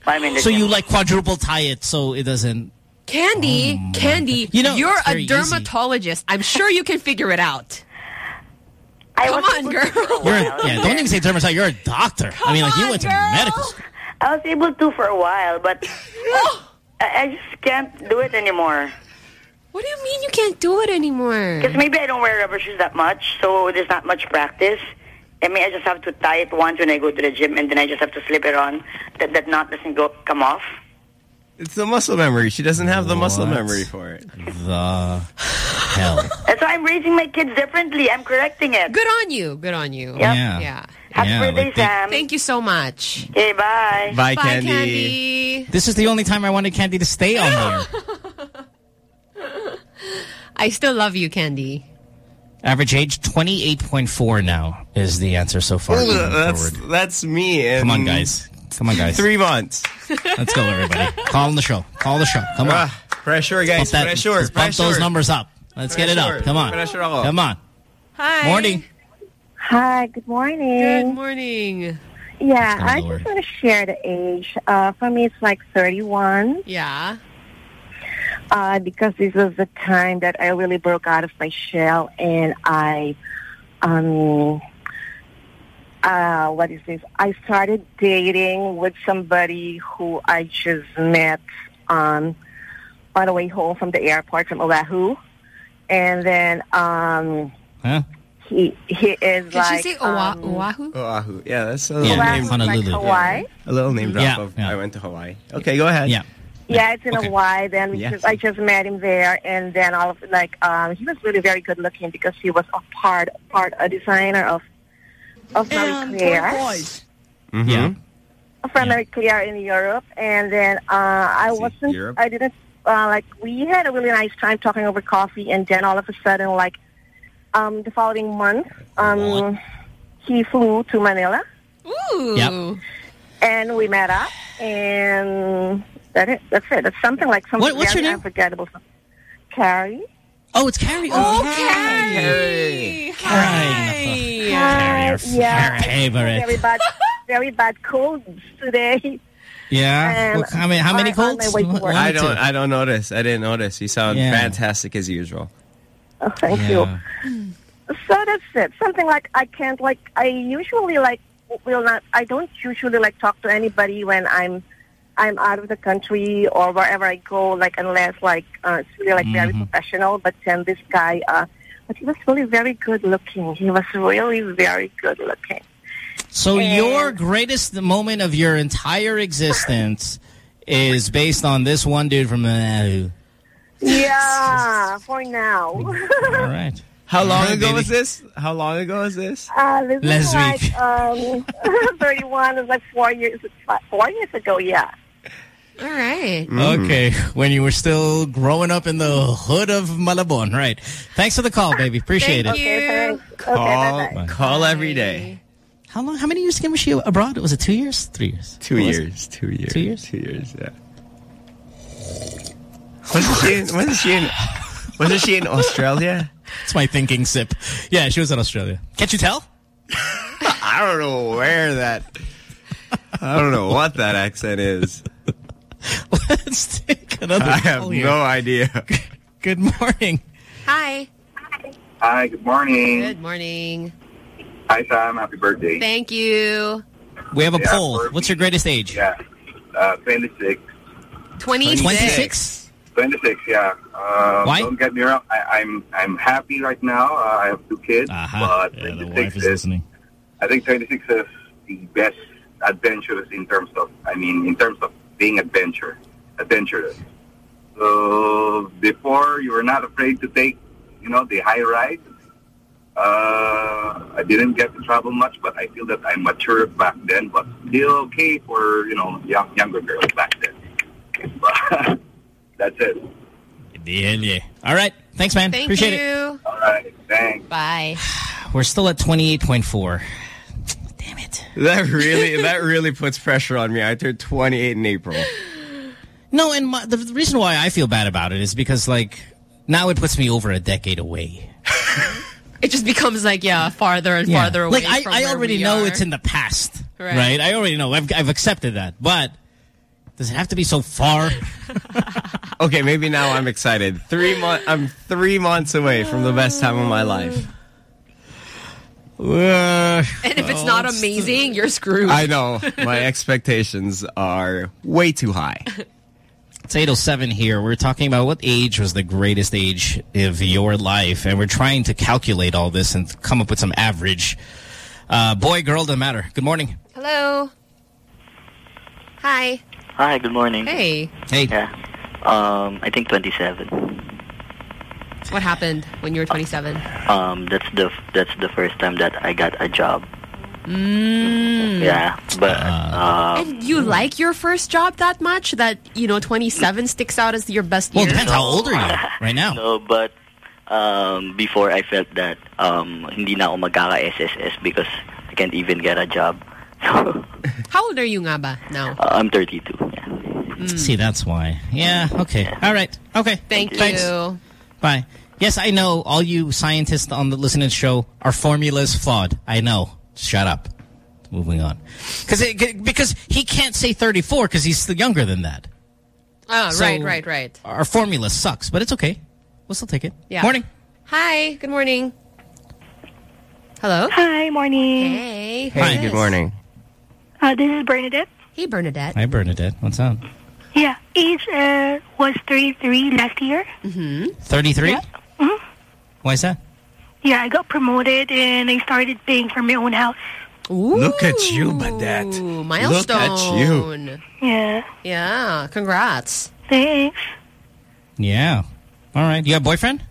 While I'm in the So gym. you like quadruple tie it so it doesn't. Candy, oh Candy, You know, you're a very easy. dermatologist. I'm sure you can figure it out. I Come on, girl. to for a You're a, yeah. Don't even say dermatologist. You're a doctor. I mean, like you went to medical school. I was able to for a while, but oh. I, I just can't do it anymore. What do you mean you can't do it anymore? Because maybe I don't wear rubber shoes that much, so there's not much practice. I mean, I just have to tie it once when I go to the gym, and then I just have to slip it on. That that knot doesn't go come off. It's the muscle memory. She doesn't have the muscle What? memory for it. The hell. That's why I'm raising my kids differently. I'm correcting it. Good on you. Good on you. Yep. Yeah. Yeah. Happy Yeah, birthday, like they- Sam. Thank you so much. Okay, bye. Bye, Bye, Candy. Candy. This is the only time I wanted Candy to stay on there. I still love you, Candy. Average age 28.4 now is the answer so far. Ooh, moving that's forward. that's me. in Come on, guys. Come on, guys. Three months. Let's go, everybody. Call the show. Call the show. Come on. Ah, pressure, guys. Pump, that, pressure. let's bump pressure. those numbers up. Let's get it up. Come on. Pressure ako. Come on. Hi. Morning. Hi, good morning. Good morning. Yeah, I lower. just want to share the age. Uh, for me, it's like 31 Yeah. uh, because this was the time that I really broke out of my shell and I, um, uh, what is this? I started dating with somebody who I just met on on the way home from the airport from Oahu, and then um, Huh? he he is Did like she say um, Oahu? Oahu. Yeah, that's a Yeah, little Oahu name. is like Honolulu. Hawaii. A little name drop Yeah, of yeah. I went to Hawaii. Okay, go ahead. Yeah. Yeah, it's in Okay. Hawaii. Then we Yeah. just, I just met him there, and then all of like um, he was really very good looking because he was a part part a designer of of Marie Claire, Mhm. Yeah. from Marie Claire in Europe, and then uh, I See, wasn't Europe? I didn't uh, like we had a really nice time talking over coffee, and then all of a sudden like um, the following month um, he flew to Manila, Ooh. Yep. and we met up, and that it. That's it. That's something like something What- what's very your name? unforgettable. Carrie. Oh, it's Carrie. Oh, Carrie. Carrie. Carrie. Hi. Uh, yeah, Hey, very bad, very bad colds today. Yeah. And What- how many, how many colds? my way to One- work. one or I don't. I don't notice. I didn't notice. You sound Yeah. fantastic as usual. Oh, thank Yeah. you. So that's it. Something like I can't like I usually like will not. I don't usually like talk to anybody when I'm I'm out of the country or wherever I go. Like unless like uh, it's really like very Mhm. professional. But then this guy, uh, but he was really very good looking. He was really very good looking. So And- your greatest moment of your entire existence is based on this one dude from Oahu. Yeah, for now. All right. How long All right, ago baby. was this? How long ago was this? Uh, this Last is like week. um, 31. It was like four years, four years ago. Yeah. All right. Mm-hmm. Okay, when you were still growing up in the hood of Malabon, right? Thanks for the call, baby. Appreciate Thank it. you. Okay, thanks. Okay, Call, bye-bye. call every day. How long? How many years again was she abroad? Was it two years? Three years? Two What years. Two years. Two years? Two years. Yeah. Wasn't she? In, wasn't she in? Wasn't she in Australia? It's my thinking sip. Yeah, she was in Australia. Can't you tell? I don't know where that. I don't know what that accent is. Let's take another I have here. no idea. Good morning. Hi. Hi, good morning. Good morning. Hi, Sam. Happy birthday. Thank you. We have a Yeah, poll. for What's your greatest age? Yeah, uh, 26. 26. 26? 26, yeah. Uh, Why? Don't get me wrong. I, I'm I'm happy right now. Uh, I have two kids, Aha. but Yeah, the 26 wife is is, listening. I think 26 is the best adventurous in terms of, I mean, in terms of being adventure, adventurous. So before you were not afraid to take, you know, the high ride. Uh, I didn't get to travel much, but I feel that I matured back then, but still okay for, you know, young, younger girls back then. But that's it. Yeah, yeah. All right. Thanks, man. Thank Appreciate it. you. All right, thanks. Bye. We're still at 28.4. That really, that really puts pressure on me. I turned 28 in April. No, and my, the, the reason why I feel bad about it is because, like, now it puts me over a decade away. It just becomes like, yeah, farther and farther away Like, I, from I where already we know are. it's in the past. Right. Right. I already know. I've, I've accepted that. But does it have to be so far? Okay, maybe now I'm excited. Three months. I'm three months away from the best time of my life. Uh, And if it's not amazing, you're screwed. I know my expectations are way too high. It's 807 here. We're talking about what age was the greatest age of your life, and we're trying to calculate all this and come up with some average. Uh, boy, girl, doesn't matter. Good morning. Hello. Hi. Hi, good morning. Hey. Hey. Yeah. Um, I think 27. What happened when you were 27? Um, that's the that's the first time that I got a job. Mm. Yeah, but um, And you like your first job that much that, you know, 27 sticks out as your best Well, year? it depends how old are you right now. no, but um, before I felt that um, hindi na ako magkaka-SSS because I can't even get a job. So How old are you nga ba now? uh, I'm 32. See, that's why. Yeah, okay. All right. Okay. Thank Thanks. you. Bye. Yes, I know all you scientists on the listening show, our formula's flawed. I know. Shut up. Moving on. Cause it, because he can't say 34 because he's still younger than that. Ah, So- right, right, right. Our formula sucks, but it's okay. We'll still take it. Yeah. Morning. Hi, good morning. Hello? Hi, morning. Hey. who's Hi, this? good morning. Uh, this is Bernadette. Hey, Bernadette. Hi, Bernadette. What's up? Yeah, age uh, was 33 last year. Mm-hmm. 33? Mhm. Why is that? Yeah, I got promoted and I started paying for my own house. Look at you, Badette. Ooh, milestone. Look at you. Yeah. Yeah, congrats. Thanks. Yeah. All right. You got a boyfriend?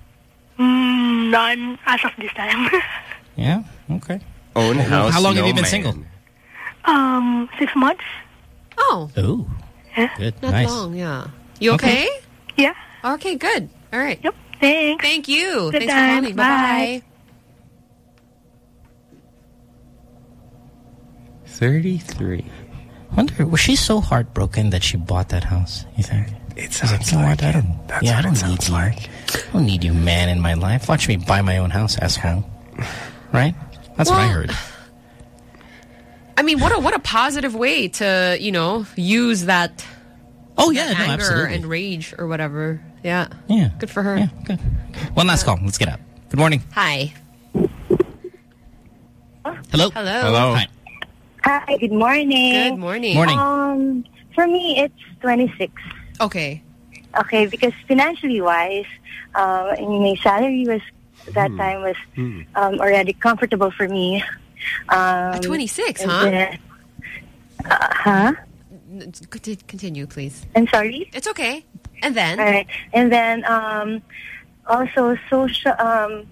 Mm, none as of this time. Yeah. Okay. Own How- house, How long have you been man. single? um, six months. Oh, Ooh. Yeah. Good. not nice. long, yeah. You Okay. okay? Yeah. Okay, good. All right. Yep. Thanks. Thank you. Good Thanks time. for calling. Bye-bye. 33. wonder, was she so heartbroken that she bought that house, you think? It She's like, you know what? I don't, yeah, I don't need you. I don't need you, man, in my life. Watch me buy my own house, asshole. Right? That's what I heard. I mean, what a what a positive way to, you know, use that Oh, yeah, that no, anger absolutely. and rage or whatever. Yeah. Yeah. Good for her. Yeah, good. One last call. Let's get up. Good morning. Hi. Hello. Hello. Hello. Hi. Hi, good morning. Good morning. Morning. Um, for me, it's 26. Okay. Okay, because financially wise, uh, I mean, my salary was that Hmm. time was um, already comfortable for me. Um, At 26, huh? then- uh, huh? N- conti- Continue, please. I'm sorry. It's okay. And then? All right, and then um, also social, um,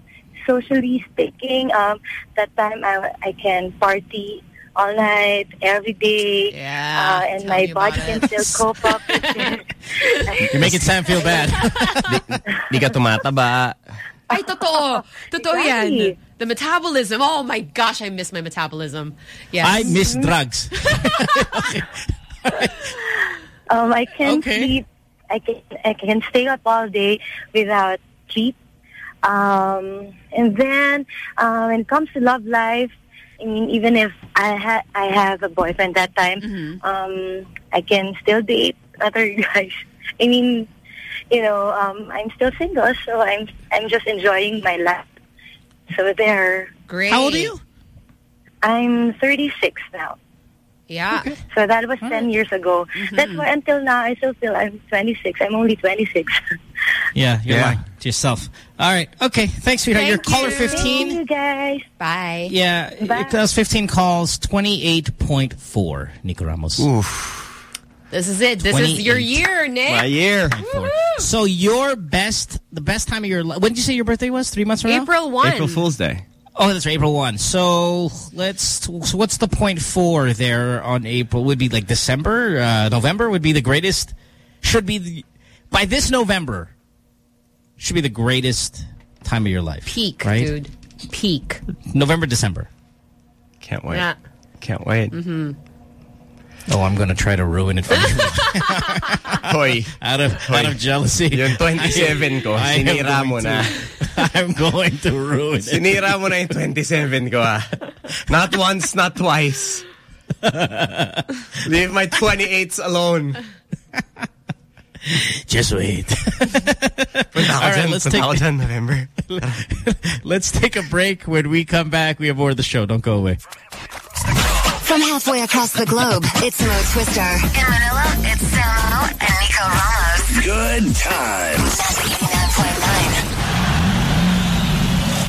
socially speaking, um, that time I, I can party all night, every day, Yeah, uh, and my body can still cope up with it. You're making Sam feel bad. Di ka tumataba. Ay, totoo. Totoo yan. The metabolism. Oh my gosh, I miss my metabolism. Yes. I miss drugs. Um, I can Okay. sleep. I can I can stay up all day without sleep. Um, and then uh, when it comes to love life, I mean, even if I ha- I have a boyfriend that time, Mm-hmm. um, I can still date other guys. I mean, you know, um, I'm still single, so I'm I'm just enjoying my life. So there, Great. How old are you? I'm 36 now. Yeah. So that was 10 years ago. Mm-hmm. That's why until now I still feel I'm 26. I'm only 26. Yeah, you're Yeah. lying to yourself. All right. Okay. Thanks, sweetheart. Thank You're caller 15. Thank you guys. Bye. Yeah, Bye. it does 15 calls, 28.4, Nico Ramos. Oof. This is it. This is your year, Nick. My year. So your best, the best time of your life, when did you say your birthday was? Three months from now? April 1. April Fool's Day. Oh, that's right, April 1. So let's, so what's the point four there on April? Would be like December, uh, November would be the greatest, should be, the, by this November, should be the greatest time of your life. Peak, right? dude. Peak. November, December. Can't wait. Yeah. Can't wait. Mm-hmm. Oh, I'm going to try to ruin it for you. Hoy. out of, out of jealousy. Yung 27 ko, I sinira mo na. to- I'm going to ruin it. Sinira mo na yung 27 ko ah. Not once, not twice. Leave my 28s alone. Just wait. All right, let's take- November. Let's take a break. When we come back, we have more of the show. Don't go away. From halfway across the globe, it's Mo Twister. In Manila, it's Samo and Nico Ramos. Good times.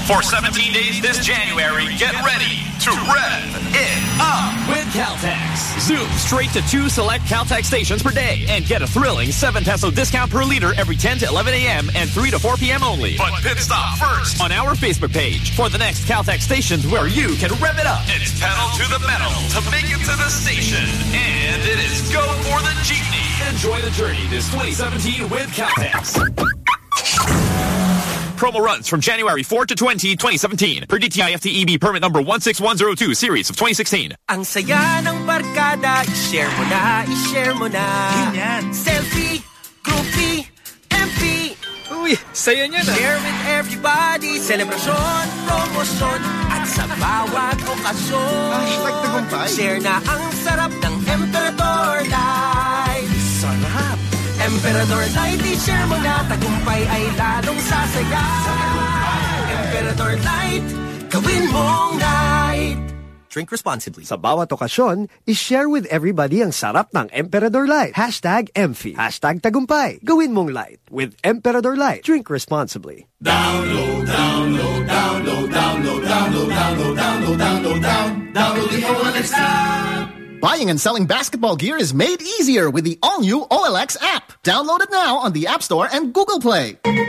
For 17 days this January, get ready to rev it up with Caltex. Zoom straight to two select Caltex stations per day and get a thrilling 7 peso discount per liter every 10 to 11 a.m. and 3 to 4 p.m. only. But pit stop first on our Facebook page for the next Caltex stations where you can rev it up. It's pedal to the metal to make it to the station. And it is go for the jeepney. Enjoy the journey this 2017 with Caltex. Promo runs from January 4 to 20, 2017 per DTI FTEB permit number 16102 series of 2016. Ang saya ng barkada, i-share mo na, i-share mo na. Ganyan. Selfie, groupie, MP. Uy, saya niya na. Share with everybody, selebrasyon, promosyon, at sa bawat okasyon. Hashtag tagumpay. Share na ang sarap ng Emperador Light. Sarap. Emperador Light, i-share mo na, tagumpay ay lalong sasaya. Emperador Light, gawin mong light. Drink responsibly. Sa bawat okasyon, i-share with everybody ang sarap ng Emperador Light. Hashtag Emphy. Hashtag tagumpay. Gawin mong light with Emperador Light. Drink responsibly. Download, download, download, download, download, download, download, download, download, download Download the OLX app. Buying and selling basketball gear is made easier with the all-new OLX app. Download it now on the App Store and Google Play. Down,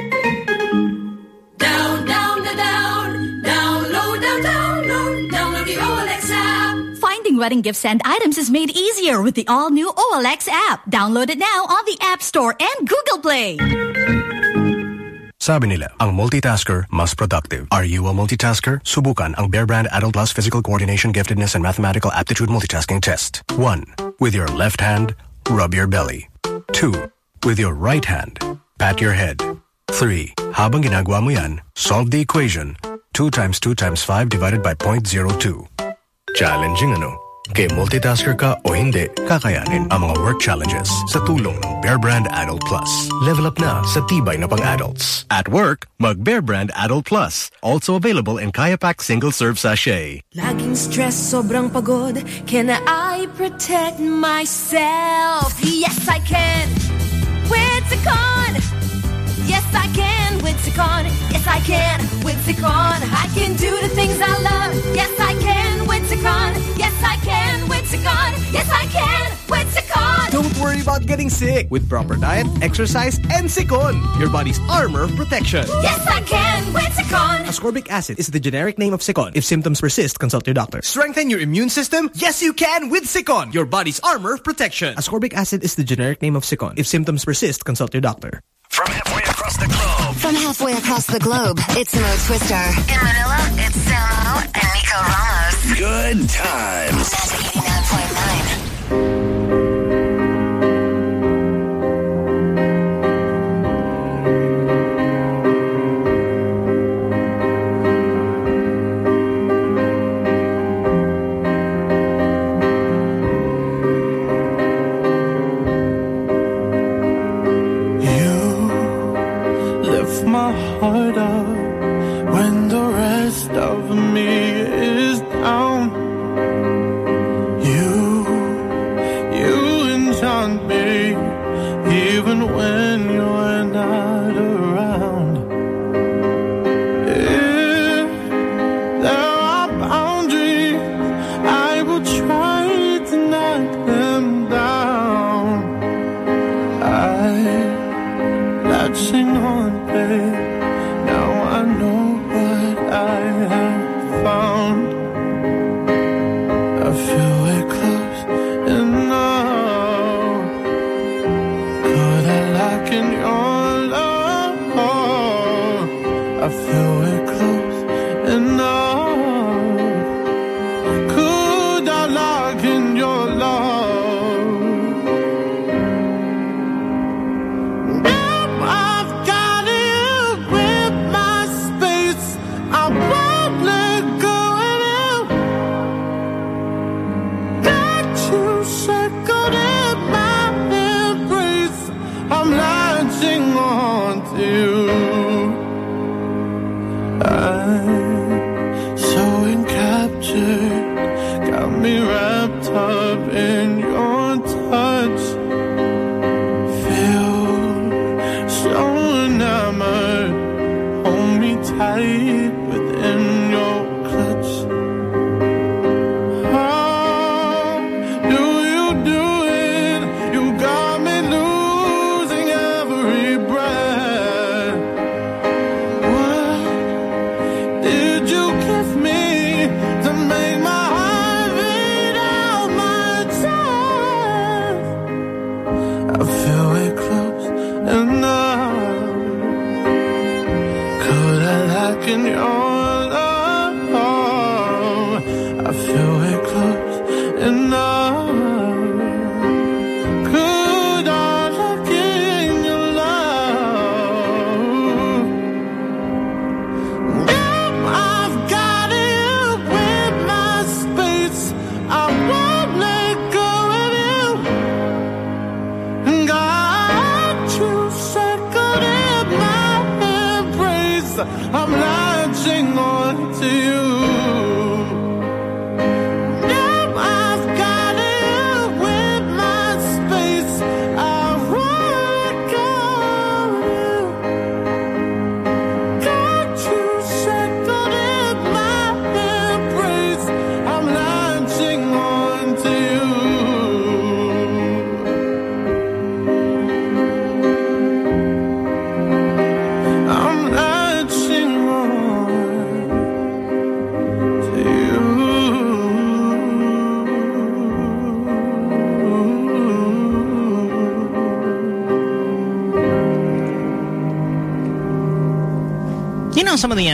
down, down, down, download, down, download, download the OLX app. Finding wedding gifts and items is made easier with the all-new OLX app. Download it now on the App Store and Google Play. Sabi nila, ang multitasker mas productive. Are you a multitasker? Subukan ang Bear Brand Adult Plus Physical Coordination Giftedness and Mathematical Aptitude Multitasking Test. 1. With your left hand, rub your belly. 2. With your right hand, pat your head. 3. Habang ginagawa mo yan, solve the equation. 2 times 2 times 5 divided by 0.02. Challenging ano? Kay multitasker ka o hindi, kakayanin ang mga work challenges sa tulong ng Bear Brand Adult Plus. Level up na sa tibay na pang-adults. At work, mag Bear Brand Adult Plus. Also available in Kayapak Single Serve Sachet. Laging stress, sobrang pagod. Can I protect myself? Yes, I can. With. Yes, I can. With. Yes, I can. With. I can do the things I love. Yes, I can. With Sicon. Yes, I can. With Sicon. Yes, I can. With Sicon. Don't worry about getting sick with proper diet, exercise, and Sikon, your body's armor of protection. Yes, I can. With Sicon. Ascorbic acid is the generic name of Sikon. If symptoms persist, consult your doctor. Strengthen your immune system? Yes, you can with Sikon, your body's armor of protection. Ascorbic acid is the generic name of Sikon. If symptoms persist, consult your doctor. From halfway across the globe. From halfway across the globe, it's Mo Twister. In Manila, it's Samo and Nico Ramos. Good times. 89.9. lift my heart up when the rest of me is down. You, you enchant me even when you're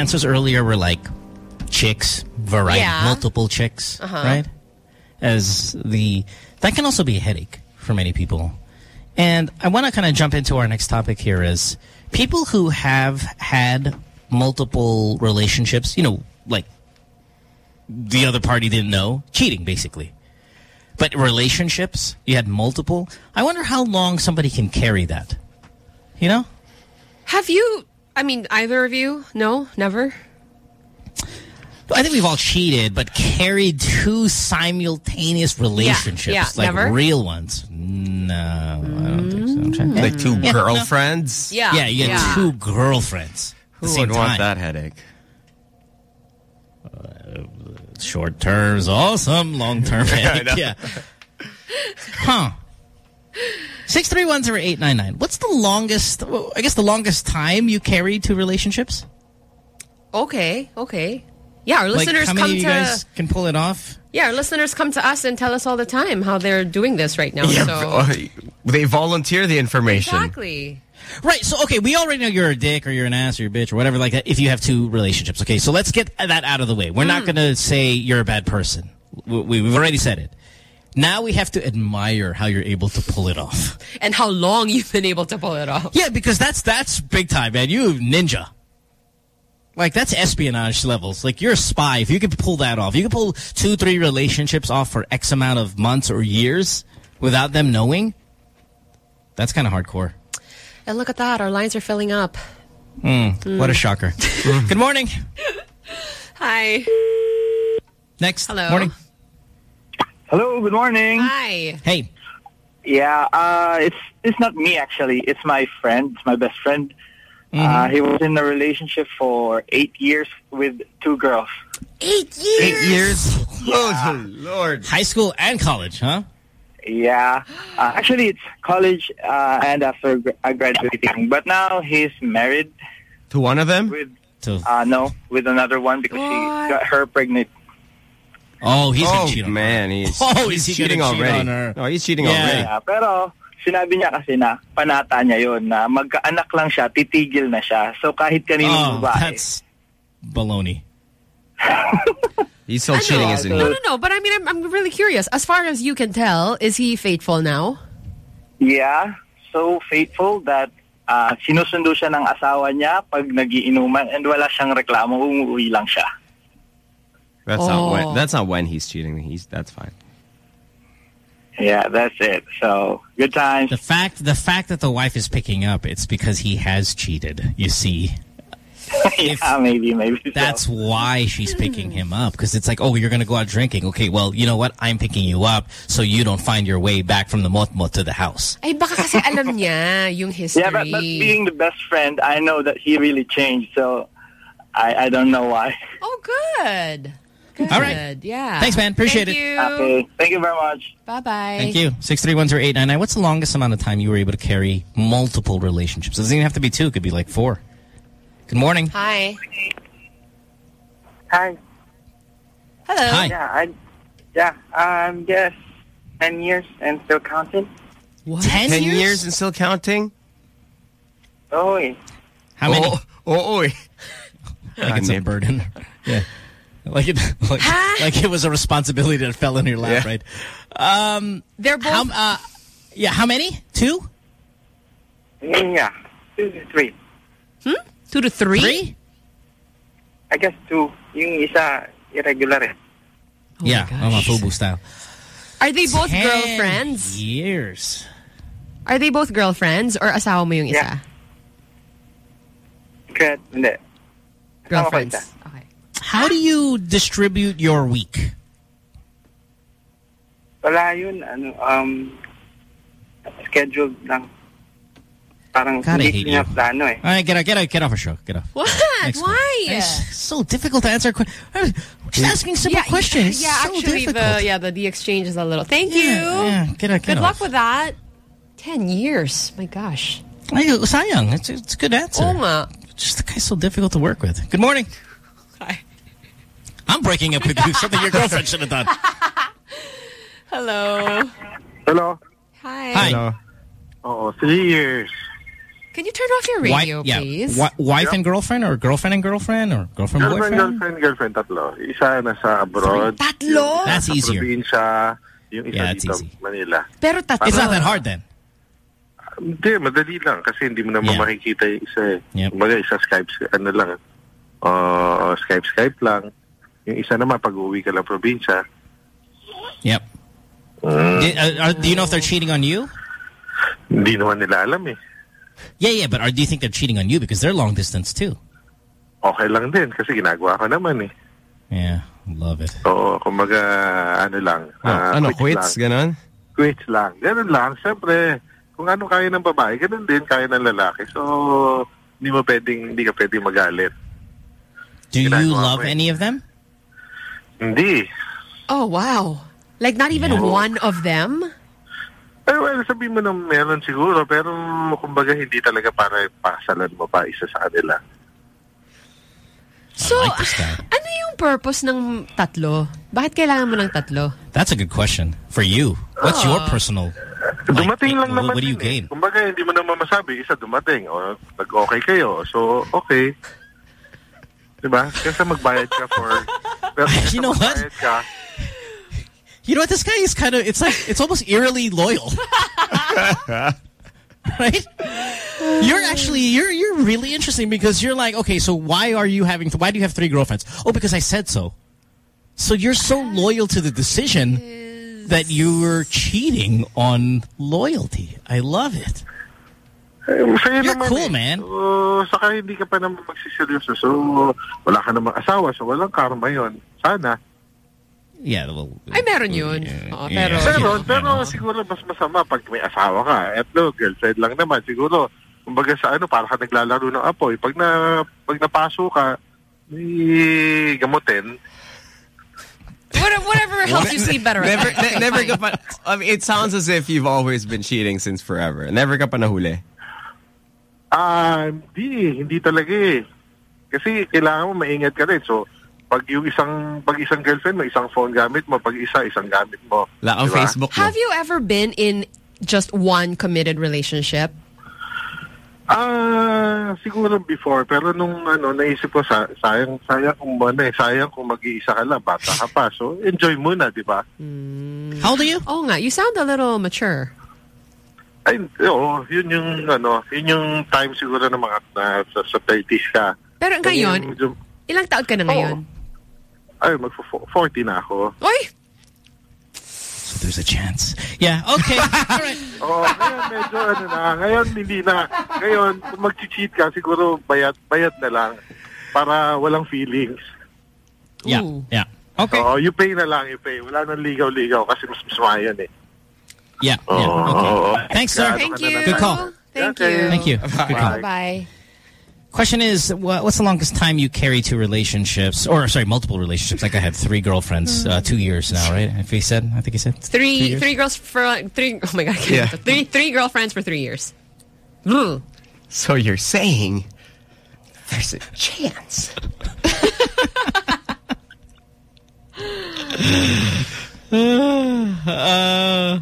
answers earlier were like chicks, variety, Yeah. multiple chicks, Uh-huh. right? As the that can also be a headache for many people. And I want to kind of jump into our next topic here is people who have had multiple relationships, you know, like the other party didn't know, cheating basically. But relationships, you had multiple. I wonder how long somebody can carry that. You know? Have you, I mean, either of you? No, never? I think we've all cheated, but carried two simultaneous relationships, yeah, like never? real ones. No, I don't think so. I'm Like two Yeah, no. girlfriends? Yeah. Yeah, you had two girlfriends. at Who the same would want time. that headache? Uh, short term's awesome, long term I know. yeah. Huh. Six three one zero eight nine nine. What's the longest? I guess the longest time you carried two relationships. Okay, okay. Yeah, our Like, listeners how many come of you to guys can pull it off? yeah, our listeners come to us and tell us all the time how they're doing this right now. Yeah, so uh, they volunteer the information. exactly. Right. So, okay, we already know you're a dick or you're an ass or you're a bitch or whatever like that if you have two relationships. Okay, so let's get that out of the way. We're not going to say you're a bad person. We, we- we've already said it. Now we have to admire how you're able to pull it off. And how long you've been able to pull it off. Yeah, because that's that's big time, man. You ninja. Like, that's espionage levels. Like, you're a spy. If you can pull that off, you can pull two, three relationships off for X amount of months or years without them knowing. That's kind of hardcore. And look at that, our lines are filling up. Mm, What a shocker. Good morning. Hi. Next. Hello. Morning. Hello, good morning. Hi. Hey. Yeah, uh, it's it's not me actually. It's my friend. It's my best friend. Mm-hmm. Uh, he was in a relationship for eight years with two girls. Eight years. Eight years. Yeah. Lord. High school and college, huh? Yeah, uh, actually it's college uh, and after gra- uh, graduating. But now he's married To one of them? with To uh, no with another one because she got her pregnant. Oh, he's oh, gonna man. He's, Oh, he's is he cheating gonna cheat already. on? No, he's cheating Yeah. already. Yeah, pero sinabi niya kasi na panata niya yon na magkaanak lang siya, titigil na siya. So kahit kaninong Oh, babae. that's baloney. He's still I cheating, know. isn't No, he? no, no. But I mean, I'm, I'm really curious. As far as you can tell, is he faithful now? Yeah, so faithful that uh, sinusundo siya ng asawa niya pag nagiinuman and wala siyang reklamo, umuwi lang siya. That's not Oh. when. That's not when he's cheating. He's that's fine. Yeah, that's it. So, good times. The fact the fact that the wife is picking up, it's because he has cheated. You see, yeah, maybe, maybe. so. that's why she's picking him up because it's like, oh, you're gonna go out drinking. Okay, well, you know what? I'm picking you up so you don't find your way back from the motmot to the house. Ay, baka kasi alam niya yung history. Yeah, but, but being the best friend, I know that he really changed. So, I, I don't know why. Oh, good. Good. All right. Yeah. Thanks, man. Appreciate Thank it. You. Okay, thank you very much. Bye-bye. Thank you. Six three one zero eight nine nine. What's the longest amount of time you were able to carry multiple relationships? It doesn't even have to be two. It could be like four. Good morning. Hi. Hi. Hello. Hi. Yeah, I, yeah, I'm guess ten years and still counting. What? Ten, Ten years? years and still counting? Oh, wait. How many? Oh, oh, oh. Like like it's a burden. yeah. Like it, like, like it was a responsibility that fell in your lap, Yeah. right? Um, They're both. how, uh, yeah, how many? Two? Yeah, two to three. Hmm? Two to three? Three? I guess two. Yung isa, irregular eh. yeah, oh, my FUBU style. Are they both Ten girlfriends? Years. Are they both girlfriends or asawa mo yung isa? Good. Hindi. Girlfriends. Okay. How do you distribute your week? Wala yun, ano, um, scheduled lang. Parang God, I hindi niya plano eh. All right, get out, get out, get off our show. Get off. What? Next. Why? It's so difficult to answer. que- I'm just asking simple yeah, questions. Yeah, so actually, difficult. the yeah the, the exchange is a little. Thank you. yeah, get out, get Good off. luck with that. Ten years. My gosh. Ay, sayang. It's, it's a good answer. Oo nga. Just the guy's so difficult to work with. Good morning. Hi. I'm breaking up with you. Something your girlfriend should have done. Hello. Hello. Hi. Hi. Oh, three years. Can you turn off your Wi- radio, yeah. please? Wi- wife and girlfriend or girlfriend and girlfriend or girlfriend Girlfriend, boyfriend? girlfriend, girlfriend, tatlo. Isa nasa abroad. Tatlo? Yung That's easier. probinsya. Yung isa Yeah, that's dito, easy. Manila. Pero tatlo. It's not that hard then. Hindi, madali lang. Kasi hindi mo naman Yeah. makikita yung isa eh. Yep. Kumbaga, isa Skype, ano lang. Uh, Skype, Skype lang. Yung isa naman, pag uwi ka lang probinsya. Yep. Do, uh, are, do you know if they're cheating on you? Hindi naman nila alam eh. Yeah, yeah, but are, do you think they're cheating on you because they're long distance too? Okay lang din kasi ginagawa ko naman eh. Yeah, love it. Oo, kumbaga, ano lang. ah, ano, quits? lang. Ganon? Quits lang. Ganun lang. Siyempre, kung ano kaya ng babae, ganun din kaya ng lalaki. So, hindi mo pwedeng, hindi ka pwedeng magalit. Do you love eh. any of them? Hindi. Oh wow. Like not even one of them. Eh, well, sabihin mo na meron siguro, pero kumbaga hindi talaga para pasalan mo pa isa sa kanila. So, ano yung purpose ng tatlo? Bakit kailangan mo ng tatlo? That's a good question for you. What's your Oh. personal? Dumating lang what, naman what do you din eh. gain? Kumbaga, hindi mo naman masabi, isa dumating, o nag-okay kayo. So, okay. Diba? Kasi magbayad ka for... Pero You know what? Ka, You know what? This guy is kind of. It's like it's almost eerily loyal, right? You're actually you're you're really interesting because you're like, okay, so why are you having? Why do you have three girlfriends? Oh, because I said so. So you're so loyal to the decision that you're cheating on loyalty. I love it. Eh, masaya You're naman cool, eh. man. So, saka hindi ka pa naman magsiseryoso. So, wala ka namang asawa. So, walang karma yon Sana. Yeah, well, Ay, meron yun. Oo, yeah. pero, Pero, pero siguro mas masama pag may asawa ka. At no, girlfriend lang naman. Siguro, kumbaga sa ano, para ka naglalaro ng apoy. Pag na, pag napaso ka, may gamutin. Whatever, whatever helps you sleep better. Never, night. ne- never ka pa, I mean, it sounds as if you've always been cheating since forever. Never ka pa nahuli. Ah, hindi. Hindi talaga eh. Kasi kailangan mo maingat ka rin. So, pag yung isang pag isang girlfriend mo, isang phone gamit mo, pag isa, isang gamit mo. La, ang Diba? Facebook mo. Have you ever been in just one committed relationship? Ah, siguro before. Pero nung ano, naisip ko, sa, sayang, sayang kung ano eh, sayang kung mag-iisa ka lang, bata ka pa. So, enjoy muna, di ba? How old are you? Oh nga, you sound a little mature. Ay, oo, yun yung, ano, yun yung time siguro ng mga na, sa, sa 30s ka. Pero ngayon, yung medyo- ilang taon ka na ngayon? ay, mag-40 na ako. Oy! So there's a chance. Yeah. Okay. All right. Oo, ngayon medyo ano na, ngayon hindi na. Ngayon, kung mag-cheat ka, siguro bayad, bayad na lang para walang feelings. Yeah. Yeah. Okay. Oo, you pay na lang, you pay. Wala nang ligaw-ligaw kasi mas masama yan eh. Yeah. Yeah. Oo. Okay. Thanks, sir. Thank you. Good call. Thank Okay. you. Thank you. Good call. Bye. Question is, what's the longest time you carry two relationships, or sorry, multiple relationships? Like I had three girlfriends, uh, two years now, right? If he said, I think he said Three, years? three girls for like, three. Oh my god, Yeah. three, three girlfriends for three years. Ugh. So you're saying there's a chance. uh,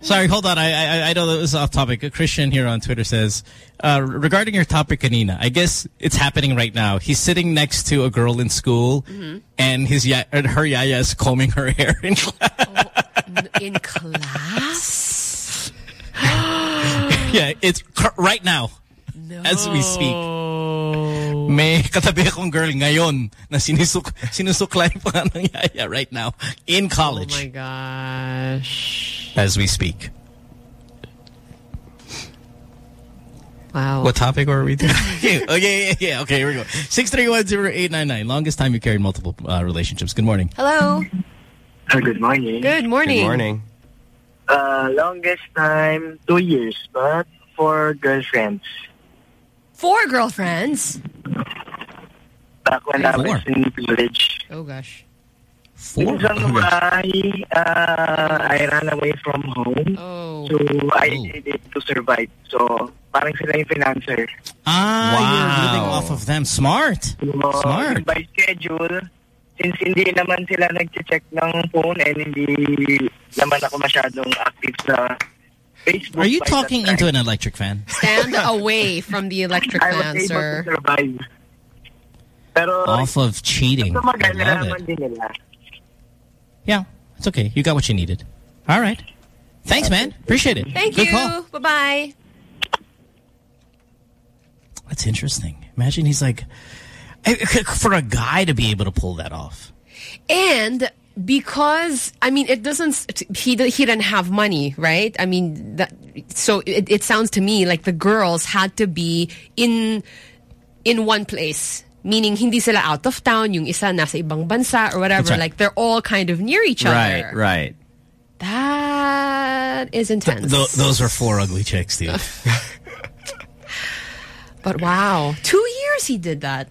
Sorry, hold on. I, I I know that was off topic. A Christian here on Twitter says, uh, regarding your topic, kanina, I guess it's happening right now. He's sitting next to a girl in school, Mhm. and his ya and her yaya is combing her hair in class. In class? yeah, it's cr- right now, as we speak. May katabi akong girl ngayon na sinusuk sinusuklay pa ng yaya right now in college. Oh my gosh. As we speak. Wow. What topic were we doing? okay, okay, yeah, yeah, okay, here we go. 6310899. Longest time you carried multiple uh, relationships. Good morning. Hello. Uh, good morning. Good morning. Good Uh, longest time, two years, but four girlfriends. Four girlfriends. Back when I was in college. Oh gosh. Four? I, uh, I ran away from home. Oh. So I needed to survive. So parang sila yung financer. Ah, you're living off of them. Smart. So, Smart. By schedule, since hindi naman sila nag-check ng phone and hindi naman ako masyadong active sa Facebook. Are you talking into an electric fan? Stand away from the electric I was fan, able sir. to survive. Pero, Off of cheating. I maganda love naman it. din nila. Yeah, it's okay. You got what you needed. All right. Thanks, man. Appreciate it. Thank Good you. call. Bye-bye. That's interesting. Imagine he's like, for a guy to be able to pull that off. And because I mean, it doesn't. He he didn't have money, right? I mean, that. So it, it sounds to me like the girls had to be in in one place. Meaning, hindi sila out of town. Yung isa nasa ibang bansa or whatever. Right. Like they're all kind of near each Right, other. right. Right. That is intense. Th- those are four ugly chicks, dude. but wow, two years he did that.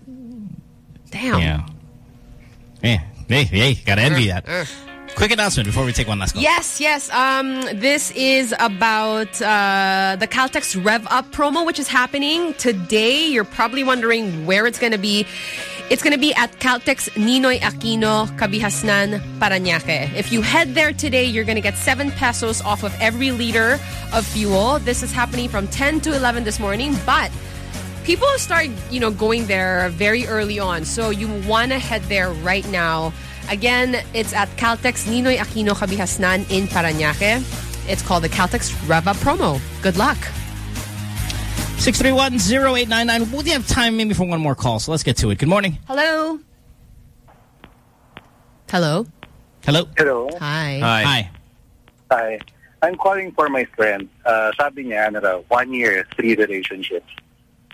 Damn. Yeah. Yeah. Hey, hey, gotta envy er, that. Uh. Quick announcement before we take one last call. Yes, yes. Um, this is about uh, the Caltex Rev Up promo, which is happening today. You're probably wondering where it's going to be. It's going to be at Caltex Ninoy Aquino, Kabihasnan, Paranaque. If you head there today, you're going to get 7 pesos off of every liter of fuel. This is happening from 10 to 11 this morning, but people start, you know, going there very early on. So you want to head there right now. Again, it's at Caltex Ninoy Aquino Kabihasnan in Paranaque. It's called the Caltex Rev Up promo. Good luck. 631-0899. We have time maybe for one more call, so let's get to it. Good morning. Hello. Hello. Hello. Hello. Hi. Hi. Hi. I'm calling for my friend. Uh, sabi niya, ano raw, one year, three relationships.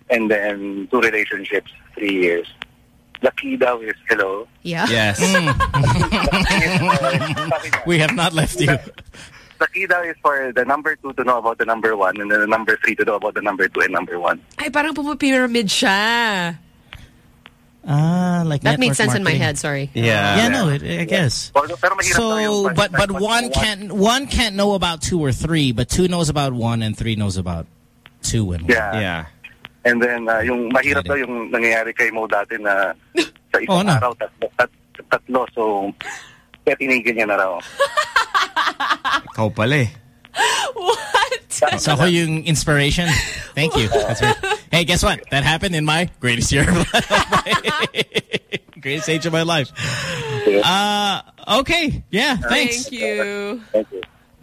And then two relationships, three years. The key daw is, hello? Yeah. Yes. we have not left you. The key daw is for the number two to know about the number one and then the number three to know about the number two and number one. Ay, parang pumapyramid siya. Ah, like That made network sense in my head, sorry. Yeah. Yeah, no, it, I guess. Pero, pero mahirap daw yung So, but but one can't one can't know about two or three, but two knows about one and three knows about two and one. Yeah. Yeah. And then, uh, yung mahirap daw yung nangyayari kay Mo dati na sa isang Oh, ano? araw, tatlo, tat, tatlo. So, kaya tinigil niya na raw. Ikaw pala eh. That's ako yung inspiration. Thank you. That's right. Hey, guess what? That happened in my greatest year of my greatest age of my life. Uh, okay. Yeah, thanks. Thank you.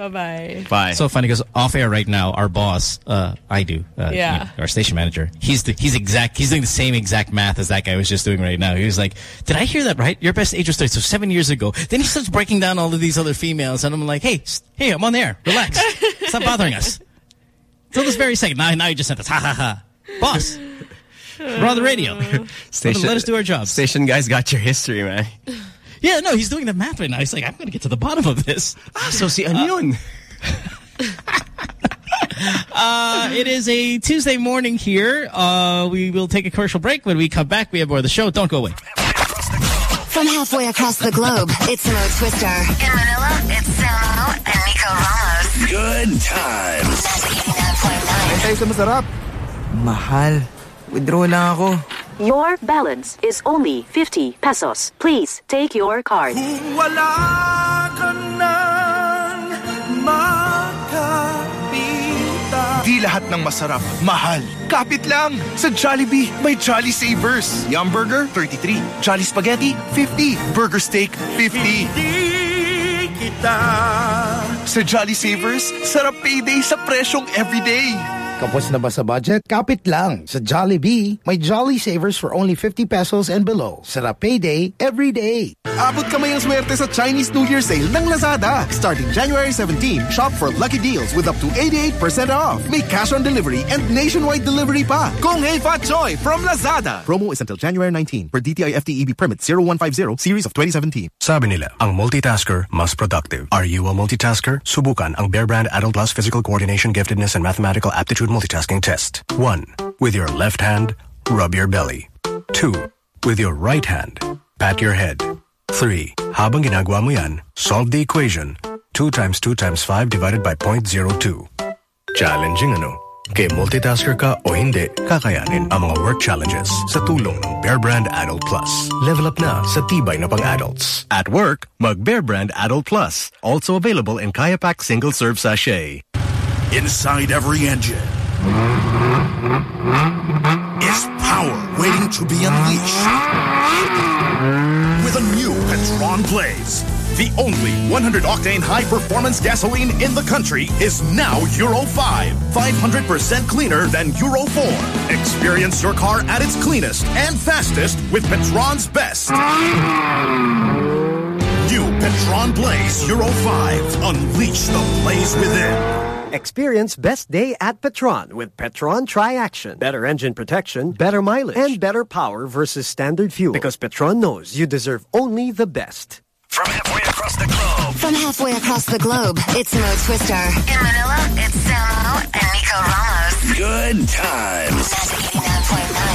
Bye-bye. Bye. So funny because off air right now, our boss, uh, I do, uh, Yeah. our station manager, he's the, he's exact, he's doing the same exact math as that guy was just doing right now. He was like, "Did I hear that right? Your best age was 30, so seven years ago." Then he starts breaking down all of these other females, and I'm like, "Hey, hey, I'm on the air. Relax. Stop bothering us." Till this very second. Now, now you just sent us, ha ha ha, boss. We're on the radio. Station, let us do our job. Station guys got your history, man. Yeah, no, he's doing the math right now. He's like, I'm going to get to the bottom of this. Ah, so si ano yun? Uh, it is a Tuesday morning here. Uh, we will take a commercial break. When we come back, we have more of the show. Don't go away. From halfway across the globe, it's Mo Twister. In Manila, it's Samo and Nico Ramos. Good times. Tayo sa masarap. Mahal. Withdraw lang ako. Your balance is only 50 pesos. Please take your card. Wala ka nang Hindi lahat ng masarap, mahal. Kapit lang! Sa Jollibee, may Jolly Savers. Yum Burger, 33. Jolly Spaghetti, 50. Burger Steak, 50. Sa Jolly Savers, sarap payday sa presyong everyday. Kapos na ba sa budget? Kapit lang. Sa Jollibee, may Jolly Savers for only 50 pesos and below. Sarap payday every day. Abot kamay ang swerte sa Chinese New Year sale ng Lazada. Starting January 17, shop for lucky deals with up to 88% off. May cash on delivery and nationwide delivery pa. Kung Hei Fat Choi from Lazada. Promo is until January 19 per DTI FTEB permit 0150 series of 2017. Sabi nila, ang multitasker mas productive. Are you a multitasker? Subukan ang Bear Brand Adult Plus Physical Coordination Giftedness and Mathematical Aptitude Multitasking Test. 1. With your left hand, rub your belly. 2. With your right hand, pat your head. 3. Habang ginagawa mo yan, solve the equation. 2 times 2 times 5 divided by 0.02. Challenging ano? Kaya multitasker ka o hindi, kakayanin ang mga work challenges sa tulong ng Bear Brand Adult Plus. Level up na sa tibay na pang-adults. At work, mag Bear Brand Adult Plus. Also available in Kayapak Single Serve Sachet. Inside every engine is power waiting to be unleashed. With a new Petron Blaze, the only 100 octane high performance gasoline in the country is now Euro 5, 500% cleaner than Euro 4. Experience your car at its cleanest and fastest with Petron's best. New Petron Blaze Euro 5. Unleash the blaze within. Experience best day at Petron with Petron Tri-Action. Better engine protection, better mileage, and better power versus standard fuel. Because Petron knows you deserve only the best. From halfway across the globe. From halfway across the globe, it's Mo Twister. In Manila, it's Samo and Nico Ramos. Good times. 89.9.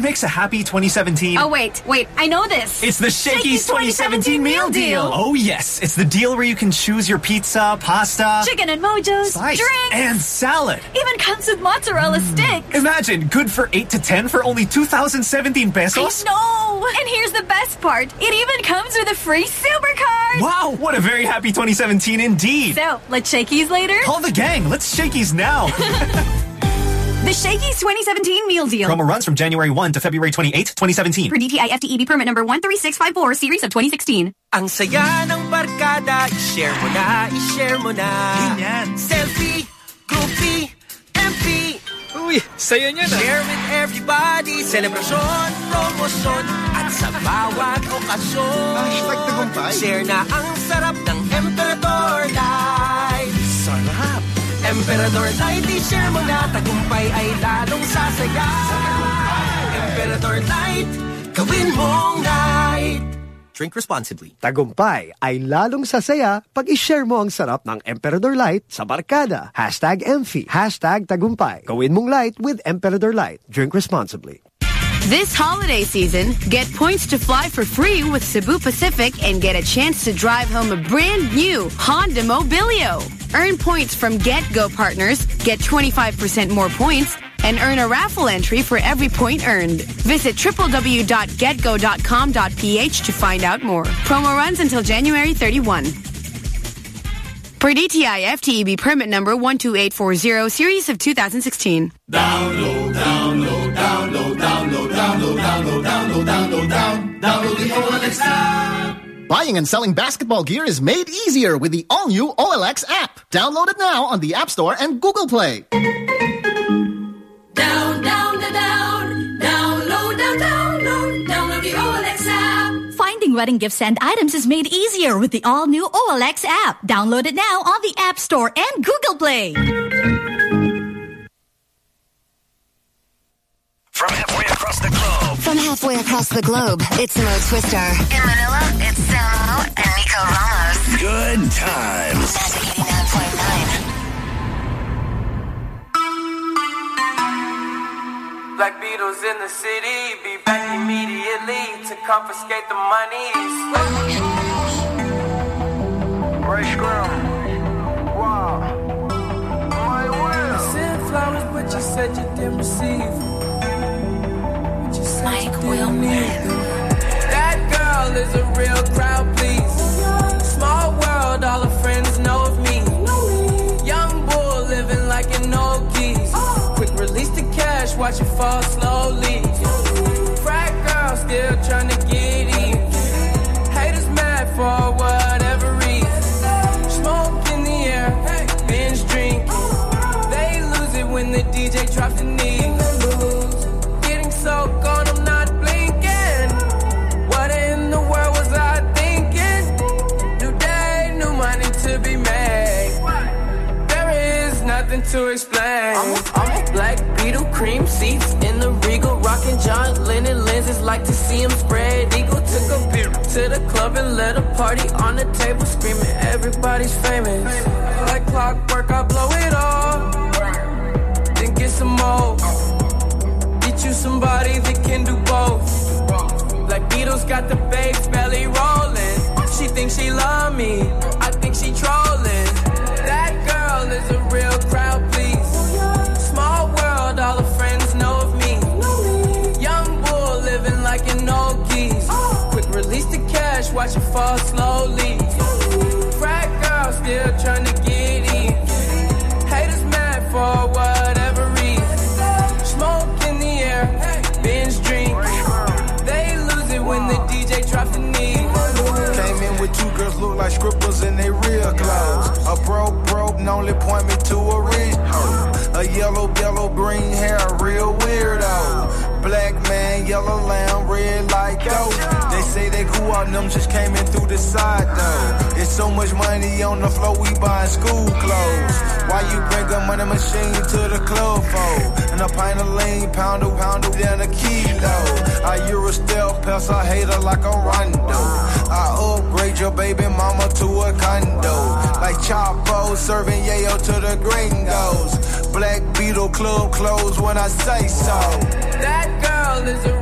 what makes a happy 2017? Oh, wait, wait, I know this. It's the Shakey's 2017 meal deal. Oh, yes. It's the deal where you can choose your pizza, pasta, Chicken and mojos, slice, drinks, and salad. even comes with mozzarella mm. sticks. Imagine, good for 8 to 10 for only 2017 pesos. Know! And here's the best part. It even comes with a free supercard! Wow, what a very happy 2017 indeed. So, let's Shakey's later? Call the gang. Let's Shakey's now. The Shakey's 2017 meal deal. Promo runs from January 1 to February 28, 2017. Per DTI FTEB permit number 13654, series of 2016. Ang saya ng barkada, i-share mo na, i-share mo na. Ganyan. Selfie, groupie, MP. Uy, saya niya na. Share with everybody, selebrasyon, promosyon, at sa bawat okasyon. Hashtag tagumpay. Share na ang sarap ng Emperador Light. Sarap. Emperador Light, i-share mo na, tagumpay ay lalong sasaya. Emperador Light, gawin mong light. Drink responsibly. Tagumpay ay lalong sasaya pag i-share mo ang sarap ng Emperador Light sa barkada. Hashtag Emphy. Hashtag Tagumpay. Gawin mong light with Emperador Light. Drink responsibly. This holiday season, get points to fly for free with Cebu Pacific and get a chance to drive home a brand new Honda Mobilio. Earn points from GetGo partners, get 25% more points, and earn a raffle entry for every point earned. Visit www.getgo.com.ph to find out more. Promo runs until January 31. Per DTI FTEB permit number 12840, series of 2016. Download, download, download, download, download, download, download, download, down, download the OLX app. Buying and selling basketball gear is made easier with the all-new OLX app. Download it now on the App Store and Google Play. Down, down, the down, download, down, download, download the OLX app. Finding wedding gifts and items is made easier with the all-new OLX app. Download it now on the App Store and Google Play. From halfway across the globe. From halfway across the globe, it's Mo Twister. In Manila, it's Samo and Nico Ramos. Good times. Black Beatles in the city, be back immediately to confiscate the monies. Fresh Wow. My will. Sent flowers, but you said you didn't receive. Didn't need them. That girl is a real crowd, please. Small world, all her friends know of me. Young bull living like an old geese. Quick release the cash, watch it fall slowly. Frat girl still trying to get in. Haters mad for whatever reason. Smoke in the air, binge drink. They lose it when the DJ drops the knee. To explain. I'm a, I'm a black Beatle, cream seats in the regal, rocking John Lennon lenses. Like to see him spread eagle. Took a beer to the club and let a party on the table, screaming everybody's famous. Like clockwork, I blow it all, then get some more. Get you somebody that can do both. Like Beatles got the babes belly rolling. She thinks she love me. I think she trolling. Watch it fall slowly. Frat girl still trying to get in. Haters mad for whatever reason. Smoke in the air, binge drink. They lose it when the DJ drops the knee. Came in with two girls look like scribbles in they real clothes. A broke, broke, only point me to a rich hoe. A yellow, yellow, green hair, real weirdo. Black man, yellow lamb, red like dope. Say they cool on them just came in through the side though. It's so much money on the floor, we buying school clothes. Why you bring a money machine to the club for? And a pint of lean, pound a pound of down a kilo. I Euro step pest, I hate her like a rondo. I upgrade your baby mama to a condo. Like Chapo serving yayo to the gringos. Black Beatle club close when I say so. That girl is a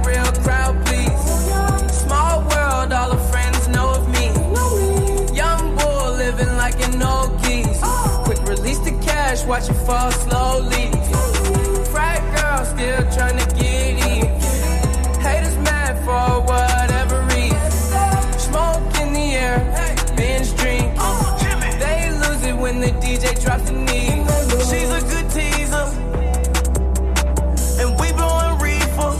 watch it fall slowly. Frat girl still trying to get in. Haters mad for whatever reason. Smoke in the air, binge drink. They lose it when the DJ drops the knee. She's a good teaser and we blowing reefer.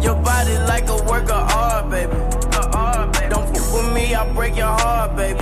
Your body like a work of art, baby. Don't fuck with me, I'll break your heart, baby.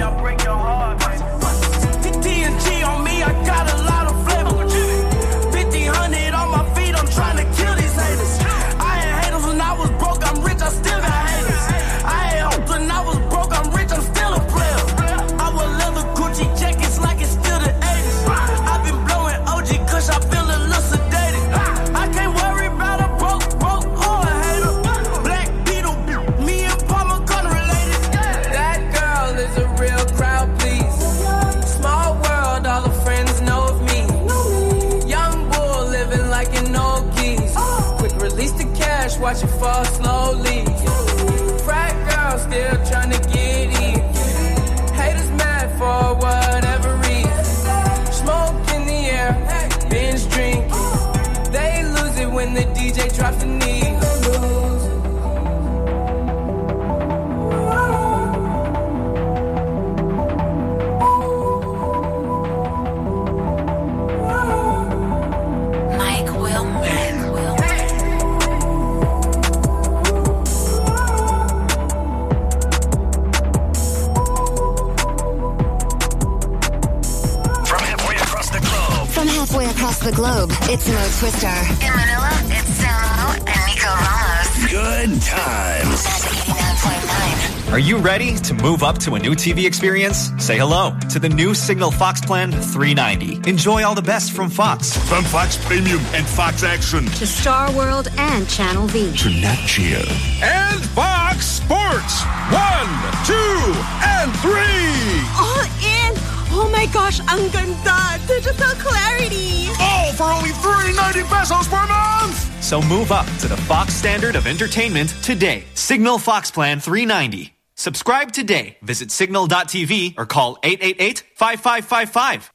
Move up to a new TV experience? Say hello to the new Cignal Fox Plan 390. Enjoy all the best from Fox. From Fox Premium and Fox Action To Star World and Channel V. to Nat Geo. And Fox Sports. One, two, and three. Oh, all in! Oh my gosh, ang ganda! Digital clarity! All for only 390 pesos per month. So move up to the Fox standard of entertainment today. Cignal Fox Plan 390. Subscribe today. Visit cignal.tv or call 888-5555.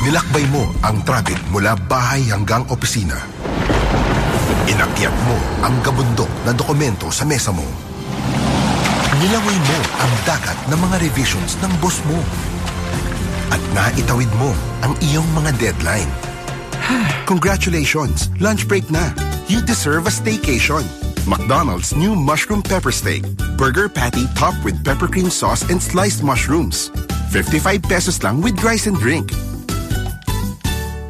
Nilakbay mo ang traffic mula bahay hanggang opisina. Inakyat mo ang gabundok na dokumento sa mesa mo. Nilangoy mo ang dagat ng mga revisions ng boss mo. At naitawid mo ang iyong mga deadline. Congratulations! Lunch break na. You deserve a staycation. McDonald's new mushroom pepper steak. Burger patty topped with pepper cream sauce and sliced mushrooms. 55 pesos lang with rice and drink.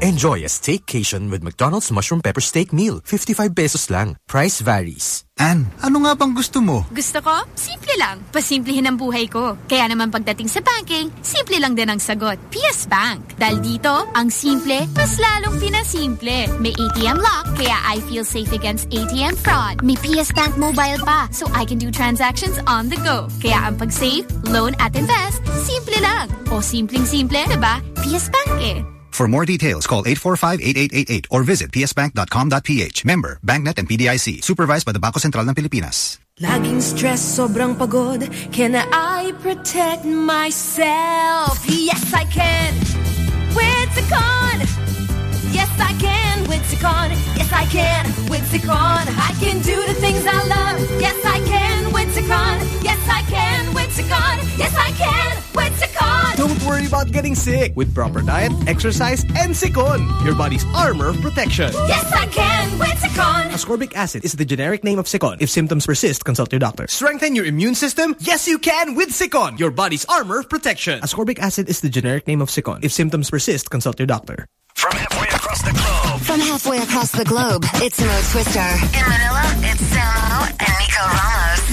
Enjoy a staycation with McDonald's Mushroom Pepper Steak Meal. 55 pesos lang. Price varies. Ann, ano nga bang gusto mo? Gusto ko? Simple lang. Pasimplihin ang buhay ko. Kaya naman pagdating sa banking, simple lang din ang sagot. PS Bank. Dahil dito, ang simple, mas lalong pinasimple. May ATM lock, kaya I feel safe against ATM fraud. May PS Bank mobile pa, so I can do transactions on the go. Kaya ang pag-save, loan at invest, simple lang. O simpleng-simple, diba? PS Bank eh. For more details, call 845-8888 or visit psbank.com.ph. Member, BancNet and PDIC. Supervised by the Bangko Sentral ng Pilipinas. Laging stress, sobrang pagod. Can I protect myself? Yes, I can. With Cecon. Yes, I can. With Cecon. Yes, I can. With Cecon. I can do the things I love. Yes, I can. With Cecon. Yes, I can. With Yes, I can. With Cecon. Don't worry about getting sick with proper diet, exercise, and Cecon, your body's armor of protection. Yes, I can. With Cecon. Ascorbic acid is the generic name of Cecon. If symptoms persist, consult your doctor. Strengthen your immune system? Yes, you can with Cecon, your body's armor of protection. Ascorbic acid is the generic name of Cecon. If symptoms persist, consult your doctor. From halfway across the globe. From halfway across the globe, it's Mo Twister. In Manila, it's Samo and Nico Ramos.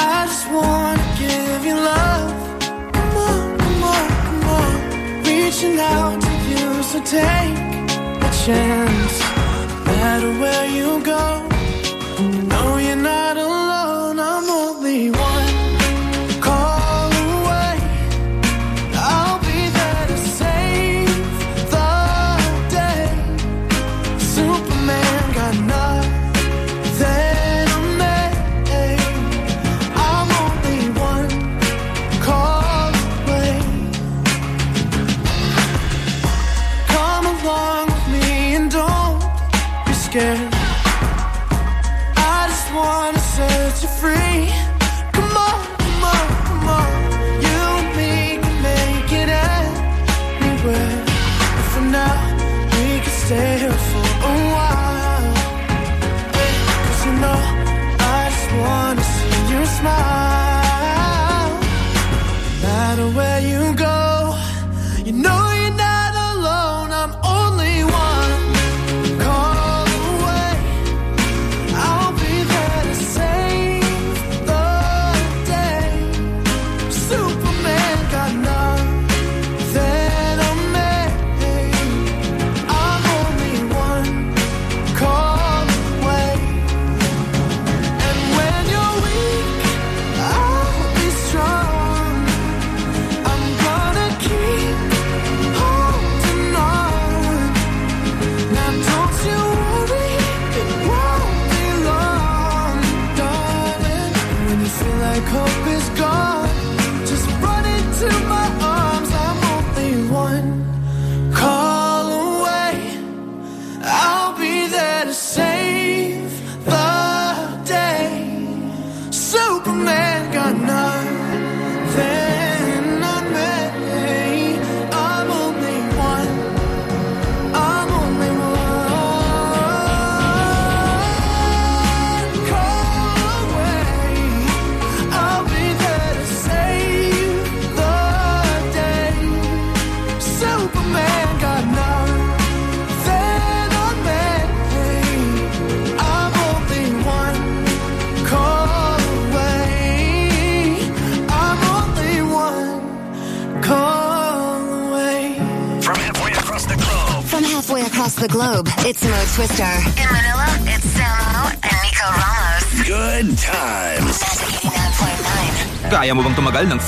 I just wanna give you love. Reaching out to you, so take a chance. No matter where you go, you know you're not alone. I'm only one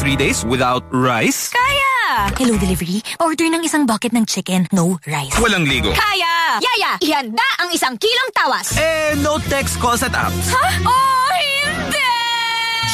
3 days without rice? Kaya! Hello, delivery. Order ng isang bucket ng chicken, no rice. Walang ligo. Kaya! Yaya, ihanda ang isang kilong tawas. Eh, no text calls at apps. Ha? Oh!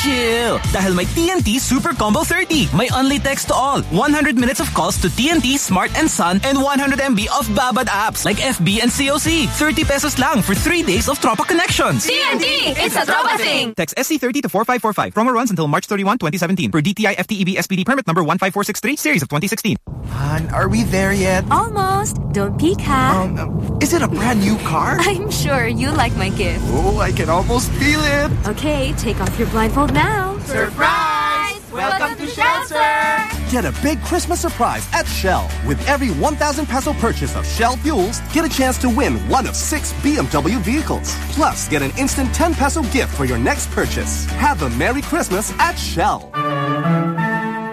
Chill! Dahil may TNT Super Combo 30. May only text to all. 100 minutes of calls to TNT, Smart and Sun, and 100 MB of Babad apps like FB and COC. 30 pesos lang for 3 days of Tropa connections. TNT! It's a Tropa thing! Text SC30 to 4545. Promo runs until March 31, 2017. Per DTI FTEB SPD permit number 15463, series of 2016. Han, are we there yet? Almost. Don't peek, ha? Um, is it a brand new car? I'm sure you like my gift. Oh, I can almost feel it. Okay, take off your blindfold now. Surprise! Welcome to Shelter! Get a big Christmas surprise at Shell. With every 1,000 peso purchase of Shell fuels, get a chance to win one of six BMW vehicles. Plus, get an instant 10 peso gift for your next purchase. Have a Merry Christmas at Shell.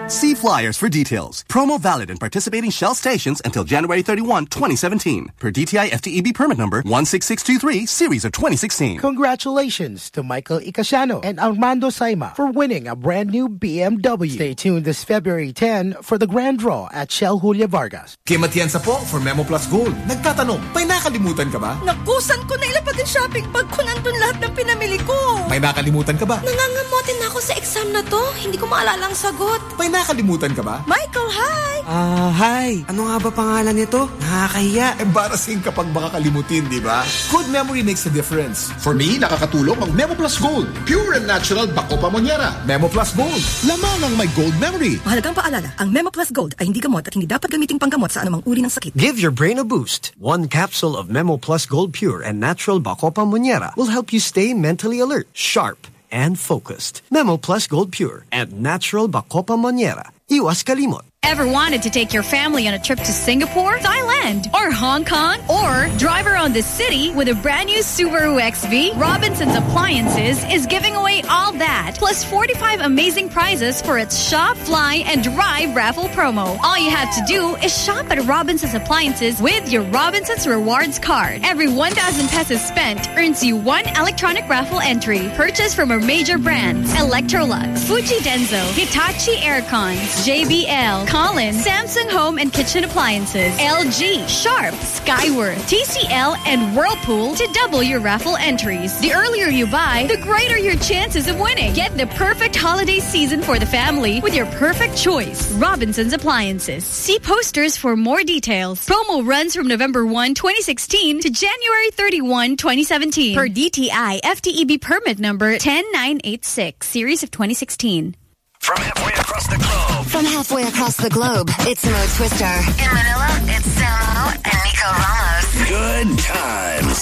See flyers for details. Promo valid in participating Shell stations until January 31, 2017. Per DTI FTEB permit number 16623, series of 2016. Congratulations to Michael Icasiano and Armando Saima for winning a brand new BMW. Stay tuned this February 10 for the grand draw at Shell Julia Vargas. Kim Atienza po for Memo Plus Gold. Nagtatanong, may nakalimutan ka ba? Nakusan ko na ilapad yung shopping bag ko nandun lahat ng pinamili ko. May nakalimutan ka ba? Nangangamotin na ako sa exam na to. Hindi ko maalala ang sagot. May nakakalimutan ka ba? Michael, hi! Ah, hi. Ano nga ba pangalan nito? Nakakahiya. Embarrassing kapag makakalimutin, di ba? Good memory makes a difference. For me, nakakatulong ang Memo Plus Gold. Pure and natural Bacopa Monniera. Memo Plus Gold. Lamang ang may gold memory. Mahalagang paalala, ang Memo Plus Gold ay hindi gamot at hindi dapat gamiting panggamot sa anumang uri ng sakit. Give your brain a boost. One capsule of Memo Plus Gold Pure and natural Bacopa Monnieri will help you stay mentally alert, sharp, and focused. Memo Plus Gold Pure and natural Bacopa Monnieri. Iwas kalimot. Ever wanted to take your family on a trip to Singapore, Thailand, or Hong Kong, or drive around the city with a brand new Subaru XV? Robinson's Appliances is giving away all that, plus 45 amazing prizes for its Shop, Fly, and Drive raffle promo. All you have to do is shop at Robinson's Appliances with your Robinson's Rewards card. Every 1,000 pesos spent earns you one electronic raffle entry purchased from our major brands Electrolux, Fujidenzo, Hitachi Aircons, JBL, Collins, Samsung Home and Kitchen Appliances, LG, Sharp, Skyworth, TCL, and Whirlpool to double your raffle entries. The earlier you buy, the greater your chances of winning. Get the perfect holiday season for the family with your perfect choice. Robinson's Appliances. See posters for more details. Promo runs from November 1, 2016 to January 31, 2017 per DTI FTEB permit number 10986, series of 2016. From halfway across the globe. From halfway across the globe, it's Mo Twister. In Manila, it's Samo and Nico Ramos. Good times.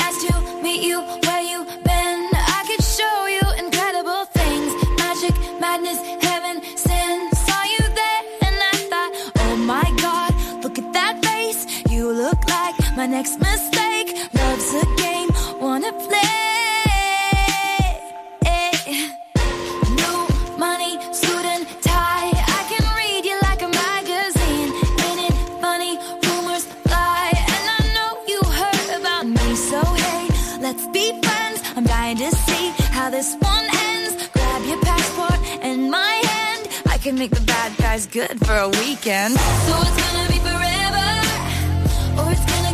Nice to meet you where you been. I could show you incredible things. Magic, madness, heaven, sin. Saw you there and I thought, oh my god, look at that face. You look like my next mistake. Love's a game, wanna play. Guys good for a weekend. So it's gonna be forever, or it's gonna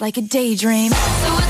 like a daydream. So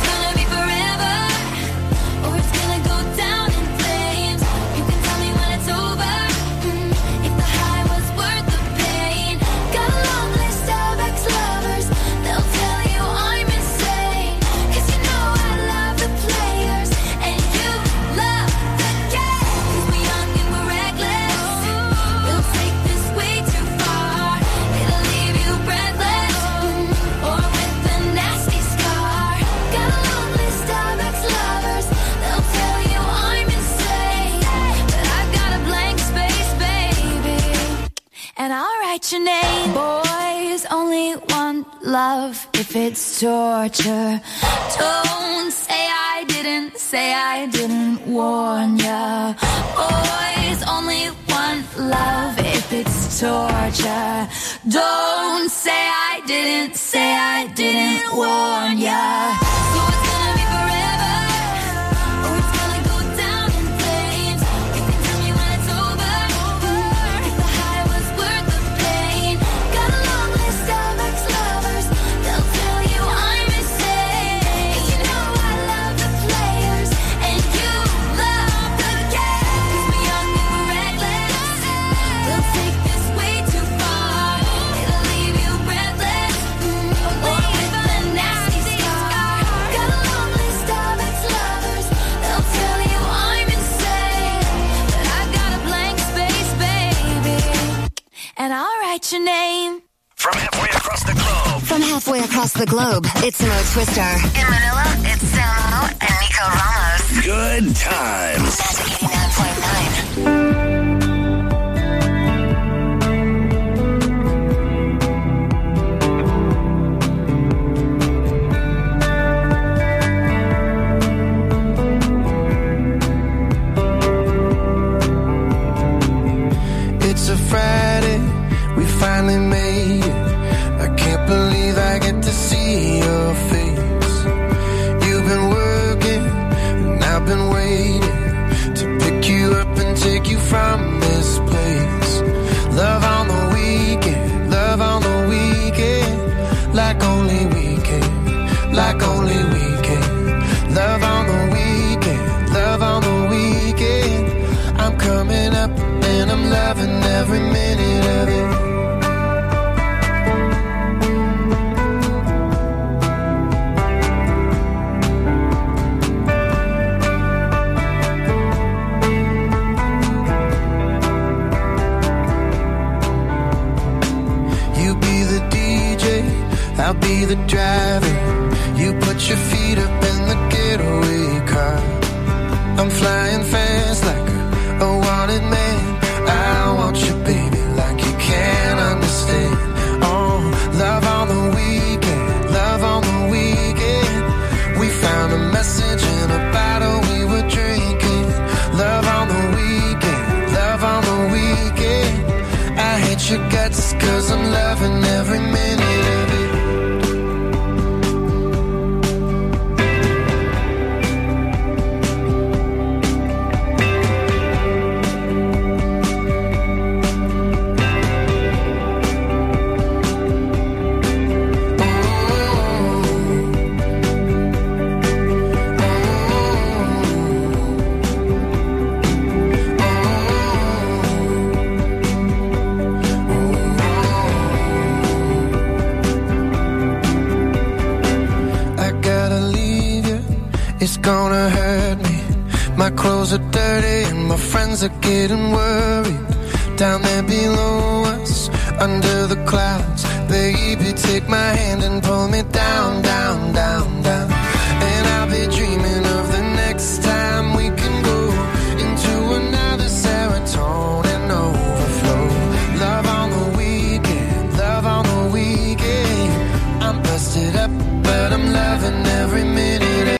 Twister.